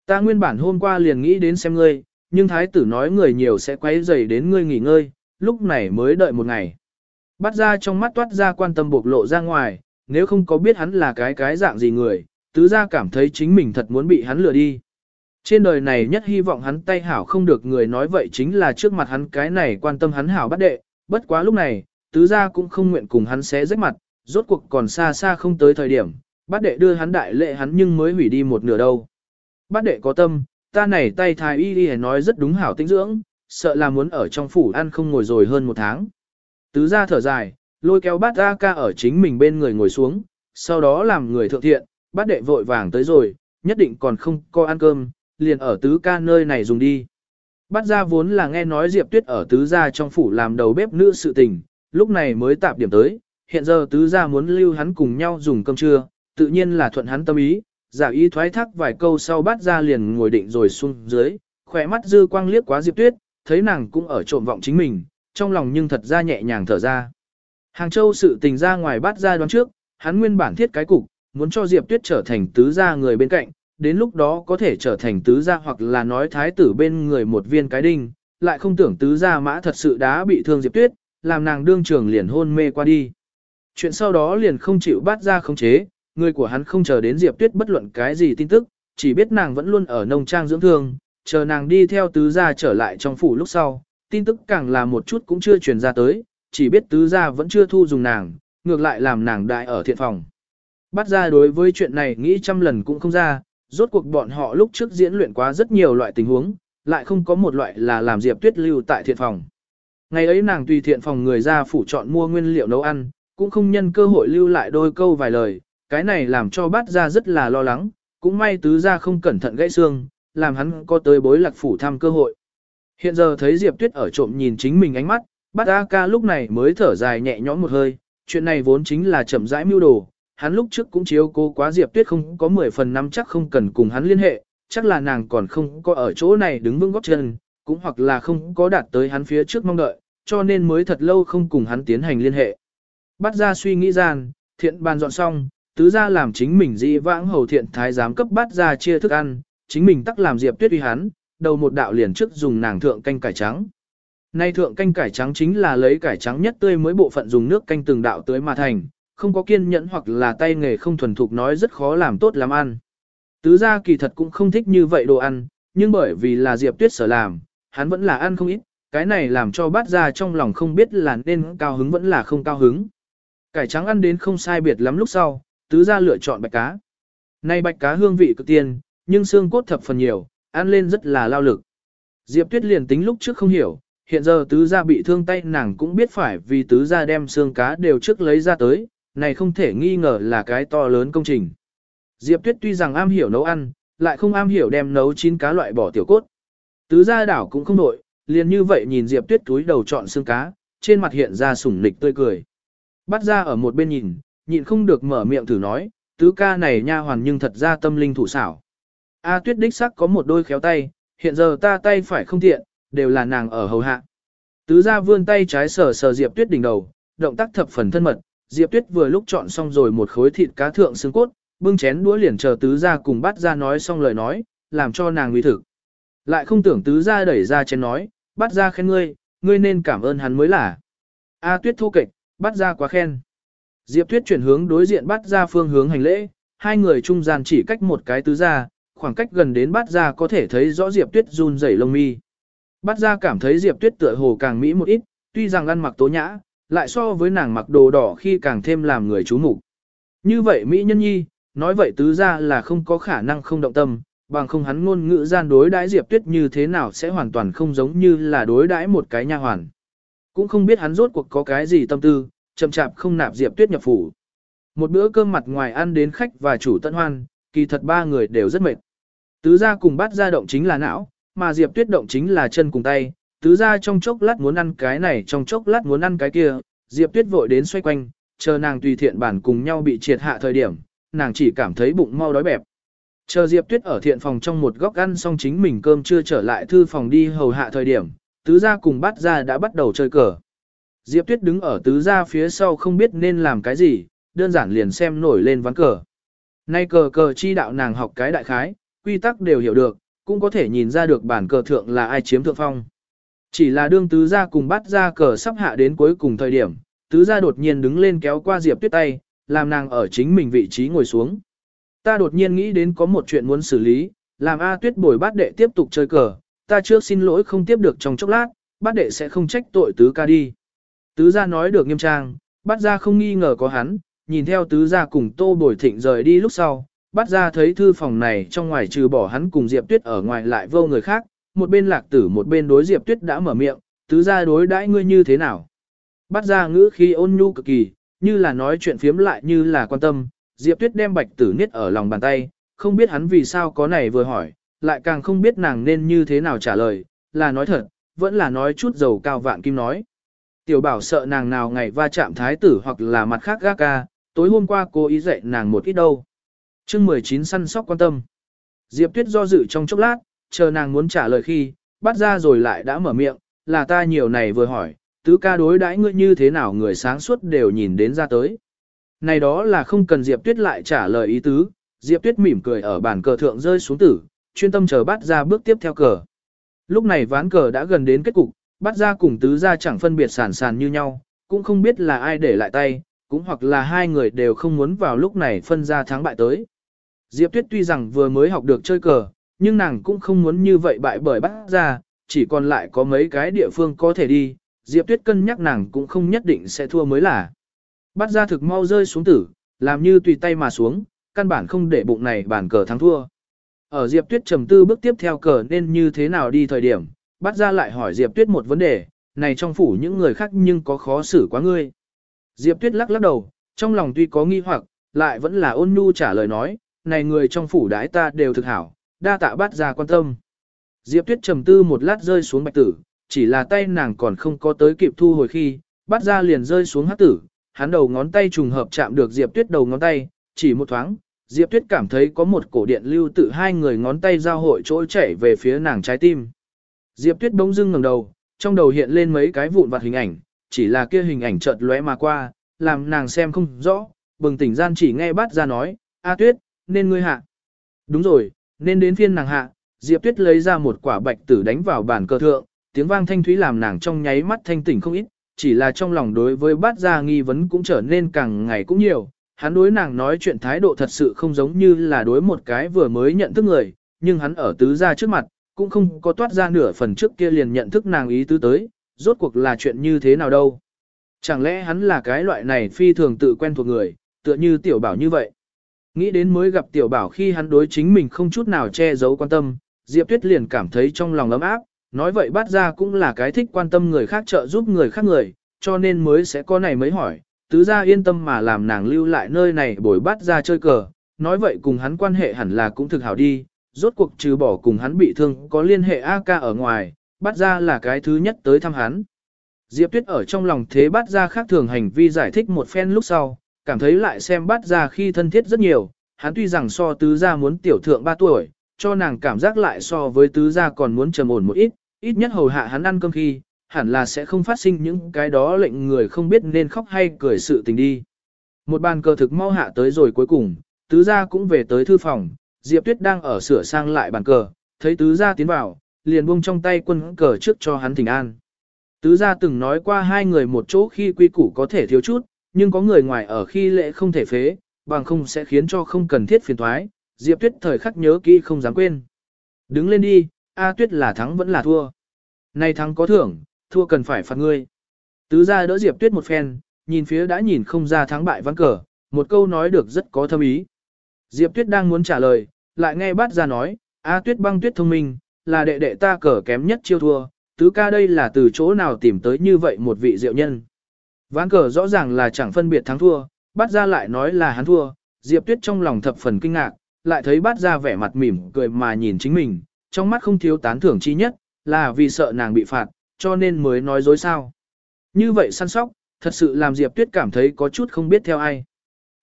Ta nguyên bản hôm qua liền nghĩ đến xem ngươi, nhưng thái tử nói người nhiều sẽ quấy rầy đến ngươi nghỉ ngơi, lúc này mới đợi một ngày. Bắt ra trong mắt toát ra quan tâm bộc lộ ra ngoài, nếu không có biết hắn là cái cái dạng gì người, tứ ra cảm thấy chính mình thật muốn bị hắn lừa đi. Trên đời này nhất hy vọng hắn tay hảo không được người nói vậy chính là trước mặt hắn cái này quan tâm hắn hảo bắt đệ, bất quá lúc này, tứ gia cũng không nguyện cùng hắn xé rách mặt, rốt cuộc còn xa xa không tới thời điểm, bát đệ đưa hắn đại lệ hắn nhưng mới hủy đi một nửa đâu. Bát đệ có tâm, ta này tay thái y y nói rất đúng hảo tinh dưỡng, sợ là muốn ở trong phủ ăn không ngồi rồi hơn một tháng. Tứ gia thở dài, lôi kéo bát A ca ở chính mình bên người ngồi xuống, sau đó làm người thượng thiện, bát đệ vội vàng tới rồi, nhất định còn không có ăn cơm, liền ở tứ ca nơi này dùng đi. Bát gia vốn là nghe nói Diệp Tuyết ở tứ gia trong phủ làm đầu bếp nữ sự tình, lúc này mới tạp điểm tới, hiện giờ tứ gia muốn lưu hắn cùng nhau dùng cơm trưa, tự nhiên là thuận hắn tâm ý, giả ý thoái thác vài câu sau bắt ra liền ngồi định rồi xuống dưới, khỏe mắt dư quang liếc quá Diệp Tuyết, thấy nàng cũng ở trộm vọng chính mình, trong lòng nhưng thật ra nhẹ nhàng thở ra. Hàng Châu sự tình ra ngoài bắt ra đoán trước, hắn nguyên bản thiết cái cục, muốn cho Diệp Tuyết trở thành tứ gia người bên cạnh, đến lúc đó có thể trở thành tứ gia hoặc là nói thái tử bên người một viên cái đinh, lại không tưởng tứ gia mã thật sự đã bị thương Diệp Tuyết, làm nàng đương trường liền hôn mê qua đi. Chuyện sau đó liền không chịu bắt ra khống chế, người của hắn không chờ đến Diệp Tuyết bất luận cái gì tin tức, chỉ biết nàng vẫn luôn ở nông trang dưỡng thương, chờ nàng đi theo tứ gia trở lại trong phủ lúc sau, tin tức càng là một chút cũng chưa truyền ra tới, chỉ biết tứ gia vẫn chưa thu dùng nàng, ngược lại làm nàng đại ở thiện phòng. Bắt ra đối với chuyện này nghĩ trăm lần cũng không ra, rốt cuộc bọn họ lúc trước diễn luyện quá rất nhiều loại tình huống, lại không có một loại là làm Diệp Tuyết lưu tại thiện phòng. Ngày ấy nàng tùy thiện phòng người ra phủ chọn mua nguyên liệu nấu ăn, cũng không nhân cơ hội lưu lại đôi câu vài lời, cái này làm cho bát ra rất là lo lắng, cũng may tứ ra không cẩn thận gãy xương, làm hắn có tới bối lạc phủ thăm cơ hội. Hiện giờ thấy Diệp Tuyết ở trộm nhìn chính mình ánh mắt, bát A ca lúc này mới thở dài nhẹ nhõm một hơi, chuyện này vốn chính là chậm rãi mưu đồ, hắn lúc trước cũng chiếu cố quá Diệp Tuyết không có 10 phần năm chắc không cần cùng hắn liên hệ, chắc là nàng còn không có ở chỗ này đứng vững góp chân, cũng hoặc là không có đạt tới hắn phía trước mong đợi, cho nên mới thật lâu không cùng hắn tiến hành liên hệ. Bắt ra suy nghĩ gian, thiện bàn dọn xong, tứ ra làm chính mình dị vãng hầu thiện thái giám cấp bắt ra chia thức ăn, chính mình tắc làm Diệp Tuyết uy hắn, đầu một đạo liền trước dùng nàng thượng canh cải trắng. Nay thượng canh cải trắng chính là lấy cải trắng nhất tươi mới bộ phận dùng nước canh từng đạo tới mà thành, không có kiên nhẫn hoặc là tay nghề không thuần thục nói rất khó làm tốt làm ăn. Tứ gia kỳ thật cũng không thích như vậy đồ ăn, nhưng bởi vì là Diệp Tuyết sở làm, hắn vẫn là ăn không ít, cái này làm cho bát gia trong lòng không biết là nên cao hứng vẫn là không cao hứng. Cải trắng ăn đến không sai biệt lắm lúc sau, tứ gia lựa chọn bạch cá. Nay bạch cá hương vị cực tiên, nhưng xương cốt thập phần nhiều, ăn lên rất là lao lực. Diệp Tuyết liền tính lúc trước không hiểu, hiện giờ tứ gia bị thương tay nàng cũng biết phải vì tứ gia đem xương cá đều trước lấy ra tới, này không thể nghi ngờ là cái to lớn công trình. Diệp Tuyết tuy rằng am hiểu nấu ăn, lại không am hiểu đem nấu chín cá loại bỏ tiểu cốt. Tứ gia đảo cũng không nội, liền như vậy nhìn Diệp Tuyết túi đầu chọn xương cá, trên mặt hiện ra sủng nịch tươi cười. Bắt ra ở một bên nhìn, nhịn không được mở miệng thử nói, tứ ca này nha hoàn nhưng thật ra tâm linh thủ xảo. A Tuyết đích sắc có một đôi khéo tay, hiện giờ ta tay phải không tiện, đều là nàng ở hầu hạ. Tứ gia vươn tay trái sờ sờ Diệp Tuyết đỉnh đầu, động tác thập phần thân mật, Diệp Tuyết vừa lúc chọn xong rồi một khối thịt cá thượng xương cốt, bưng chén đũa liền chờ tứ gia cùng bắt ra nói xong lời nói, làm cho nàng nguy thực. Lại không tưởng tứ ra đẩy ra chén nói, bắt ra khen ngươi, ngươi nên cảm ơn hắn mới là. A tuyết thu kịch, bắt ra quá khen. Diệp tuyết chuyển hướng đối diện bắt ra phương hướng hành lễ, hai người trung gian chỉ cách một cái tứ ra, khoảng cách gần đến bắt ra có thể thấy rõ Diệp tuyết run rẩy lông mi. Bắt ra cảm thấy Diệp tuyết tựa hồ càng mỹ một ít, tuy rằng ăn mặc tố nhã, lại so với nàng mặc đồ đỏ khi càng thêm làm người chú mục. Như vậy Mỹ nhân nhi, nói vậy tứ ra là không có khả năng không động tâm, bằng không hắn ngôn ngữ gian đối đãi Diệp Tuyết như thế nào sẽ hoàn toàn không giống như là đối đãi một cái nha hoàn. Cũng không biết hắn rốt cuộc có cái gì tâm tư, chậm chạp không nạp Diệp Tuyết nhập phủ. Một bữa cơm mặt ngoài ăn đến khách và chủ tận hoan, kỳ thật ba người đều rất mệt. Tứ gia cùng bắt ra động chính là não, mà Diệp Tuyết động chính là chân cùng tay. Tứ gia trong chốc lát muốn ăn cái này trong chốc lát muốn ăn cái kia, Diệp Tuyết vội đến xoay quanh, chờ nàng tùy thiện bản cùng nhau bị triệt hạ thời điểm, nàng chỉ cảm thấy bụng mau đói bẹp. Chờ Diệp Tuyết ở thiện phòng trong một góc ăn xong chính mình cơm chưa trở lại thư phòng đi hầu hạ thời điểm, tứ gia cùng bát gia đã bắt đầu chơi cờ. Diệp Tuyết đứng ở tứ gia phía sau không biết nên làm cái gì, đơn giản liền xem nổi lên ván cờ. Nay cờ cờ chi đạo nàng học cái đại khái, quy tắc đều hiểu được, cũng có thể nhìn ra được bản cờ thượng là ai chiếm thượng phong. Chỉ là đương tứ gia cùng bắt ra cờ sắp hạ đến cuối cùng thời điểm, tứ gia đột nhiên đứng lên kéo qua Diệp Tuyết tay, làm nàng ở chính mình vị trí ngồi xuống. Ta đột nhiên nghĩ đến có một chuyện muốn xử lý, làm A Tuyết bồi bát đệ tiếp tục chơi cờ, ta trước xin lỗi không tiếp được trong chốc lát, bát đệ sẽ không trách tội tứ ca đi. Tứ gia nói được nghiêm trang, bát gia không nghi ngờ có hắn, nhìn theo tứ gia cùng tô bồi thịnh rời đi lúc sau, bát gia thấy thư phòng này trong ngoài trừ bỏ hắn cùng Diệp Tuyết ở ngoài lại vô người khác, một bên lạc tử một bên đối Diệp Tuyết đã mở miệng, tứ gia đối đãi ngươi như thế nào. Bát gia ngữ khí ôn nhu cực kỳ, như là nói chuyện phiếm lại như là quan tâm, Diệp Tuyết đem bạch tử niết ở lòng bàn tay, không biết hắn vì sao có này vừa hỏi, lại càng không biết nàng nên như thế nào trả lời, là nói thật, vẫn là nói chút dầu cao vạn kim nói. Tiểu bảo sợ nàng nào ngày va chạm thái tử hoặc là mặt khác gác ca, tối hôm qua cô ý dạy nàng một ít đâu. chương 19 săn sóc quan tâm. Diệp Tuyết do dự trong chốc lát, chờ nàng muốn trả lời khi, bắt ra rồi lại đã mở miệng, là ta nhiều này vừa hỏi, tứ ca đối đãi ngươi như thế nào người sáng suốt đều nhìn đến ra tới. Này đó là không cần Diệp Tuyết lại trả lời ý tứ, Diệp Tuyết mỉm cười ở bàn cờ thượng rơi xuống tử, chuyên tâm chờ bắt ra bước tiếp theo cờ. Lúc này ván cờ đã gần đến kết cục, bắt ra cùng tứ ra chẳng phân biệt sản sàn như nhau, cũng không biết là ai để lại tay, cũng hoặc là hai người đều không muốn vào lúc này phân ra thắng bại tới. Diệp Tuyết tuy rằng vừa mới học được chơi cờ, nhưng nàng cũng không muốn như vậy bại bởi bắt ra, chỉ còn lại có mấy cái địa phương có thể đi, Diệp Tuyết cân nhắc nàng cũng không nhất định sẽ thua mới là. Bắt ra thực mau rơi xuống tử, làm như tùy tay mà xuống, căn bản không để bụng này bàn cờ thắng thua. Ở Diệp Tuyết trầm tư bước tiếp theo cờ nên như thế nào đi thời điểm, bắt ra lại hỏi Diệp Tuyết một vấn đề, này trong phủ những người khác nhưng có khó xử quá ngươi. Diệp Tuyết lắc lắc đầu, trong lòng tuy có nghi hoặc, lại vẫn là ôn nhu trả lời nói, này người trong phủ đái ta đều thực hảo, đa tạ bắt ra quan tâm. Diệp Tuyết trầm tư một lát rơi xuống bạch tử, chỉ là tay nàng còn không có tới kịp thu hồi khi, bắt ra liền rơi xuống hát tử, hắn đầu ngón tay trùng hợp chạm được Diệp Tuyết đầu ngón tay, chỉ một thoáng, Diệp Tuyết cảm thấy có một cổ điện lưu tự hai người ngón tay giao hội chỗ chảy về phía nàng trái tim. Diệp Tuyết bỗng dưng ngẩng đầu, trong đầu hiện lên mấy cái vụn vặt hình ảnh, chỉ là kia hình ảnh chợt lóe mà qua, làm nàng xem không rõ, bừng tỉnh gian chỉ nghe bắt ra nói, A Tuyết, nên ngươi hạ. Đúng rồi, nên đến phiên nàng hạ, Diệp Tuyết lấy ra một quả bạch tử đánh vào bàn cờ thượng, tiếng vang thanh thúy làm nàng trong nháy mắt thanh tỉnh không ít, chỉ là trong lòng đối với bát gia nghi vấn cũng trở nên càng ngày cũng nhiều. Hắn đối nàng nói chuyện thái độ thật sự không giống như là đối một cái vừa mới nhận thức người, nhưng hắn ở tứ gia trước mặt, cũng không có toát ra nửa phần trước kia liền nhận thức nàng ý tứ tới, rốt cuộc là chuyện như thế nào đâu. Chẳng lẽ hắn là cái loại này phi thường tự quen thuộc người, tựa như tiểu bảo như vậy. Nghĩ đến mới gặp tiểu bảo khi hắn đối chính mình không chút nào che giấu quan tâm, Diệp Tuyết liền cảm thấy trong lòng ấm áp, nói vậy bát ra cũng là cái thích quan tâm người khác trợ giúp người khác người, cho nên mới sẽ có này mới hỏi, tứ gia yên tâm mà làm nàng lưu lại nơi này bồi bát ra chơi cờ, nói vậy cùng hắn quan hệ hẳn là cũng thực hảo đi, rốt cuộc trừ bỏ cùng hắn bị thương có liên hệ AK ở ngoài, bát ra là cái thứ nhất tới thăm hắn. Diệp Tuyết ở trong lòng thế bát ra khác thường hành vi giải thích một phen lúc sau, cảm thấy lại xem bát ra khi thân thiết rất nhiều, hắn tuy rằng so tứ gia muốn tiểu thượng 3 tuổi, cho nàng cảm giác lại so với tứ gia còn muốn trầm ổn một ít, ít nhất hầu hạ hắn ăn cơm khi, hẳn là sẽ không phát sinh những cái đó lệnh người không biết nên khóc hay cười sự tình đi. Một bàn cờ thực mau hạ tới rồi cuối cùng, tứ gia cũng về tới thư phòng, Diệp Tuyết đang ở sửa sang lại bàn cờ, thấy tứ gia tiến vào, liền buông trong tay quân cờ trước cho hắn thỉnh an. Tứ gia từng nói qua hai người một chỗ khi quy củ có thể thiếu chút, nhưng có người ngoài ở khi lễ không thể phế, bằng không sẽ khiến cho không cần thiết phiền thoái, Diệp Tuyết thời khắc nhớ kỹ không dám quên. Đứng lên đi, A Tuyết là thắng vẫn là thua. Nay thắng có thưởng, thua cần phải phạt ngươi. Tứ gia đỡ Diệp Tuyết một phen, nhìn phía đã nhìn không ra thắng bại ván cờ, một câu nói được rất có thâm ý. Diệp Tuyết đang muốn trả lời, lại nghe bát ra nói, A Tuyết băng tuyết thông minh, là đệ đệ ta cờ kém nhất chiêu thua, tứ ca đây là từ chỗ nào tìm tới như vậy một vị diệu nhân. Ván cờ rõ ràng là chẳng phân biệt thắng thua, bát ra lại nói là hắn thua, Diệp Tuyết trong lòng thập phần kinh ngạc, lại thấy bát ra vẻ mặt mỉm cười mà nhìn chính mình, trong mắt không thiếu tán thưởng chi nhất, là vì sợ nàng bị phạt, cho nên mới nói dối sao. Như vậy săn sóc, thật sự làm Diệp Tuyết cảm thấy có chút không biết theo ai.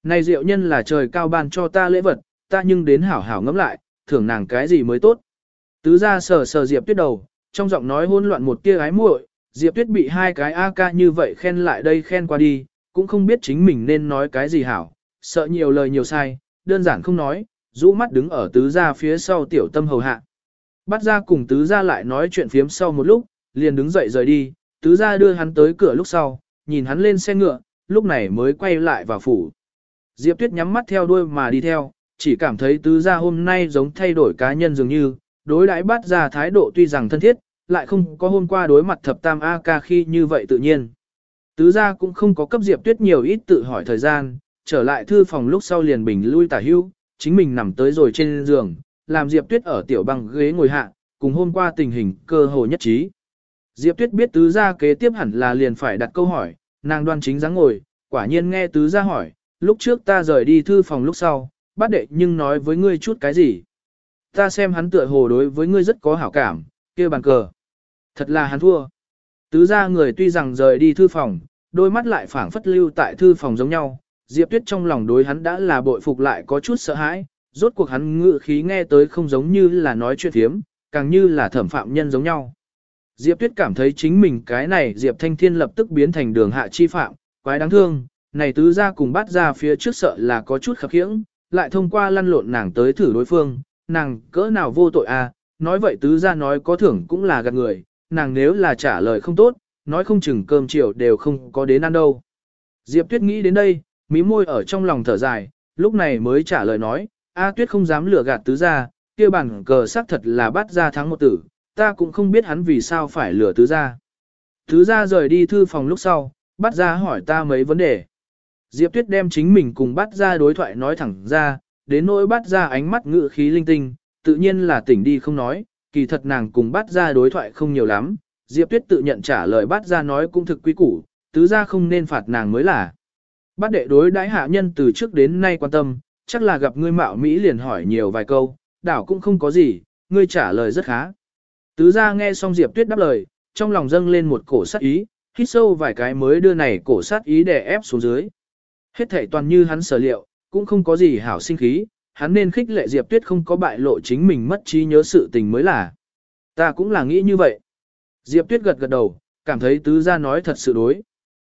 Này diệu nhân là trời cao ban cho ta lễ vật, ta nhưng đến hảo hảo ngẫm lại, thưởng nàng cái gì mới tốt. Tứ ra sờ sờ Diệp Tuyết đầu, trong giọng nói hỗn loạn một tia ái muội, Diệp Tuyết bị hai cái a ca như vậy khen lại đây khen qua đi, cũng không biết chính mình nên nói cái gì hảo, sợ nhiều lời nhiều sai, đơn giản không nói, rũ mắt đứng ở tứ gia phía sau tiểu tâm hầu hạ. Bắt ra cùng tứ gia lại nói chuyện phiếm sau một lúc, liền đứng dậy rời đi, tứ gia đưa hắn tới cửa lúc sau, nhìn hắn lên xe ngựa, lúc này mới quay lại vào phủ. Diệp Tuyết nhắm mắt theo đuôi mà đi theo, chỉ cảm thấy tứ gia hôm nay giống thay đổi cá nhân dường như, đối đãi bắt ra thái độ tuy rằng thân thiết, lại không có hôm qua đối mặt thập tam A ca khi như vậy tự nhiên. Tứ gia cũng không có cấp Diệp Tuyết nhiều ít tự hỏi thời gian, trở lại thư phòng lúc sau liền bình lui tả hưu, chính mình nằm tới rồi trên giường, làm Diệp Tuyết ở tiểu băng ghế ngồi hạ, cùng hôm qua tình hình cơ hồ nhất trí. Diệp Tuyết biết tứ gia kế tiếp hẳn là liền phải đặt câu hỏi, nàng đoan chính dáng ngồi, quả nhiên nghe tứ gia hỏi, lúc trước ta rời đi thư phòng lúc sau, bát đệ nhưng nói với ngươi chút cái gì. Ta xem hắn tựa hồ đối với ngươi rất có hảo cảm, kia bàn cờ. Thật là hắn thua. Tứ gia người tuy rằng rời đi thư phòng, đôi mắt lại phảng phất lưu tại thư phòng giống nhau, Diệp Tuyết trong lòng đối hắn đã là bội phục lại có chút sợ hãi, rốt cuộc hắn ngự khí nghe tới không giống như là nói chuyện thiếm, càng như là thẩm phạm nhân giống nhau. Diệp Tuyết cảm thấy chính mình cái này Diệp Thanh Thiên lập tức biến thành đường hạ chi phạm, quái đáng thương, này tứ ra cùng bắt ra phía trước sợ là có chút khập khiễng, lại thông qua lăn lộn nàng tới thử đối phương, nàng cỡ nào vô tội à, nói vậy tứ ra nói có thưởng cũng là gạt người, nàng nếu là trả lời không tốt, nói không chừng cơm chiều đều không có đến ăn đâu. Diệp Tuyết nghĩ đến đây, mí môi ở trong lòng thở dài, lúc này mới trả lời nói, A Tuyết không dám lừa gạt tứ ra, kia bản cờ xác thật là bắt ra thắng một tử, ta cũng không biết hắn vì sao phải lừa tứ gia, Tứ gia rời đi thư phòng lúc sau, bắt ra hỏi ta mấy vấn đề. Diệp Tuyết đem chính mình cùng bắt ra đối thoại nói thẳng ra, đến nỗi bắt ra ánh mắt ngự khí linh tinh, tự nhiên là tỉnh đi không nói, kỳ thật nàng cùng bắt ra đối thoại không nhiều lắm. Diệp Tuyết tự nhận trả lời bắt ra nói cũng thực quý củ, tứ gia không nên phạt nàng mới là. Bắt đệ đối đãi hạ nhân từ trước đến nay quan tâm, chắc là gặp ngươi mạo Mỹ liền hỏi nhiều vài câu, đảo cũng không có gì, ngươi trả lời rất khá. Tứ gia nghe xong Diệp Tuyết đáp lời, trong lòng dâng lên một cổ sát ý, hít sâu vài cái mới đưa này cổ sát ý để ép xuống dưới. Hết thảy toàn như hắn sở liệu, cũng không có gì hảo sinh khí, hắn nên khích lệ Diệp Tuyết không có bại lộ chính mình mất trí nhớ sự tình mới là. Ta cũng là nghĩ như vậy. Diệp Tuyết gật gật đầu, cảm thấy tứ gia nói thật sự đối.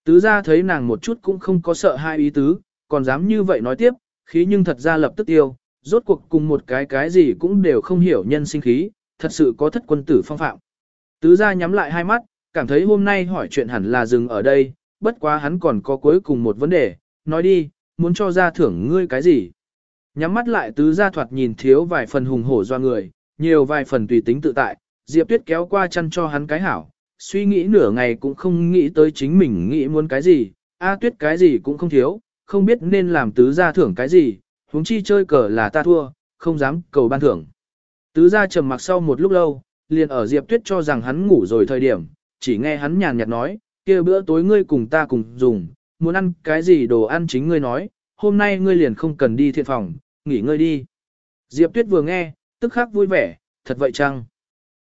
Tứ gia thấy nàng một chút cũng không có sợ hai ý tứ, còn dám như vậy nói tiếp, khí nhưng thật ra lập tức tiêu, rốt cuộc cùng một cái cái gì cũng đều không hiểu nhân sinh khí, thật sự có thất quân tử phong phạm. Tứ gia nhắm lại hai mắt, cảm thấy hôm nay hỏi chuyện hẳn là dừng ở đây, bất quá hắn còn có cuối cùng một vấn đề, nói đi, muốn cho ra thưởng ngươi cái gì. Nhắm mắt lại tứ gia thoạt nhìn thiếu vài phần hùng hổ do người, nhiều vài phần tùy tính tự tại, Diệp Tuyết kéo qua chăn cho hắn cái hảo, suy nghĩ nửa ngày cũng không nghĩ tới chính mình nghĩ muốn cái gì, A Tuyết cái gì cũng không thiếu, không biết nên làm tứ gia thưởng cái gì, huống chi chơi cờ là ta thua, không dám cầu ban thưởng. Tứ gia trầm mặc sau một lúc lâu, liền ở Diệp Tuyết cho rằng hắn ngủ rồi thời điểm, chỉ nghe hắn nhàn nhạt nói, kia bữa tối ngươi cùng ta cùng dùng, muốn ăn cái gì đồ ăn chính ngươi nói, hôm nay ngươi liền không cần đi thiện phòng, nghỉ ngơi đi. Diệp Tuyết vừa nghe, tức khắc vui vẻ, thật vậy chăng?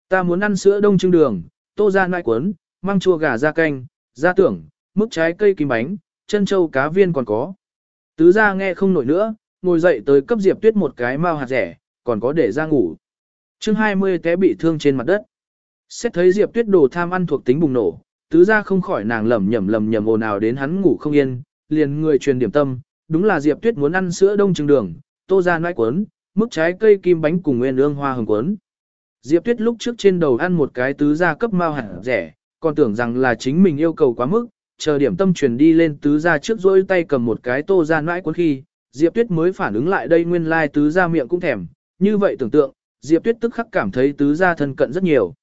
Ta muốn ăn sữa đông trưng đường, tô ra nai cuốn, măng chua gà da canh, da tưởng, mức trái cây kim bánh, chân châu cá viên còn có. Tứ ra nghe không nổi nữa, ngồi dậy tới cấp Diệp Tuyết một cái mao hạt rẻ, còn có để ra ngủ chương 20 té bị thương trên mặt đất. Xét thấy Diệp Tuyết đồ tham ăn thuộc tính bùng nổ, tứ ra không khỏi nàng lầm nhầm lầm nhầm ồn ào đến hắn ngủ không yên, liền người truyền điểm tâm, đúng là Diệp Tuyết muốn ăn sữa đông trứng đường, tô ra nãi cuốn, mức trái cây kim bánh cùng nguyên ương hoa hồng cuốn. Diệp Tuyết lúc trước trên đầu ăn một cái tứ gia cấp mao hẳn rẻ, còn tưởng rằng là chính mình yêu cầu quá mức, chờ điểm tâm truyền đi lên tứ gia trước rỗi tay cầm một cái tô ra nãi cuốn khi, Diệp Tuyết mới phản ứng lại đây nguyên lai like tứ gia miệng cũng thèm, như vậy tưởng tượng, Diệp Tuyết tức khắc cảm thấy tứ gia thân cận rất nhiều.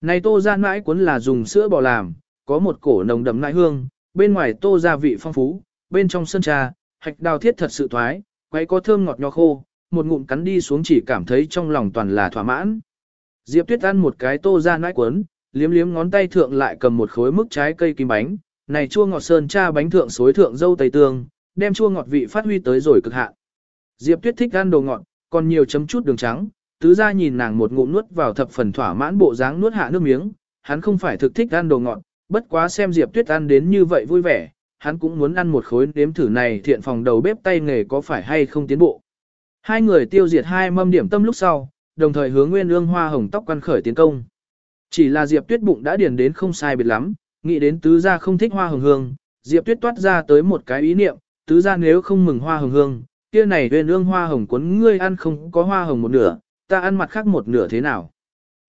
Này tô ra nãi cuốn là dùng sữa bò làm, có một cổ nồng đậm nãi hương, bên ngoài tô gia vị phong phú, bên trong sơn trà, hạch đào thiết thật sự thoái, quấy có thơm ngọt nho khô, một ngụm cắn đi xuống chỉ cảm thấy trong lòng toàn là thỏa mãn. Diệp Tuyết ăn một cái tô ra nãi cuốn, liếm liếm ngón tay thượng lại cầm một khối mức trái cây kim bánh, này chua ngọt sơn cha bánh thượng xối thượng dâu tây tương, đem chua ngọt vị phát huy tới rồi cực hạn. Diệp Tuyết thích ăn đồ ngọt, còn nhiều chấm chút đường trắng, tứ gia nhìn nàng một ngụm nuốt vào thập phần thỏa mãn bộ dáng nuốt hạ nước miếng, hắn không phải thực thích ăn đồ ngọt, bất quá xem Diệp Tuyết ăn đến như vậy vui vẻ, hắn cũng muốn ăn một khối nếm thử này thiện phòng đầu bếp tay nghề có phải hay không tiến bộ. Hai người tiêu diệt hai mâm điểm tâm lúc sau, đồng thời hướng Nguyên Ương Hoa hồng tóc quan khởi tiến công. Chỉ là Diệp Tuyết bụng đã điền đến không sai biệt lắm, nghĩ đến tứ gia không thích hoa hồng hương, Diệp Tuyết toát ra tới một cái ý niệm, tứ gia nếu không mừng hoa hồng hương, kia này Nguyên Ương Hoa hồng cuốn ngươi ăn không có hoa hồng một nửa, ta ăn mặt khác một nửa thế nào?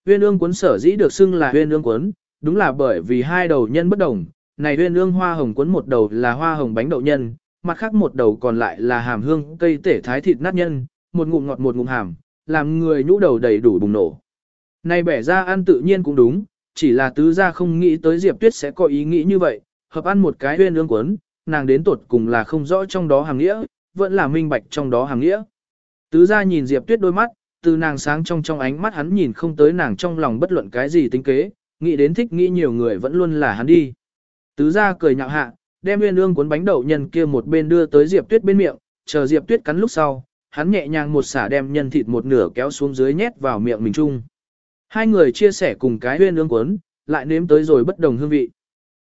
Huyên Ương cuốn sở dĩ được xưng là huyên Ương cuốn, đúng là bởi vì hai đầu nhân bất đồng, này huyên Ương Hoa hồng cuốn một đầu là hoa hồng bánh đậu nhân, mặt khác một đầu còn lại là hàm hương cây tể thái thịt nát nhân, một ngụm ngọt một ngụm hàm, làm người nhũ đầu đầy đủ bùng nổ. Này bẻ ra ăn tự nhiên cũng đúng, chỉ là tứ gia không nghĩ tới Diệp Tuyết sẽ có ý nghĩ như vậy, hợp ăn một cái huyên ương cuốn, nàng đến tột cùng là không rõ trong đó hàng nghĩa, vẫn là minh bạch trong đó hàng nghĩa. Tứ gia nhìn Diệp Tuyết đôi mắt, từ nàng sáng trong trong ánh mắt hắn nhìn không tới nàng trong lòng bất luận cái gì tính kế, nghĩ đến thích nghĩ nhiều người vẫn luôn là hắn đi. Tứ gia cười nhạo hạ, đem nguyên ương cuốn bánh đậu nhân kia một bên đưa tới Diệp Tuyết bên miệng, chờ Diệp Tuyết cắn lúc sau, hắn nhẹ nhàng một xả đem nhân thịt một nửa kéo xuống dưới nhét vào miệng mình chung. Hai người chia sẻ cùng cái nguyên ương cuốn, lại nếm tới rồi bất đồng hương vị.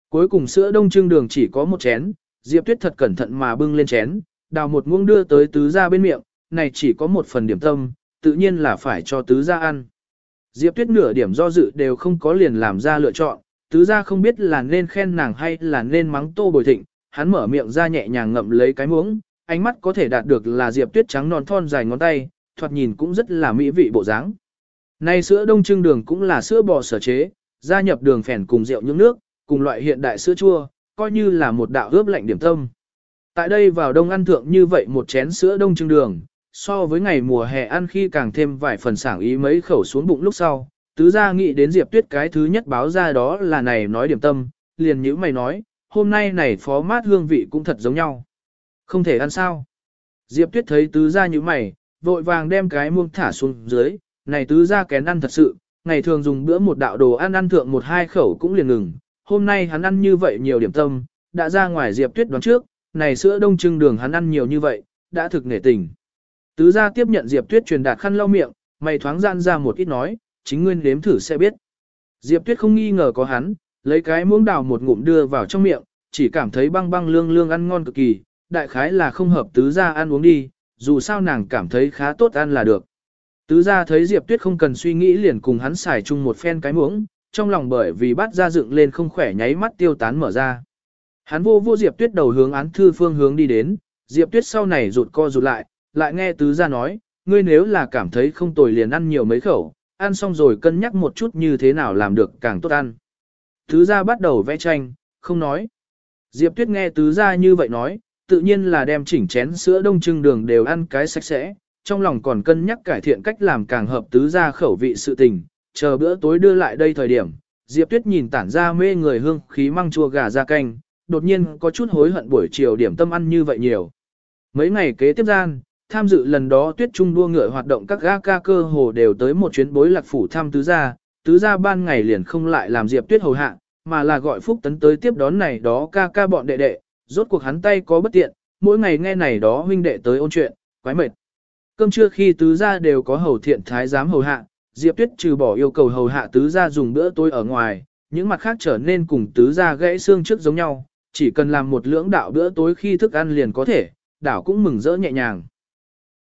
Cuối cùng sữa đông trưng đường chỉ có một chén, Diệp Tuyết thật cẩn thận mà bưng lên chén, đào một muỗng đưa tới tứ gia bên miệng, này chỉ có một phần điểm tâm, tự nhiên là phải cho tứ gia ăn. Diệp Tuyết nửa điểm do dự đều không có liền làm ra lựa chọn, tứ gia không biết là nên khen nàng hay là nên mắng tô bồi thịnh, hắn mở miệng ra nhẹ nhàng ngậm lấy cái muỗng, ánh mắt có thể đạt được là Diệp Tuyết trắng non thon dài ngón tay, thoạt nhìn cũng rất là mỹ vị bộ dáng. Này sữa đông trưng đường cũng là sữa bò sở chế, gia nhập đường phèn cùng rượu những nước, cùng loại hiện đại sữa chua, coi như là một đạo ướp lạnh điểm tâm. Tại đây vào đông ăn thượng như vậy một chén sữa đông trưng đường, so với ngày mùa hè ăn khi càng thêm vài phần sảng ý mấy khẩu xuống bụng lúc sau, tứ gia nghĩ đến Diệp Tuyết cái thứ nhất báo ra đó là này nói điểm tâm, liền nhữ mày nói, hôm nay này phó mát hương vị cũng thật giống nhau. Không thể ăn sao. Diệp Tuyết thấy tứ gia như mày, vội vàng đem cái muông thả xuống dưới, này tứ gia kén ăn thật sự, ngày thường dùng bữa một đạo đồ ăn ăn thượng một hai khẩu cũng liền ngừng, hôm nay hắn ăn như vậy nhiều điểm tâm, đã ra ngoài Diệp Tuyết đoán trước, này sữa đông trưng đường hắn ăn nhiều như vậy, đã thực nể tình. Tứ gia tiếp nhận Diệp Tuyết truyền đạt khăn lau miệng, mày thoáng gian ra một ít nói, chính nguyên nếm thử sẽ biết. Diệp Tuyết không nghi ngờ có hắn, lấy cái muỗng đào một ngụm đưa vào trong miệng, chỉ cảm thấy băng băng lương lương ăn ngon cực kỳ, đại khái là không hợp tứ gia ăn uống đi, dù sao nàng cảm thấy khá tốt ăn là được. Tứ gia thấy Diệp Tuyết không cần suy nghĩ liền cùng hắn xài chung một phen cái muỗng, trong lòng bởi vì bắt ra dựng lên không khỏe nháy mắt tiêu tán mở ra. Hắn vô vô Diệp Tuyết đầu hướng án thư phương hướng đi đến, Diệp Tuyết sau này rụt co rụt lại, lại nghe tứ gia nói, ngươi nếu là cảm thấy không tồi liền ăn nhiều mấy khẩu, ăn xong rồi cân nhắc một chút như thế nào làm được càng tốt ăn. Tứ gia bắt đầu vẽ tranh, không nói. Diệp Tuyết nghe tứ gia như vậy nói, tự nhiên là đem chỉnh chén sữa đông trưng đường đều ăn cái sạch sẽ, trong lòng còn cân nhắc cải thiện cách làm càng hợp tứ gia khẩu vị sự tình, chờ bữa tối đưa lại đây thời điểm, Diệp Tuyết nhìn tản ra mê người hương khí măng chua gà ra canh, đột nhiên có chút hối hận buổi chiều điểm tâm ăn như vậy nhiều. Mấy ngày kế tiếp gian, tham dự lần đó Tuyết Trung đua ngựa hoạt động các ga ca cơ hồ đều tới một chuyến bối lạc phủ thăm tứ gia, tứ gia ban ngày liền không lại làm Diệp Tuyết hầu hạ, mà là gọi Phúc Tấn tới tiếp đón này đó ca ca bọn đệ đệ, rốt cuộc hắn tay có bất tiện, mỗi ngày nghe này đó huynh đệ tới ôn chuyện, quái mệt. Cơm trưa khi tứ gia đều có hầu thiện thái giám hầu hạ, Diệp Tuyết trừ bỏ yêu cầu hầu hạ tứ gia dùng bữa tối ở ngoài, những mặt khác trở nên cùng tứ gia gãy xương trước giống nhau, chỉ cần làm một lưỡng đạo bữa tối khi thức ăn liền có thể, đảo cũng mừng rỡ nhẹ nhàng.